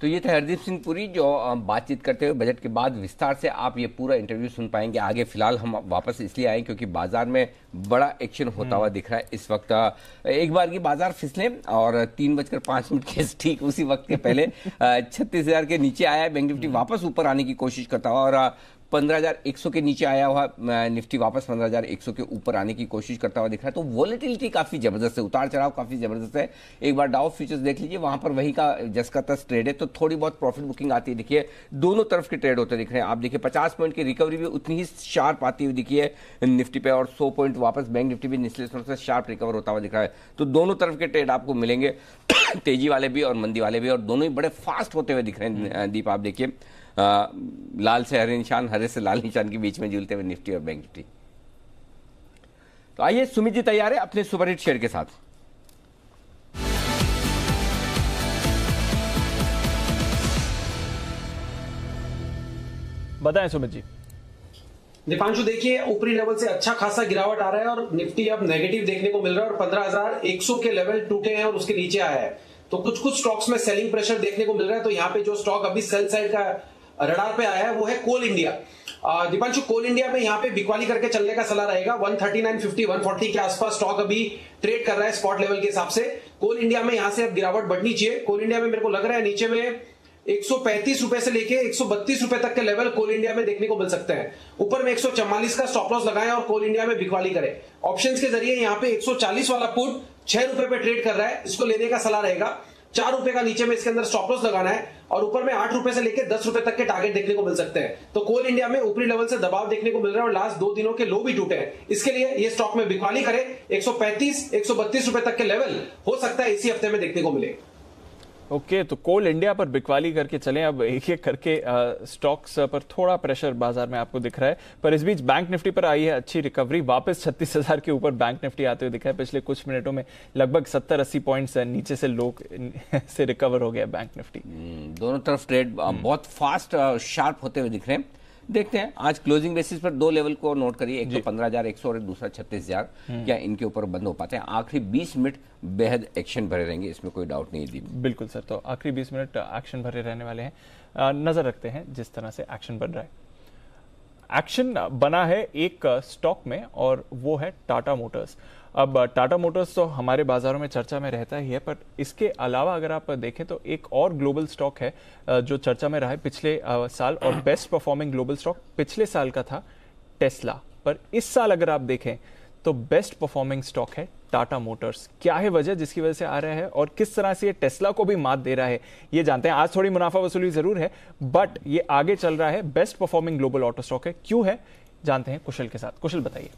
तो ये थे हरदीप सिंह पुरी जो बातचीत करते हुए बजट के बाद विस्तार से आप ये पूरा इंटरव्यू सुन पाएँगे। आगे फ़िलहाल हम वापस इसलिए आए क्योंकि बाज़ार में बड़ा एक्शन होता हुआ दिख रहा है इस वक्त। एक बार की बाज़ार फिसले और तीन बजकर पाँच मिनट के ठीक उसी वक्त के पहले (laughs) छत्तीस हज़ार के नीचे आया है। बैंक निफ्टी वापस ऊपर आने की कोशिश करता हुआ और 15,100 के नीचे आया हुआ निफ्टी वापस 15,100 के ऊपर आने की कोशिश करता हुआ दिख रहा है। तो वॉलेटिलिटी काफ़ी ज़बरदस्त है उतार चढ़ाव काफ़ी ज़बरदस्त है। एक बार डाउ फ्यूचर्स देख लीजिए वहाँ पर वही का जस का तस ट्रेड है तो थोड़ी बहुत प्रॉफिट बुकिंग आती है। देखिए दोनों तरफ़ के ट्रेड होते दिख रहे हैं। आप देखिए पचास पॉइंट की रिकवरी भी उतनी ही शार्प आती हुई दिखी है निफ्टी पे और सौ पॉइंट वापस बैंक निफ्टी भी निचले स्तर से शार्प रिकवर होता हुआ दिख रहा है। तो दोनों तरफ़ के ट्रेड आपको मिलेंगे। (coughs) तेज़ी वाले भी और मंदी वाले भी और दोनों ही बड़े फास्ट होते हुए दिख रहे हैं। दीप आप देखिए। लाल से हरे निशान हरे से लाल निशान के बीच में झूलते हुए निफ्टी और बैंक निफ्टी। तो आइए सुमित जी तैयार है अपने सुपरहिट शेयर के साथ।
बताएँ सुमित जी।
दीपांशु देखिए ऊपरी लेवल से अच्छा खासा गिरावट आ रहा है और निफ्टी अब नेगेटिव देखने को मिल रहा है और पंद्रह हज़ार एक सौ के लेवल टूटे हैं और उसके नीचे आया है। तो कुछ कुछ स्टॉक्स में सेलिंग प्रेशर देखने को मिल रहा है। तो यहाँ पे जो स्टॉक अभी सेल साइड का रडार पे आया है, वो है Coal India. Deepanshu, Coal India में यहाँ पे बिकवाली करके चलने का सलाह रहेगा। 139.50 140 के आसपास स्टॉक अभी ट्रेड कर रहा है स्पॉट लेवल के हिसाब से। कोल इंडिया में यहाँ से अब गिरावट बढ़नी चाहिए। कोल इंडिया में मेरे को लग रहा है नीचे में एक सौ पैंतीस रुपए से लेके एक सौ बत्तीस रुपए तक के लेवल कोल इंडिया में देखने को मिल सकते हैं। ऊपर में एक सौ चौवालीस का स्टॉप लॉस लगाएँ और कोल इंडिया में बिकवाली करें। ऑप्शन के ज़रिए यहाँ पे 140 वाला पुट छह रुपए पे ट्रेड कर रहा है। इसको लेने का सलाह रहेगा। चार रुपए का नीचे में इसके अंदर स्टॉप लॉस लगाना है और ऊपर में आठ रुपए से लेकर दस रुपए तक के टारगेट देखने को मिल सकते हैं। तो कोल इंडिया में ऊपरी लेवल से दबाव देखने को मिल रहा है और लास्ट दो दिनों के लो भी टूटे हैं। इसके लिए ये स्टॉक में बिकवाली करे। 135 132 रुपए तक के लेवल हो सकता है इसी हफ़्ते में देखने को मिले।
ओके okay, तो कोल इंडिया पर बिकवाली करके चलें। अब एक एक करके स्टॉक्स पर थोड़ा प्रेशर बाज़ार में आपको दिख रहा है। पर इस बीच बैंक निफ्टी पर आई है अच्छी रिकवरी। वापस छत्तीस हज़ार के ऊपर बैंक निफ्टी आते हुए दिखा है। पिछले कुछ मिनटों में लगभग सत्तर अस्सी पॉइंट्स नीचे से लोग (laughs) से रिकवर हो गया बैंक निफ्टी।
हम्म, दोनों तरफ़ ट्रेड बहुत फास्ट शार्प होते हुए दिख रहे हैं। देखते हैं। आज क्लोजिंग बेसिस पर दो लेवल को नोट करिए एक तो पंद्रह हज़ार एक सौ और दूसरा छत्तीस हज़ार हम्म। क्या इनके ऊपर बंद हो पाते हैं? आखिरी बीस मिनट बेहद एक्शन भरे रहेंगे इसमें कोई डाउट नहीं दी
बिल्कुल सर तो आखिरी बीस मिनट एक्शन भरे रहने वाले हैं। नज़र रखते हैं जिस तरह से एक्शन बन रहा है। एक्शन बना है एक स्टॉक में और वो है टाटा मोटर्स अब टाटा मोटर्स तो हमारे बाजारों में चर्चा में रहता ही है पर इसके अलावा अगर आप देखें तो एक और ग्लोबल स्टॉक है जो चर्चा में रहा है पिछले साल और (clears throat) बेस्ट परफॉर्मिंग ग्लोबल स्टॉक पिछले साल का था टेस्ला। पर इस साल अगर आप देखें तो बेस्ट परफॉर्मिंग स्टॉक है टाटा मोटर्स। क्या है वजह जिसकी वजह से आ रहा है और किस तरह से ये टेस्ला को भी मात दे रहा है ये जानते हैं। आज थोड़ी मुनाफा वसूली ज़रूर है बट ये आगे चल रहा है। Best performing global auto stock है। क्यों है? जानते हैं कुशल के साथ। कुशल बताइए।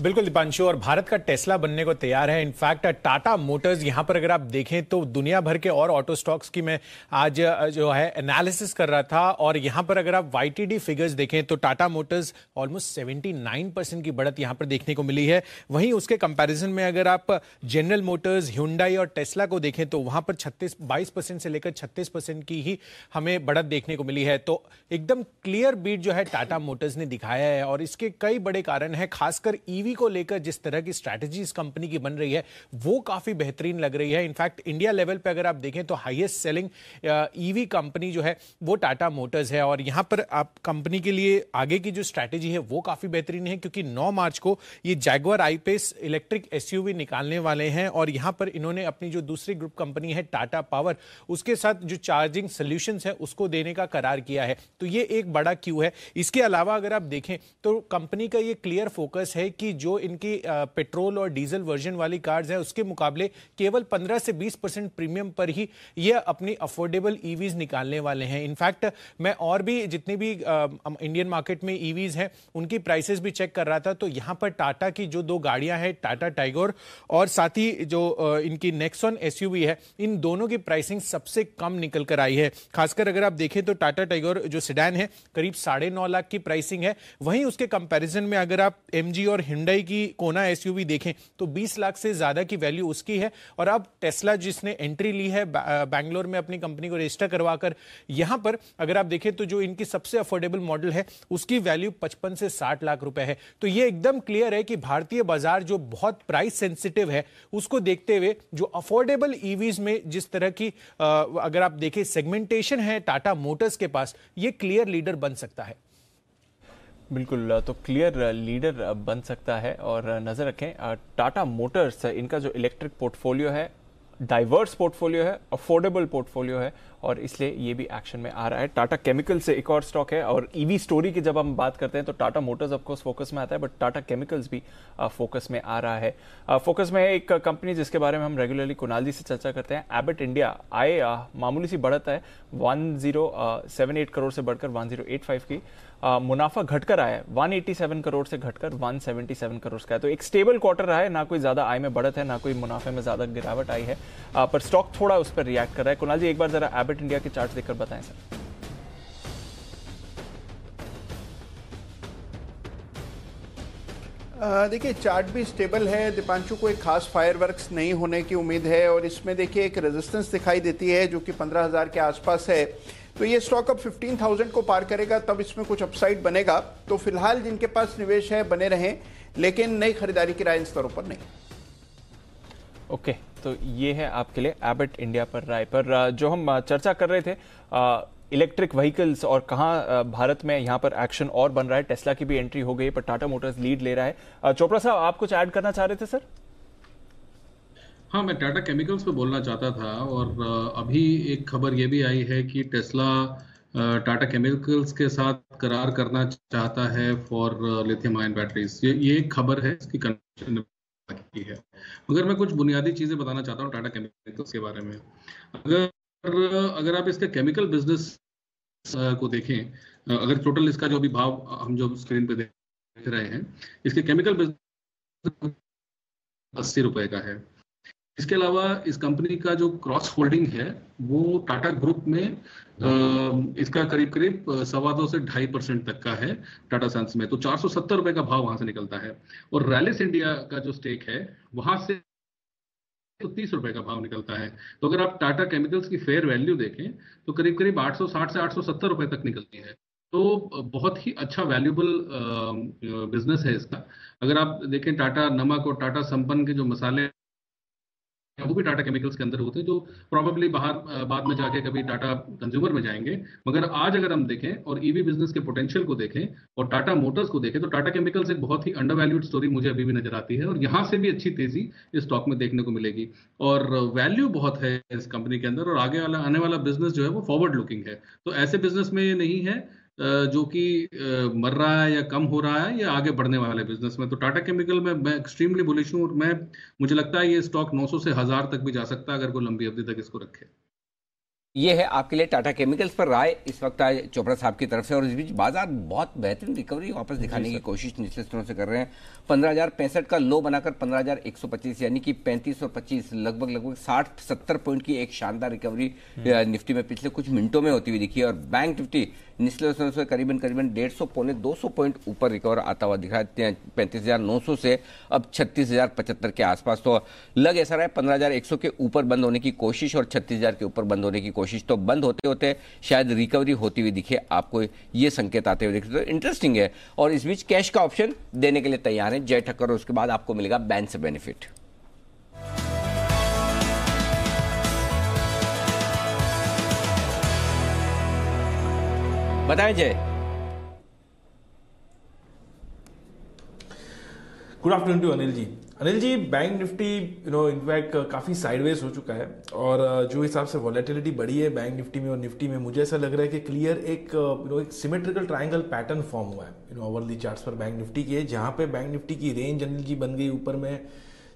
बिल्कुल दीपांशु, और भारत का टेस्ला बनने को तैयार है। इनफैक्ट टाटा मोटर्स यहाँ पर अगर आप देखें तो दुनिया भर के और ऑटो स्टॉक्स की मैं आज जो है एनालिसिस कर रहा था, और यहाँ पर अगर आप वाईटीडी फिगर्स देखें तो टाटा मोटर्स ऑलमोस्ट 79 परसेंट की बढ़त यहाँ पर देखने को मिली है। वहीं उसके कंपैरिजन में अगर आप जनरल मोटर्स ह्यूंडाई और टेस्ला को देखें तो वहाँ पर छत्तीस, बाईस से लेकर छत्तीस की ही हमें बढ़त देखने को मिली है। तो एकदम क्लियर बीट जो है टाटा मोटर्स ने दिखाया है, और इसके कई बड़े कारण है, खासकर ईवी ईवी को लेकर जिस तरह की स्ट्रैटेजी इस कंपनी की बन रही है, वो काफ़ी बेहतरीन लग रही है। इनफैक्ट इंडिया लेवल पे अगर आप देखें तो हाईएस्ट सेलिंग ईवी कंपनी जो है, वो टाटा मोटर्स है। और यहाँ पर आप कंपनी के लिए आगे की जो स्ट्रैटेजी है, वो काफ़ी बेहतरीन है, क्योंकि 9 मार्च को ये जैगवर आईपेस इलेक्ट्रिक एसयूवी निकालने वाले हैं। और यहाँ पर इन्होंने अपनी जो दूसरी ग्रुप कंपनी है टाटा पावर उसके साथ जो चार्जिंग सोल्यूशन है, उसको देने का करार किया है। तो ये एक बड़ा क्यू है। इसके अलावा अगर आप देखें तो कंपनी का ये क्लियर फोकस है कि जो इनकी पेट्रोल और डीजल वर्जन वाली कार्स है, उसके मुकाबले केवल 15 से 20 परसेंट प्रीमियम पर ही ये अपनी अफोर्डेबल ईवीज निकालने वाले हैं। इनफैक्ट मैं और भी जितनी भी इंडियन मार्केट में ईवीज हैं, उनकी प्राइसेस भी चेक कर रहा था। तो यहाँ पर टाटा की जो दो गाड़ियाँ हैं टाटा टाइगोर और साथ ही जो इनकी नेक्सॉन एसयूवी है, इन दोनों की प्राइसिंग सबसे कम निकल कर आई है। खासकर अगर आप देखें तो टाटा टाइगोर जो सिडैन है, करीब साढ़े लाख की प्राइसिंग है। वहीं उसके कंपैरिजन में अगर आप एमजी और हुंडई की कोना एसयूवी देखें तो 20 लाख से ज़्यादा की वैल्यू उसकी है। और अब टेस्ला जिसने एंट्री ली है बैंगलोर में अपनी कंपनी को रजिस्टर करवाकर, यहाँ पर अगर आप देखें तो जो इनकी सबसे अफोर्डेबल मॉडल है, उसकी वैल्यू पचपन से साठ लाख रुपए है। तो ये एकदम क्लियर है कि भारतीय बाज़ार जो बहुत प्राइस सेंसिटिव है, उसको देखते हुए, जो अफोर्डेबल ईवीज में जिस तरह की अगर आप देखें सेगमेंटेशन है टाटा मोटर्स के पास, ये क्लियर लीडर बन सकता है।
बिल्कुल तो क्लियर लीडर बन सकता है और नज़र रखें टाटा मोटर्स इनका जो इलेक्ट्रिक पोर्टफोलियो है डाइवर्स पोर्टफोलियो है अफोर्डेबल पोर्टफोलियो है और इसलिए ये भी एक्शन में आ रहा है। टाटा केमिकल से एक और स्टॉक है और ईवी e स्टोरी की जब हम बात करते हैं तो टाटा मोटर्स ऑफकोर्स फोकस में आता है बट टाटा केमिकल्स भी फोकस में आ रहा है। फोकस में एक कंपनी जिसके बारे में हम रेगुलरली कुणाल जी से चर्चा करते हैं एबट इंडिया आए मामूली सी बढ़त है one zero seven eight crore से बढ़कर वन ज़ीरो एट फाइव की। आ, मुनाफा घटकर आया है 187 करोड़ से घटकर 177 करोड़ का है। तो एक स्टेबल क्वार्टर रहा है ना कोई ज़्यादा आय में बढ़त है ना कोई मुनाफे में ज़्यादा गिरावट आई है। आ, पर स्टॉक थोड़ा उस पर रिएक्ट कर रहा है। कुणाल जी एक बार जरा एबट इंडिया के चार्ट देखकर बताएँ सर।
देखिए चार्ट भी स्टेबल है। दीपांशु को एक खास फायरवर्क्स नहीं होने की उम्मीद है और इसमें देखिए एक रेजिस्टेंस दिखाई देती है जो कि 15000 के आसपास है। तो ये स्टॉक अब 15,000 को पार करेगा तब इसमें कुछ अपसाइड बनेगा। तो फ़िलहाल जिनके पास निवेश है बने रहें लेकिन नई खरीदारी की राय इन स्तरों पर नहीं।
ओके तो ये है आपके लिए एबट इंडिया पर राय। पर जो हम चर्चा कर रहे थे इलेक्ट्रिक व्हीकल्स और कहाँ भारत में यहाँ पर एक्शन और बन रहा है। टेस्ला की भी एंट्री हो गई पर टाटा मोटर्स लीड ले रहा है। चोपड़ा साहब, आप कुछ ऐड करना चाह रहे थे सर
हाँ मैं टाटा केमिकल्स पे बोलना चाहता था, और अभी एक खबर ये भी आई है कि टेस्ला टाटा केमिकल्स के साथ करार करना चाहता है फॉर लिथियम आयन बैटरीज ये ये एक खबर है, इसकी की है। मगर मैं कुछ बुनियादी चीज़ें बताना चाहता हूँ टाटा केमिकल्स के बारे में। अगर अगर आप इसके केमिकल बिज़नेस को देखें अगर टोटल इसका जो अभी भाव हम जो स्क्रीन पे देख रहे हैं, इसके केमिकल बिज़नेस अस्सी रुपए का है। इसके अलावा इस कंपनी का जो क्रॉस होल्डिंग है, वो टाटा ग्रुप में इसका करीब करीब सवा दो से ढाई परसेंट तक का है टाटा सन्स में। तो चार सौ सत्तर रुपए का भाव वहाँ से निकलता है। और रैलिस इंडिया का जो स्टेक है, वहाँ से तो तीस रुपए का भाव निकलता है। तो अगर आप टाटा केमिकल्स की फेयर वैल्यू देखें तो करीब करीब 860 से 870 रुपए तक निकलती है। तो बहुत ही अच्छा वैल्यूबल बिज़नेस है इसका। अगर आप देखें टाटा नमक और टाटा संपन्न के जो मसाले वो भी टाटा केमिकल्स के अंदर होते हैं जो प्रॉबेबली बाहर बाद में जाके कभी टाटा कंज्यूमर में जाएँगे। मगर आज अगर हम देखें और ईवी बिज़नेस के पोटेंशियल को देखें और टाटा मोटर्स को देखें तो टाटा केमिकल्स एक बहुत ही अंडर वैल्यूड स्टोरी मुझे अभी भी नज़र आती है और यहाँ से भी अच्छी तेज़ी इस स्टॉक में देखने को मिलेगी। और वैल्यू बहुत है इस कंपनी के अंदर और आगे वाला, आने वाला बिज़नेस जो है वो फॉरवर्ड लुकिंग है। तो ऐसे बिज़नेस में ये नहीं है जो कि मर रहा है या कम हो रहा है या आगे बढ़ने वाले बिज़नेस में। तो टाटा केमिकल में मैं एक्सट्रीमली बुलिश हूँ और मैं मुझे लगता है ये स्टॉक 900 से हज़ार तक भी जा सकता है अगर कोई लंबी अवधि तक इसको रखे।
ये है आपके लिए टाटा केमिकल्स पर राय। इस वक्त आए चोपड़ा साहब की तरफ़ से और इस बीच बाज़ार बहुत बेहतरीन रिकवरी वापस दिखाने की कोशिश निचले स्तरों से कर रहे हैं। पंद्रह हज़ार पैंसठ का लो बनाकर पंद्रह हज़ार एक सौ पच्चीस यानी कि पैंतीस और पच्चीस लगभग लगभग साठ सत्तर पॉइंट की एक शानदार रिकवरी हम्म। निफ्टी में पिछले कुछ मिनटों में होती हुई दिखी और बैंक निफ्टी निचले स्तरों से करीबन करीबन डेढ़ सौ पौने दो सौ पॉइंट ऊपर रिकवर आता हुआ दिख रहा है। पैंतीस हज़ार नौ सौ से अब छत्तीस हज़ार पचहत्तर के आसपास तो लग ऐसा रहा है, पंद्रह हज़ार एक सौ के ऊपर बंद होने की कोशिश और छत्तीस हज़ार के ऊपर बंद होने की कोशिश तो बंद होते होते शायद रिकवरी होती हुई दिखे। आपको ये संकेत आते हुए दिखे। तो इंटरेस्टिंग है और इस बीच कैश का ऑप्शन देने के लिए तैयार है जय ठक्कर उसके बाद आपको मिलेगा बैंक से बेनिफिट बताएँ Jay.
Good afternoon to Anil ji Anil ji bank Nifty you know in fact काफ़ी साइडवेज हो चुका है और uh, जो हिसाब से वॉलेटिलिटी बढ़ी है बैंक निफ्टी में और निफ्टी में मुझे ऐसा लग रहा है कि क्लियर एक यू uh, नो एक सिमेट्रिकल ट्राइंगल पैटर्न फॉर्म हुआ है। You know over the charts पर बैंक निफ्टी के जहाँ पे बैंक निफ्टी की रेंज अनिल जी बन गई ऊपर में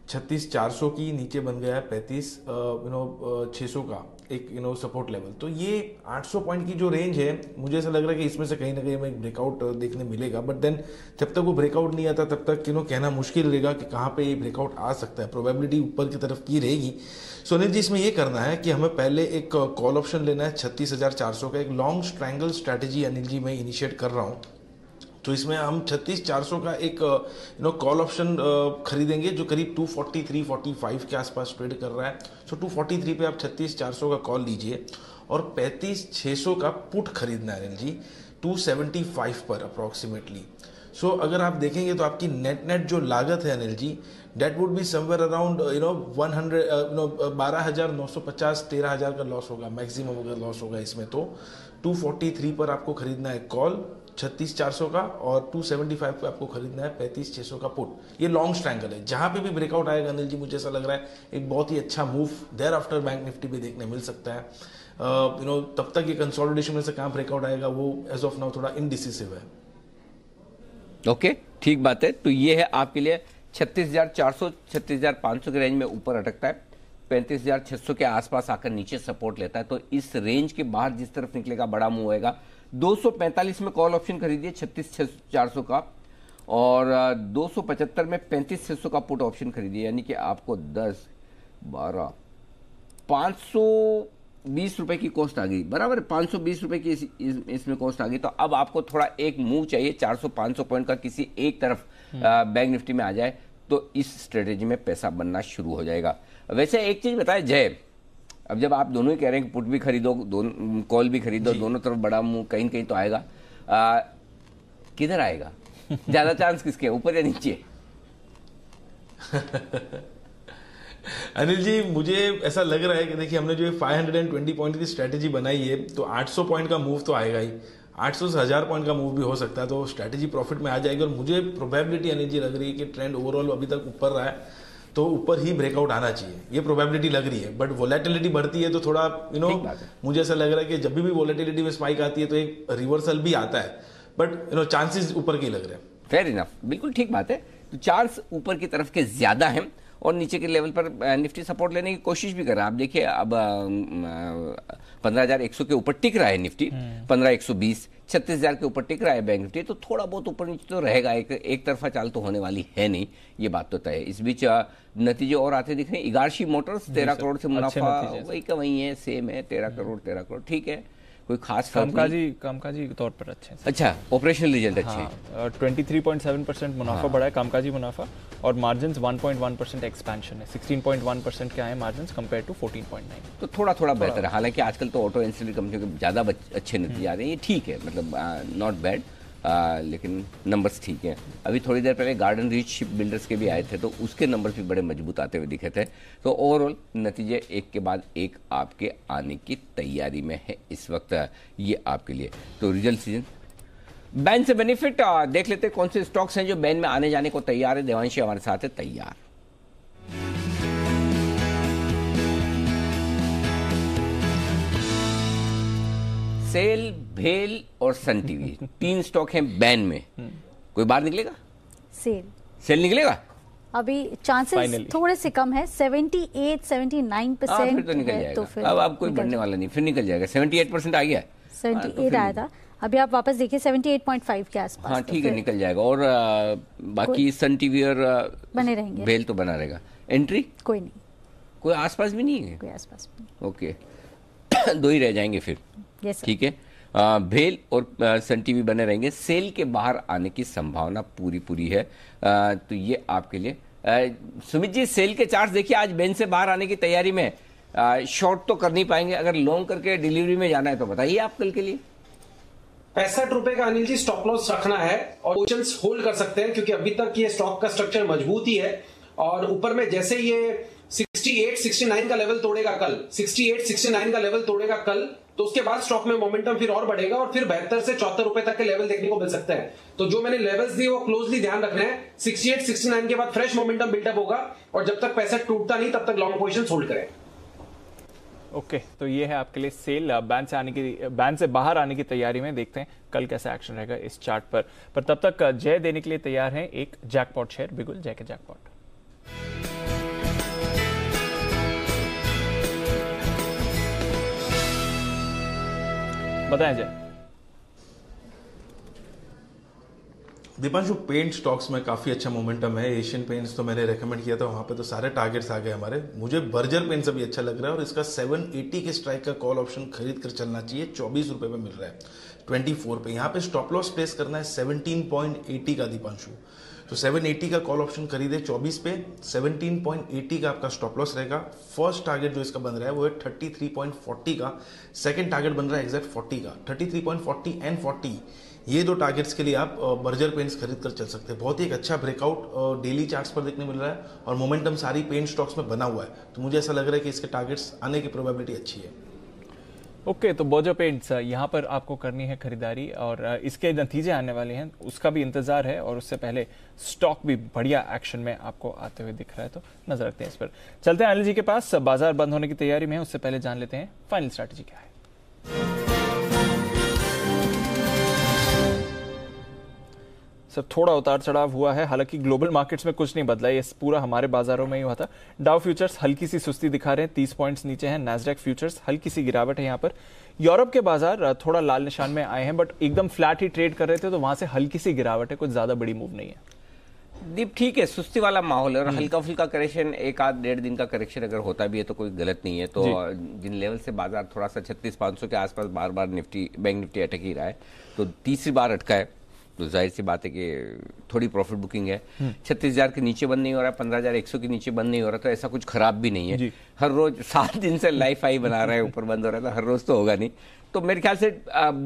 छत्तीस चार की नीचे बन गया है पैंतीस यू नो छः सौ का। एक यू नो सपोर्ट लेवल तो ये 800 पॉइंट की जो रेंज है, मुझे ऐसा लग रहा है कि इसमें से कहीं ना कहीं हमें ब्रेकआउट देखने मिलेगा. बट देन जब तक वो ब्रेकआउट नहीं आता, तब तक यू नो कहना मुश्किल रहेगा कि कहाँ पे ये ब्रेकआउट आ सकता है. प्रोबेबिलिटी ऊपर की तरफ़ की रहेगी. सुनील जी, इसमें ये करना है कि हमें पहले एक कॉल ऑप्शन लेना है छत्तीस का. एक long strangle strategy Anil ji, मैं इनिशिएट कर रहा हूँ. तो इसमें हम छत्तीस चार सौ का एक यू नो कॉल ऑप्शन खरीदेंगे जो करीब two forty three forty five के आसपास ट्रेड कर रहा है। सो फोर्टी थ्री पे आप छत्तीस चार सौ का कॉल लीजिए और पैंतीस छः सौ का पुट खरीदना है Anil ji two seventy five पर अप्रॉक्सीमेटली सो so, अगर आप देखेंगे तो आपकी नेट नेट जो लागत है Anil ji that would be somewhere around you know one hundred you know बारह हज़ार नौ सौ पचास तेरह हज़ार का लॉस होगा मैक्सिमम अगर लॉस होगा इसमें तो। टू फोर्टी थ्री पर आपको खरीदना है कॉल छत्तीस चार सौ का और टू सेवेंटी फाइव पर आपको खरीदना है, पैंतीस छः सौ का पुट। ये लॉन्ग स्ट्रैंगल है। जहाँ पे भी ब्रेकआउट आएगा, अनिल जी, मुझे ऐसा लग रहा है, एक बहुत ही अच्छा move there after bank Nifty भी देखने मिल सकता है। यू नो तब तक ये कंसोलिडेशन में से कहाँ ब्रेकआउट आएगा, वो एज ऑफ़ नाउ थोड़ा इनडिसिसिव है।
ओके ठीक बात है। तो ये है आपके लिए छत्तीस हज़ार चार सौ, छत्तीस हज़ार पाँच सौ के रेंज में ऊपर अटकता है। पैंतीस हज़ार छह सौ के आसपास आकर नीचे सपोर्ट लेता है। तो इस रेंज के बाहर जिस तरफ़ निकलेगा, बड़ा मूव होएगा 245 में कॉल ऑप्शन खरीदिए छत्तीस चार सौ का। और 275 में पैंतीस सौ का पुट ऑप्शन खरीदिए यानी कि आपको 10 बारह पाँच सौ बीस रुपए की कॉस्ट आ गई। बराबर पाँच सौ बीस रुपए की इस, इस, इसमें कॉस्ट आ गई। तो अब आपको थोड़ा एक मूव चाहिए चार सौ पाँच सौ पॉइंट का किसी एक तरफ़ बैंक निफ्टी में आ जाए तो इस स्ट्रेटेजी में पैसा बनना शुरू हो जाएगा। वैसे एक चीज़ बताए जय। अब जब आप दोनों ही कह रहे हैं कि पुट भी खरीदो दोनों कॉल भी खरीदो दोनों तरफ़ बड़ा मूव कहीं कहीं तो आएगा। किधर आएगा? ज़्यादा (laughs) चांस किसके? ऊपर या नीचे? (laughs)
अनिल जी मुझे ऐसा लग रहा है कि देखिए हमने जो 520 पॉइंट की स्ट्रेटेजी बनाई है तो 800 पॉइंट का मूव तो आएगा ही। 800 से हज़ार पॉइंट का मूव भी हो सकता है तो स्ट्रेटेजी प्रॉफिट में आ जाएगी। और मुझे प्रोबेबिलिटी अनिल जी लग रही है कि ट्रेंड ओवरऑल अभी तक ऊपर रहा है। तो ऊपर ही ब्रेकआउट आना चाहिए। ये प्रोबेबिलिटी लग रही है बट वोलेटिलिटी बढ़ती है तो थोड़ा यू नो मुझे ऐसा लग रहा है कि जब भी वोलेटिलिटी में स्पाइक आती है तो एक रिवर्सल भी आता है। बट यू नो चांसेस ऊपर के लग रहे हैं।
फेयर इनफ बिल्कुल ठीक बात है। तो चार्स ऊपर की तरफ़ के ज़्यादा हैं और नीचे के लेवल पर uh, निफ्टी सपोर्ट लेने की कोशिश भी कर रहा है। आप देखिए अब आ, आ, 15,100 के ऊपर टिक रहा है निफ्टी 15,120 36000 के ऊपर टिक रहा है बैंक निफ्टी तो थोड़ा बहुत ऊपर नीचे तो रहेगा एक एक तरफा चाल तो होने वाली है नहीं ये बात तो तय है। इस बीच नतीजे और आते दिख रहे हैं। इगारशी मोटर्स तेरह करोड़ से मुनाफा वही का वही है सेम है तेरह करोड़ तेरह करोड़ ठीक है। कोई खास
कामकाजी कामकाजी तौर पर अच्छे हैं
अच्छा ऑपरेशनल रिज़ल्ट अच्छे
हैं। Twenty three point seven percent मुनाफा हाँ। बढ़ा है कामकाजी मुनाफा और margin one point one percent expansion है। सिक्सटीन पॉइंट वन परसेंट के आए margin compare to fourteen point nine
तो थोड़ा थोड़ा बेहतर है। हालाँकि आजकल तो ऑटो एंसिलरी कंपनियों के ज़्यादा अच्छे नतीजे आ रहे हैं। ये ठीक है मतलब नॉट बैड आ, लेकिन नंबर्स ठीक हैं। अभी थोड़ी देर पहले गार्डन रीच शिप बिल्डर्स के भी आए थे तो उसके नंबर्स भी बड़े मज़बूत आते हुए दिखे थे। तो ओवरऑल नतीजे एक के बाद एक आपके आने की तैयारी में है इस वक्त ये आपके लिए। तो रिज़ल्ट सीज़न बैन से बेनिफिट देख लेते कौन से स्टॉक्स हैं जो बैन में आने जाने को तैयार है। देवांशी हमारे साथ है तैयार। सेल भेल और सन टीवी। (laughs) तीन स्टॉक हैं बैन में। कोई बाहर निकलेगा?
सेल।
सेल निकलेगा?
अभी चांसेस थोड़े से कम है। 78 79 परसेंट
फिर तो निकल जाएगा। तो फिर अब आप कोई बढ़ने वाला नहीं फिर निकल जाएगा। 78 परसेंट आ गया।
78 हाँ, तो आया था। अभी आप वापस देखिए 78.5 के आसपास।
हाँ तो ठीक तो है निकल जाएगा। और आ, बाकी सन टीवी और
बने रहेंगे।
भेल तो बना रहेगा। एंट्री
कोई नहीं।
कोई आसपास भी नहीं है?
कोई आसपास
ओके। (coughs) दो ही रह जाएँगे फिर। ठीक है। भेल और सन टीवी बने रहेंगे। सेल के बाहर आने की संभावना पूरी पूरी है तो ये आपके लिए। सुमित जी, सेल के चार्ट देखिए, आज बेंच से बाहर आने की तैयारी में। शॉर्ट तो कर नहीं पाएँगे। अगर लॉन्ग करके डिलीवरी में जाना है तो बताइए आप कल के लिए।
पैंसठ रुपए का अनिल जी स्टॉप लॉस रखना है और होल्ड कर सकते हैं, क्योंकि अभी तक ये स्टॉक का स्ट्रक्चर मज़बूत ही है। और ऊपर में जैसे ये 68 69 का लेवल तोड़ेगा कल। 68 69 का लेवल तोड़ेगा कल तो उसके बाद स्टॉक में मोमेंटम फिर और बढ़ेगा और फिर बहत्तर से चौहत्तर रुपए तक के लेवल देखने को मिल सकते हैं। तो जो मैंने लेवल्स दिए वो क्लोजली ध्यान रखना है। 68 69 के बाद फ्रेश मोमेंटम बिल्टअप होगा और जब तक पैसा टूटता नहीं तब तक लॉन्ग पोजिशन होल्ड करें।
ओके okay, तो ये है आपके लिए सेल बैन से आने की बैन से बाहर आने की तैयारी में देखते हैं कल कैसा एक्शन रहेगा इस चार्ट पर। पर तब तक जय देने के लिए तैयार है एक जैकपॉट शेयर बिगुल जय के जैकपॉट बताएँ जय।
दीपांशु पेंट स्टॉक्स में काफ़ी अच्छा मोमेंटम है। एशियन पेंट्स तो मैंने रेकमेंड किया था, वहाँ पे तो सारे टारगेट्स आ गए हमारे। मुझे बर्जर पेंट्स अभी अच्छा लग रहा है और इसका 780 के स्ट्राइक का कॉल ऑप्शन खरीद कर चलना चाहिए। चौबीस रुपए में मिल रहा है 24 पे। यहाँ पे स्टॉप लॉस प्लेस करना है 17.80 का दीपांशु। तो 780 का कॉल ऑप्शन खरीदे 24 पे 17.80 का आपका स्टॉप लॉस रहेगा। फ़र्स्ट टारगेट जो इसका बन रहा है, वो है 33.40 का। सेकंड टारगेट बन रहा है एग्जैक्ट 40 का। 33.40 एंड 40 ये दो टारगेट्स के लिए आप बर्जर पेंट्स खरीद कर चल सकते हैं। बहुत ही एक अच्छा ब्रेकआउट डेली चार्ट्स पर देखने मिल रहा है और मोमेंटम सारी पेंट स्टॉक्स में बना हुआ है। तो मुझे ऐसा लग रहा है कि इसके टारगेट्स आने की प्रोबेबिलिटी अच्छी है।
ओके okay, तो बोजो पेंट्स यहाँ पर आपको करनी है खरीदारी और इसके नतीजे आने वाले हैं। उसका भी इंतज़ार है और उससे पहले स्टॉक भी बढ़िया एक्शन में आपको आते हुए दिख रहा है तो नज़र रखते हैं इस पर। चलते हैं अनिल जी के पास। बाज़ार बंद होने की तैयारी में है उससे पहले जान लेते हैं फाइनल स्ट्रैटेजी क्या है। सर थोड़ा उतार चढ़ाव हुआ है। हालाँकि ग्लोबल मार्केट्स में कुछ नहीं बदला। ये पूरा हमारे बाजारों में ही हुआ था। डाउ फ्यूचर्स हल्की सी सुस्ती दिखा रहे हैं। तीस पॉइंट्स नीचे हैं। नेजडेक फ्यूचर्स हल्की सी गिरावट है यहाँ पर। यूरोप के बाज़ार थोड़ा लाल निशान में आए हैं बट एकदम फ्लैट ही ट्रेड कर रहे थे तो वहाँ से हल्की सी गिरावट है। कुछ ज़्यादा बड़ी मूव नहीं है।
दीप ठीक है सुस्ती वाला माहौल है और हम्म। हल्का फुल्का करेक्शन एक आध डेढ़ दिन का करेक्शन अगर होता भी है तो कोई गलत नहीं है। तो जिन लेवल से बाज़ार थोड़ा सा छत्तीस पाँच सौ के आसपास बार बार निफ्टी बैंक निफ्टी अटक ही रहा है तो तीसरी बार अटका है। तो ज़ाहिर सी बात है कि थोड़ी प्रॉफिट बुकिंग है। हम्म। छत्तीस हज़ार के नीचे बंद नहीं हो रहा है पंद्रह हज़ार एक सौ के नीचे बंद नहीं हो रहा तो ऐसा कुछ खराब भी नहीं है। हर रोज सात दिन से लाइफ आई बना रहा है ऊपर बंद हो रहा है तो हर रोज तो होगा नहीं। तो मेरे ख्याल से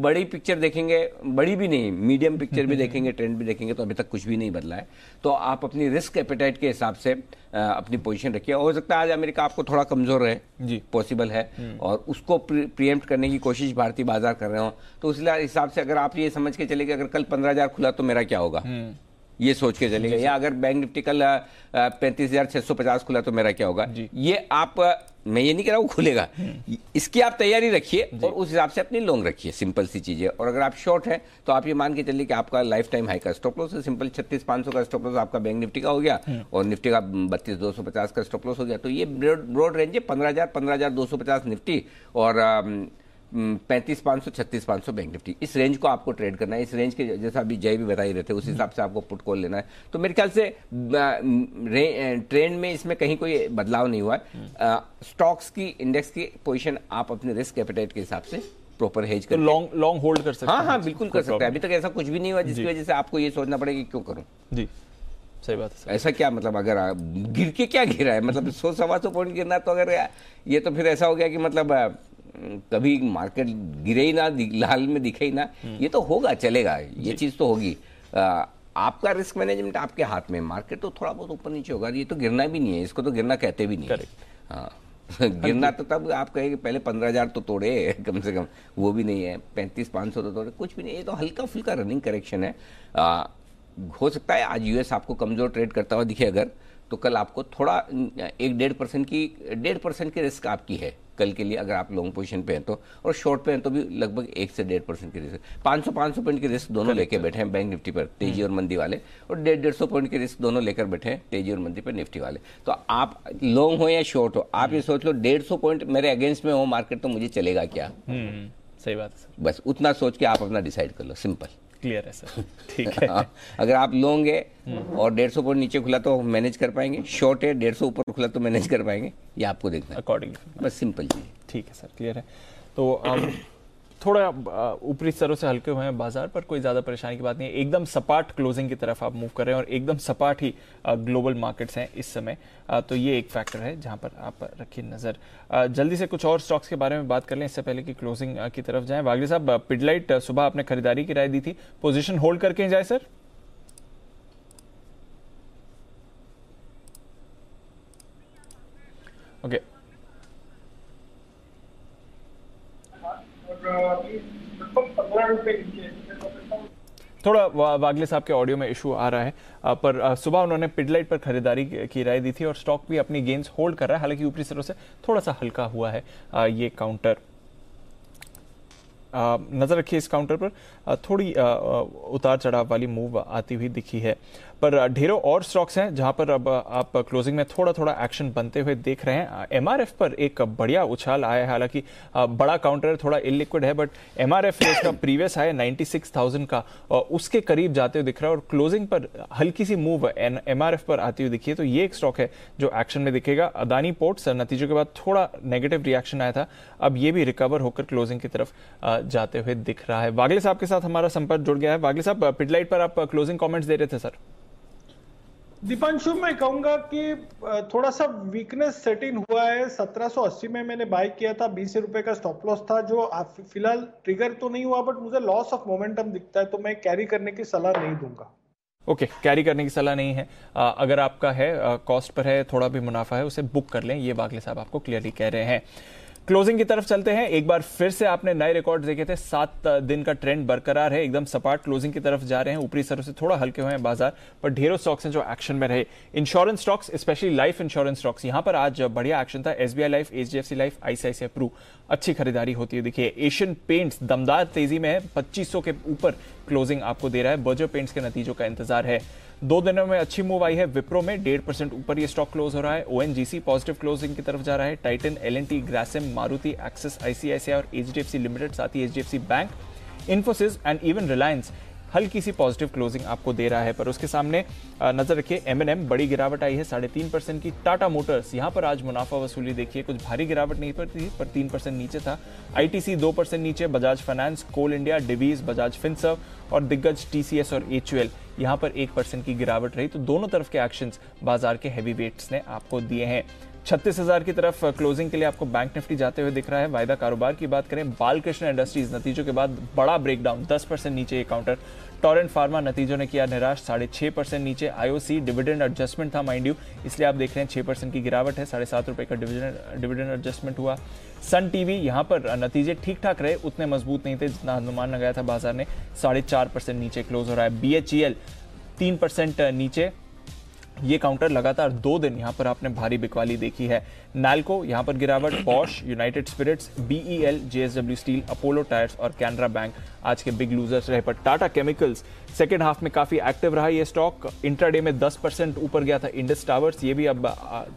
बड़ी पिक्चर देखेंगे बड़ी भी नहीं मीडियम पिक्चर भी देखेंगे ट्रेंड भी देखेंगे तो अभी तक कुछ भी नहीं बदला है। तो आप अपनी रिस्क एपेटाइट के हिसाब से अपनी पोजीशन रखिए। हो सकता है आज अमेरिका आपको थोड़ा कमज़ोर रहे जी। पॉसिबल है। हम्म। और उसको प्रियम्प्ट करने की कोशिश भारतीय बाज़ार कर रहे हो। तो उस हिसाब से अगर आप ये समझ के चले कि अगर कल पंद्रह खुला तो मेरा क्या होगा? हम्म। ये सोच के चलेगा। या अगर बैंक निफ्टी कल पैंतीस हज़ार छह सौ पचास खुला तो मेरा क्या होगा? ये आप मैं ये नहीं कह रहा वो खुलेगा। इसकी आप तैयारी रखिए और उस हिसाब से अपनी लॉन्ग रखिए सिंपल सी चीज़ें। और अगर आप शॉर्ट है तो आप ये मान के चलिए कि आपका लाइफ टाइम हाई का स्टॉप लॉस है। सिंपल छत्तीस पाँच सौ का स्टॉप लॉस आपका बैंक निफ्टी का हो गया हम्म। और निफ्टी का बत्तीस दो सौ पचास का स्टॉप लॉस हो गया। तो ये ब्रॉड रेंज है पंद्रह हज़ार पंद्रह हज़ार दो सौ पचास निफ्टी। और पैंतीस पाँच सौ छत्तीस पाँच सौ बैंक निफ्टी। इस रेंज को आपको ट्रेड करना है। इस रेंज के जैसा अभी जय भी बता ही रहे थे उस हिसाब से आपको पुट कॉल लेना है। तो मेरे ख्याल से ट्रेंड में इसमें कहीं कोई बदलाव नहीं हुआ है। स्टॉक्स की इंडेक्स की पोजिशन आप अपने रिस्क एपेटाइट के हिसाब से प्रॉपर हेज कर
लॉन्ग लॉन्ग होल्ड कर सकते
हाँ हाँ। बिल्कुल कर सकते हैं। अभी तक ऐसा कुछ भी नहीं हुआ जिसकी वजह से आपको ये सोचना पड़ेगा क्यों करूँ।
जी। सही बात है
ऐसा क्या मतलब अगर गिर के क्या गिरा है? मतलब सौ सवा सौ पॉइंट गिरना तो अगर ये तो फिर ऐसा हो गया कि मतलब कभी मार्केट गिरे ही ना लाल में दिखे ही ना हम्म। ये तो होगा चलेगा ये चीज़ तो होगी। आपका रिस्क मैनेजमेंट आपके हाथ में मार्केट तो थोड़ा बहुत ऊपर नीचे होगा ये तो गिरना भी नहीं है इसको तो गिरना कहते भी नहीं हाँ। (laughs) गिरना तो तब आप कहेंगे पहले पंद्रह हज़ार तो तोड़े (laughs) कम से कम वो भी नहीं है। पैंतीस पाँच सौ तो तोड़े कुछ भी नहीं ये तो हल्का फुल्का रनिंग करेक्शन है। आ, हो सकता है आज यूएस आपको कमज़ोर ट्रेड करता हुआ दिखे अगर तो कल आपको थोड़ा एक डेढ़ परसेंट की डेढ़ परसेंट की रिस्क आपकी है। कल के लिए अगर आप लॉन्ग पोजिशन पे हैं तो और शॉर्ट पे हैं तो भी लगभग एक से डेढ़ परसेंट की रिस्क पाँच सौ पाँच सौ पॉइंट की रिस्क दोनों लेके बैठे हैं बैंक निफ्टी पर तेज़ी और मंदी वाले और डेढ़ डेढ़ सौ पॉइंट की रिस्क दोनों लेकर बैठे हैं तेज़ी और मंदी पर निफ्टी वाले। तो आप लॉन्ग हो या शॉर्ट हो आप ये सोच लो डेढ़ सौ पॉइंट मेरे अगेंस्ट में हो मार्केट तो मुझे चलेगा क्या?
हम्म, सही बात है
बस उतना सोच के आप अपना डिसाइड कर लो सिंपल
क्लियर है सर (laughs) ठीक है. हाँ,
अगर आप लोगे और डेढ़ सौ नीचे खुला तो मैनेज कर पाएँगे. शॉर्ट है डेढ़ सौ ऊपर खुला तो मैनेज कर पाएँगे. ये आपको देखना
अकॉर्डिंग
बस सिंपल चीज़.
ठीक है सर क्लियर है. तो थोड़ा ऊपरी स्तरों से हल्के हुए हैं बाज़ार पर, कोई ज़्यादा परेशानी की बात नहीं है। एकदम सपाट क्लोजिंग की तरफ़ आप मूव कर रहे हैं और एकदम सपाट ही ग्लोबल मार्केट्स हैं इस समय। तो ये एक फैक्टर है जहाँ पर आप रखिए नज़र। जल्दी से कुछ और स्टॉक्स के बारे में बात कर लें, इससे पहले कि क्लोजिंग की तरफ़ जाएँ। वागले साहब पिडलाइट सुबह आपने खरीदारी की राय दी थी। पोजिशन होल्ड करके जाए सर ओके okay. थोड़ा वागले साहब के ऑडियो में इशू आ रहा है। पर सुबह उन्होंने पिडलाइट पर खरीदारी की राय दी थी और स्टॉक भी अपनी गेंस होल्ड कर रहा है। हालाँकि ऊपरी स्तरों से थोड़ा सा हल्का हुआ है ये काउंटर नज़र रखिए इस काउंटर पर। थोड़ी उतार चढ़ाव वाली मूव आती हुई दिखी है। पर ढेरों और स्टॉक्स हैं जहाँ पर अब आप क्लोजिंग में थोड़ा थोड़ा एक्शन बनते हुए देख रहे हैं। एमआरएफ पर एक बढ़िया उछाल आया है। हालाँकि बड़ा काउंटर थोड़ा इलिक्विड है बट एमआरएफ जो उसका प्रीवियस है 96,000 का उसके करीब जाते हुए दिख रहा है। और क्लोजिंग पर हल्की सी मूव एमआरएफ पर आती हुई दिखी है। तो ये एक स्टॉक है जो एक्शन में दिखेगा। अदानी पोर्ट्स नतीजों के बाद थोड़ा नेगेटिव रिएक्शन आया था। अब ये भी रिकवर होकर क्लोजिंग की तरफ़ जाते हुए दिख रहा है। वागले साहब के साथ हमारा संपर्क जुड़ गया है। वागले साहब पिडलाइट पर आप क्लोजिंग कमेंट्स दे रहे थे सर।
दीपांशु मैं कहूँगा कि थोड़ा सा वीकनेस सेट इन हुआ है। 1780 में मैंने बाय किया था। बीस रुपए का स्टॉप लॉस था जो फ़िलहाल ट्रिगर तो नहीं हुआ बट मुझे लॉस ऑफ़ मोमेंटम दिखता है तो मैं कैरी करने की सलाह नहीं दूँगा।
ओके okay, कैरी करने की सलाह नहीं है। आ, अगर आपका है कॉस्ट पर है थोड़ा भी मुनाफा है उसे बुक कर लें। ये बागले साहब आपको क्लियरली कह रहे हैं। क्लोजिंग की तरफ़ चलते हैं। एक बार फिर से आपने नए रिकॉर्ड देखे थे। सात दिन का ट्रेंड बरकरार है। एकदम सपाट क्लोजिंग की तरफ़ जा रहे हैं। ऊपरी सरों से थोड़ा हल्के हुए हैं बाज़ार, पर ढेरों स्टॉक्स हैं जो एक्शन में रहे। Insurance stocks specially life insurance stocks यहाँ पर आज बढ़िया एक्शन था। SBI Life HDFC Life ICICI Pru अच्छी खरीदारी होती है देखिए। एशियन पेंट्स दमदार तेज़ी में है। पच्चीस के ऊपर क्लोजिंग आपको दे रहा है। बर्जर पेंट्स के नतीजों का इंतज़ार है। दो दिनों में अच्छी मूव आई है विप्रो में, डेढ़ परसेंट ऊपर ये स्टॉक क्लोज हो रहा है। ओएनजीसी पॉजिटिव क्लोजिंग की तरफ़ जा रहा है। Titan L N T Grasim Maruti Axis ICICI और एचडीएफसी लिमिटेड साथ ही HDFC bank Infosys and even Reliance हल्की सी पॉजिटिव क्लोजिंग आपको दे रहा है। पर उसके सामने नज़र रखिए एम एन एम बड़ी गिरावट आई है, साढ़े तीन परसेंट की। टाटा मोटर्स यहाँ पर आज मुनाफा वसूली देखिए, कुछ भारी गिरावट नहीं पर थी, पर तीन परसेंट नीचे था। आईटीसी दो परसेंट नीचे Bajaj finance coal India Divis Bajaj Finserv और दिग्गज टीसीएस और एचयूएल यहाँ पर एक परसेंट की गिरावट रही। तो दोनों तरफ़ के एक्शन बाज़ार के हैवी वेट्स ने आपको दिए हैं। छत्तीस हज़ार की तरफ़ क्लोजिंग के लिए आपको बैंक निफ्टी जाते हुए दिख रहा है। वायदा कारोबार की बात करें, बालकृष्ण इंडस्ट्रीज़ नतीजों के बाद बड़ा ब्रेकडाउन दस परसेंट नीचे ये काउंटर टॉरेंट फार्मा नतीजों ने किया निराश, साढ़े छह परसेंट नीचे, आईओसी डिविडेंड एडजस्टमेंट था, माइंड यू, इसलिए आप देख रहे हैं छह परसेंट की गिरावट है, साढ़े सात रुपए का डिविडेंड एडजस्टमेंट हुआ। सन टीवी यहाँ पर नतीजे ठीक ठाक रहे, उतने मज़बूत नहीं थे जितना अनुमान लगाया था बाज़ार ने, साढ़े चार परसेंट नीचे क्लोज हो रहा है। बी एच ई एल तीन परसेंट नीचे ये काउंटर लगातार दो दिन यहाँ पर आपने भारी बिकवाली देखी है। नालको, यहाँ पर गिरावट Bosch United Spirits BEL JSW steel Apollo tyres और कैनरा बैंक आज के बिग लूजर्स रहे पर टाटा केमिकल्स सेकेंड हाफ़ में काफ़ी एक्टिव रहा। ये स्टॉक इंट्राडे में 10 परसेंट ऊपर गया था। इंडस टावर्स ये भी अब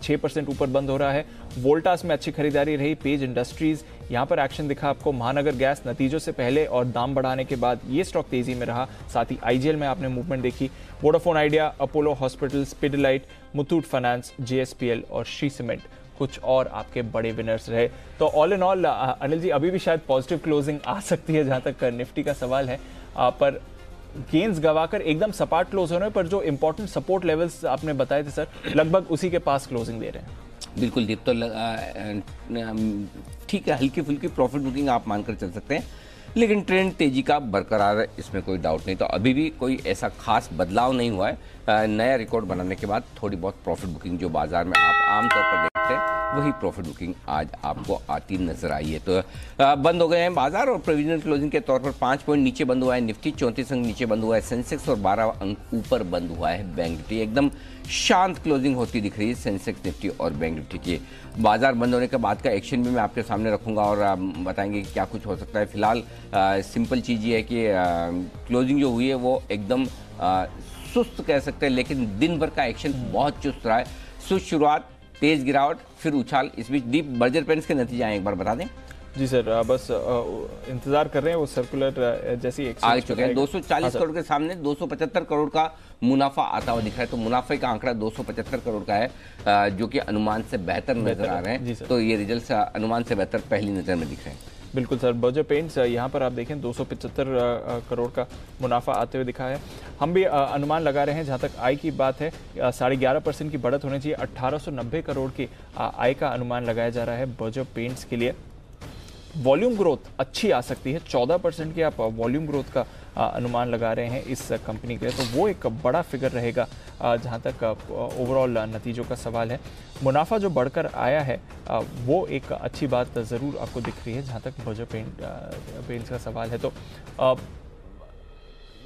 6 परसेंट ऊपर बंद हो रहा है। वोल्टास में अच्छी खरीदारी रही। पेज इंडस्ट्रीज़ यहाँ पर एक्शन दिखा आपको महानगर गैस नतीजों से पहले और दाम बढ़ाने के बाद ये स्टॉक तेज़ी में रहा। साथ ही आईजीएल में आपने मूवमेंट देखी। वोडाफोन आइडिया अपोलो हॉस्पिटल स्पिडलाइट मुथूट फाइनेंस जेएसपीएल और श्री सीमेंट कुछ और आपके बड़े विनर्स रहे। तो all in all Anil ji अभी भी शायद पॉजिटिव क्लोजिंग आ सकती है जहाँ तक निफ्टी का सवाल है। आ, पर गेंस गवाकर एकदम सपाट क्लोज होने पर जो इंपॉर्टेंट सपोर्ट लेवल्स आपने बताए थे सर लगभग उसी के पास क्लोजिंग दे रहे हैं।
बिल्कुल दीप तो ठीक है हल्की फुल्की प्रॉफिट बुकिंग आप मानकर चल सकते हैं, लेकिन ट्रेंड तेज़ी का बरकरार है, इसमें कोई डाउट नहीं। तो अभी भी कोई ऐसा खास बदलाव नहीं हुआ है। नया रिकॉर्ड बनाने के बाद थोड़ी बहुत प्रॉफिट बुकिंग जो बाज़ार में आप आमतौर पर देखते हैं, वही प्रॉफिट बुकिंग आज आपको आती नज़र आई है। तो बंद हो गए हैं बाज़ार और प्रोविजनल क्लोजिंग के तौर पर पाँच पॉइंट नीचे बंद हुआ है, निफ्टी चौंतीस अंक नीचे बंद हुआ है सेंसेक्स और बारह अंक ऊपर बंद हुआ है बैंक निफ्टी। एकदम शांत क्लोजिंग होती दिख रही है सेंसेक्स निफ्टी और बैंक निफ्टी की। बाज़ार बंद होने के बाद का एक्शन भी मैं आपके सामने रखूँगा और बताएँगे कि क्या कुछ हो सकता है। फ़िलहाल सिंपल चीज़ ये है कि क्लोजिंग जो हुई है वो एकदम सुस्त कह सकते हैं, लेकिन दिन भर का एक्शन बहुत चुस्त रहा है। सुस्त शुरुआत, तेज गिरावट, फिर उछाल। इस बीच डीप बर्जर पेंट्स के नतीजे आए, एक बार बता दें।
जी सर बस इंतज़ार कर रहे हैं वो सर्कुलर जैसी
आ चुके हैं। 240 हाँ करोड़ के सामने 275 करोड़ का मुनाफा आता हुआ दिख रहा है। तो मुनाफे का आंकड़ा 275 करोड़ का है जो कि अनुमान से बेहतर नज़र आ रहे हैं। तो ये रिज़ल्ट अनुमान से बेहतर पहली नज़र में दिख रहे हैं।
बिल्कुल सर। बर्जर पेंट्स यहाँ पर आप देखें दो सौ पचहत्तर करोड़ का मुनाफा आते हुए दिखा है। हम भी अनुमान लगा रहे हैं जहाँ तक आय की बात है साढ़े ग्यारह परसेंट की बढ़त होनी चाहिए। अट्ठारह करोड़ की आय का अनुमान लगाया जा रहा है बर्जर पेंट्स के लिए। वॉल्यूम ग्रोथ अच्छी आ सकती है। चौदह परसेंट की आप वॉल्यूम ग्रोथ का अनुमान लगा रहे हैं इस कंपनी के लिए। तो वो एक बड़ा फिगर रहेगा जहाँ तक ओवरऑल नतीजों का सवाल है। मुनाफा जो बढ़कर आया है वो एक अच्छी बात ज़रूर आपको दिख रही है, जहाँ तक बजट पेंट पेंट्स का सवाल है। तो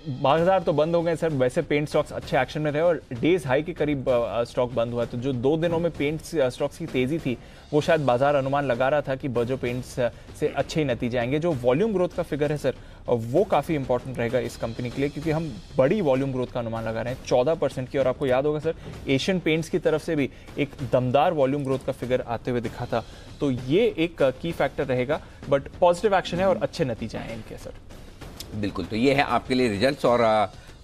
बाज़ार तो बंद हो गए सर, वैसे पेंट स्टॉक्स अच्छे एक्शन में रहे और डेज़ हाई के करीब स्टॉक बंद हुआ तो जो दो दिनों में पेंट स्टॉक्स की तेज़ी थी, वो शायद बाज़ार अनुमान लगा रहा था कि बजो पेंट्स से अच्छे ही नतीजे आएँगे। जो वॉल्यूम ग्रोथ का फिगर है सर वो काफ़ी इंपॉर्टेंट रहेगा इस कंपनी के लिए, क्योंकि हम बड़ी वॉल्यूम ग्रोथ का अनुमान लगा रहे हैं, चौदह परसेंट की। और आपको याद होगा सर एशियन पेंट्स की तरफ़ से भी एक दमदार वॉल्यूम ग्रोथ का फिगर आते हुए दिखा था। तो ये एक की फैक्टर रहेगा बट पॉजिटिव एक्शन है और अच्छे नतीजे आए इनके, सर।
बिल्कुल तो ये है आपके लिए रिजल्ट्स और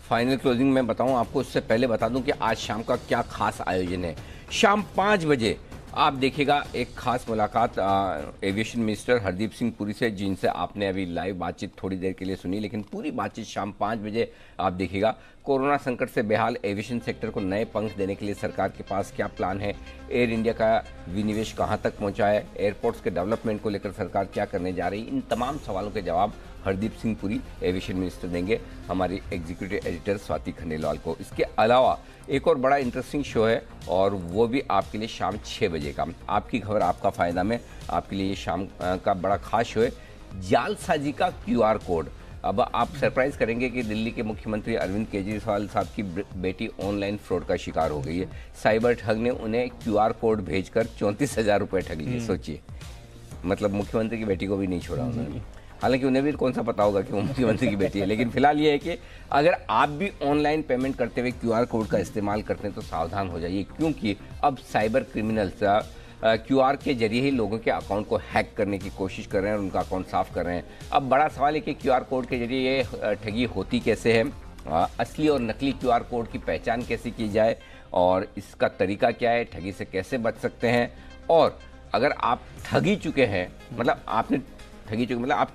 फाइनल क्लोजिंग में बताऊँ आपको, उससे पहले बता दूँ कि आज शाम का क्या खास आयोजन है। शाम पाँच बजे आप देखिएगा एक खास मुलाकात एविएशन मिनिस्टर हरदीप सिंह पुरी से, जिनसे आपने अभी लाइव बातचीत थोड़ी देर के लिए सुनी, लेकिन पूरी बातचीत शाम पाँच बजे आप देखिएगा। कोरोना संकट से बेहाल एविएशन सेक्टर को नए पंख देने के लिए सरकार के पास क्या प्लान है? एयर इंडिया का विनिवेश कहाँ तक पहुँचा है? एयरपोर्ट्स के डेवलपमेंट को लेकर सरकार क्या करने जा रही है? इन तमाम सवालों के जवाब हरदीप सिंह पुरी, एविएशन मिनिस्टर, देंगे। हमारे एग्जीक्यूटिव एडिटर स्वाति खंडेलवाल को। इसके अलावा एक और बड़ा इंटरेस्टिंग शो है, और वो भी आपके लिए शाम छः बजे का। आपकी खबर, आपका फ़ायदा में आपके लिए ये शाम का बड़ा खास शो है। जालसाजी का क्यूआर कोड। अब आप सरप्राइज़ करेंगे कि दिल्ली के मुख्यमंत्री अरविंद केजरीवाल साहब की बेटी ऑनलाइन फ्रॉड का शिकार हो गई है। साइबर ठग ने उन्हें क्यूआर कोड भेजकर चौंतीस हज़ार रुपये ठग लिए। हम्म। सोचिए। मतलब मुख्यमंत्री की बेटी को भी नहीं छोड़ा उन्होंने। हालाँकि उन्हें भी कौन सा पता होगा कि वो मुख्यमंत्री की बेटी है लेकिन फ़िलहाल ये है कि अगर आप भी ऑनलाइन पेमेंट करते हुए क्यूआर कोड का इस्तेमाल करते हैं तो सावधान हो जाइए क्योंकि अब साइबर क्रिमिनल्स क्यूआर के ज़रिए ही लोगों के अकाउंट को हैक करने की कोशिश कर रहे हैं और उनका अकाउंट साफ़ कर रहे हैं। अब बड़ा सवाल है कि क्यूआर कोड के ज़रिए ये ठगी होती कैसे है? असली और नकली क्यूआर कोड की पहचान कैसे की जाए? और इसका तरीका क्या है? ठगी से कैसे बच सकते हैं? और अगर आप ठगी चुके हैं मतलब आपने ठगी चुके मतलब आप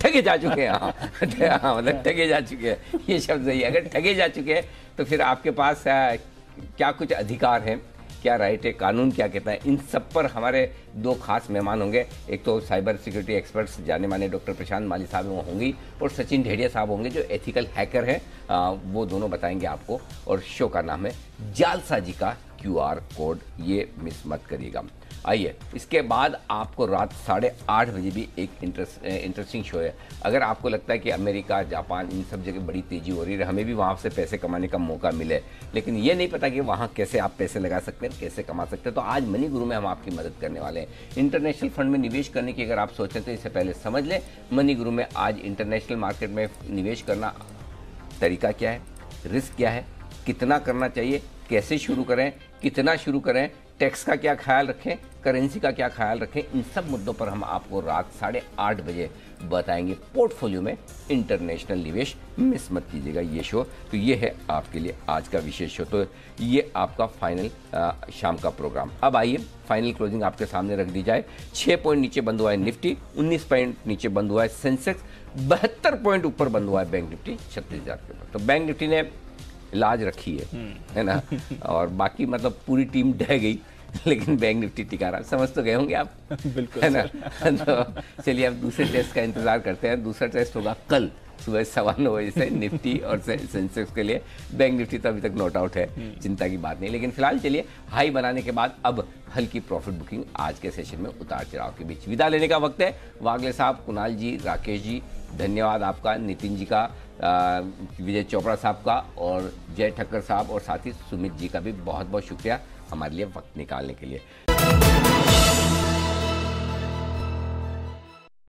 ठगे जा चुके हैं हाँ। हाँ मतलब ठगे जा चुके हैं। ये शब्द सही है। अगर ठगे जा चुके हैं तो फिर आपके पास क्या कुछ अधिकार हैं? क्या राइट है कानून क्या कहता है, इन सब पर हमारे दो खास मेहमान होंगे। एक तो साइबर सिक्योरिटी एक्सपर्ट्स, जाने माने डॉक्टर प्रशांत माली साहब वो होंगी, और सचिन ढेड़िया साहब होंगे जो एथिकल हैकर हैं। वो दोनों बताएँगे आपको, और शो का नाम है जालसाजी का क्यूआर कोड। ये मिस मत करिएगा। आइए, इसके बाद आपको रात साढ़े आठ बजे भी एक इंटरेस्ट इंटरेस्टिंग शो है। अगर आपको लगता है कि अमेरिका, जापान, इन सब जगह बड़ी तेज़ी हो रही है, हमें भी वहाँ से पैसे कमाने का मौका मिले। लेकिन ये नहीं पता कि वहाँ कैसे आप पैसे लगा सकते हैं, कैसे कमा सकते हैं। तो आज मनी गुरु में हम आपकी मदद करने वाले हैं। इंटरनेशनल फंड में निवेश करने की अगर आप सोचें तो इससे पहले समझ लें। मनी गुरु में आज इंटरनेशनल मार्केट में निवेश करना तरीका क्या है? रिस्क क्या है? कितना करना चाहिए? कैसे शुरू करें? कितना शुरू करें? टैक्स का क्या ख्याल रखें? करेंसी का क्या ख्याल रखें? इन सब मुद्दों पर हम आपको रात साढ़े आठ बजे बताएँगे। पोर्टफोलियो में इंटरनेशनल निवेश मिस मत कीजिएगा ये शो। तो ये है आपके लिए आज का विशेष शो। तो ये आपका फाइनल आ, शाम का प्रोग्राम। अब आइए फाइनल क्लोजिंग आपके सामने रख दी जाए। छः पॉइंट नीचे बंद हुआ है निफ्टी उन्नीस पॉइंट नीचे बंद हुआ है सेंसेक्स बहत्तर पॉइंट ऊपर बंद हुआ है बैंक निफ्टी छत्तीस हज़ार के ऊपर। तो बैंक निफ्टी ने लाज रखी है हम्म। है ना? और बाकी मतलब पूरी टीम ढह गई। लेकिन बैंक निफ्टी टिका रहा। समझ तो गए होंगे आप। (laughs)
बिल्कुल
है ना? (laughs) तो चलिए अब दूसरे टेस्ट का इंतज़ार करते हैं। दूसरा टेस्ट होगा कल सुबह सवा नौ बजे से निफ्टी और सेंसेक्स के लिए। बैंक निफ्टी तो अभी तक नोट आउट है हम्म। चिंता की बात नहीं। लेकिन फ़िलहाल चलिए हाई बनाने के बाद अब हल्की प्रॉफिट बुकिंग आज के सेशन में उतार चढ़ाव के बीच। विदा लेने का वक्त है। वागले साहब कुणाल जी राकेश जी धन्यवाद आपका नितिन जी का विजय चोपड़ा साहब का और जय ठक्कर साहब और साथ ही सुमित जी का भी बहुत बहुत शुक्रिया। हमारे लिए वक्त निकालने के लिए।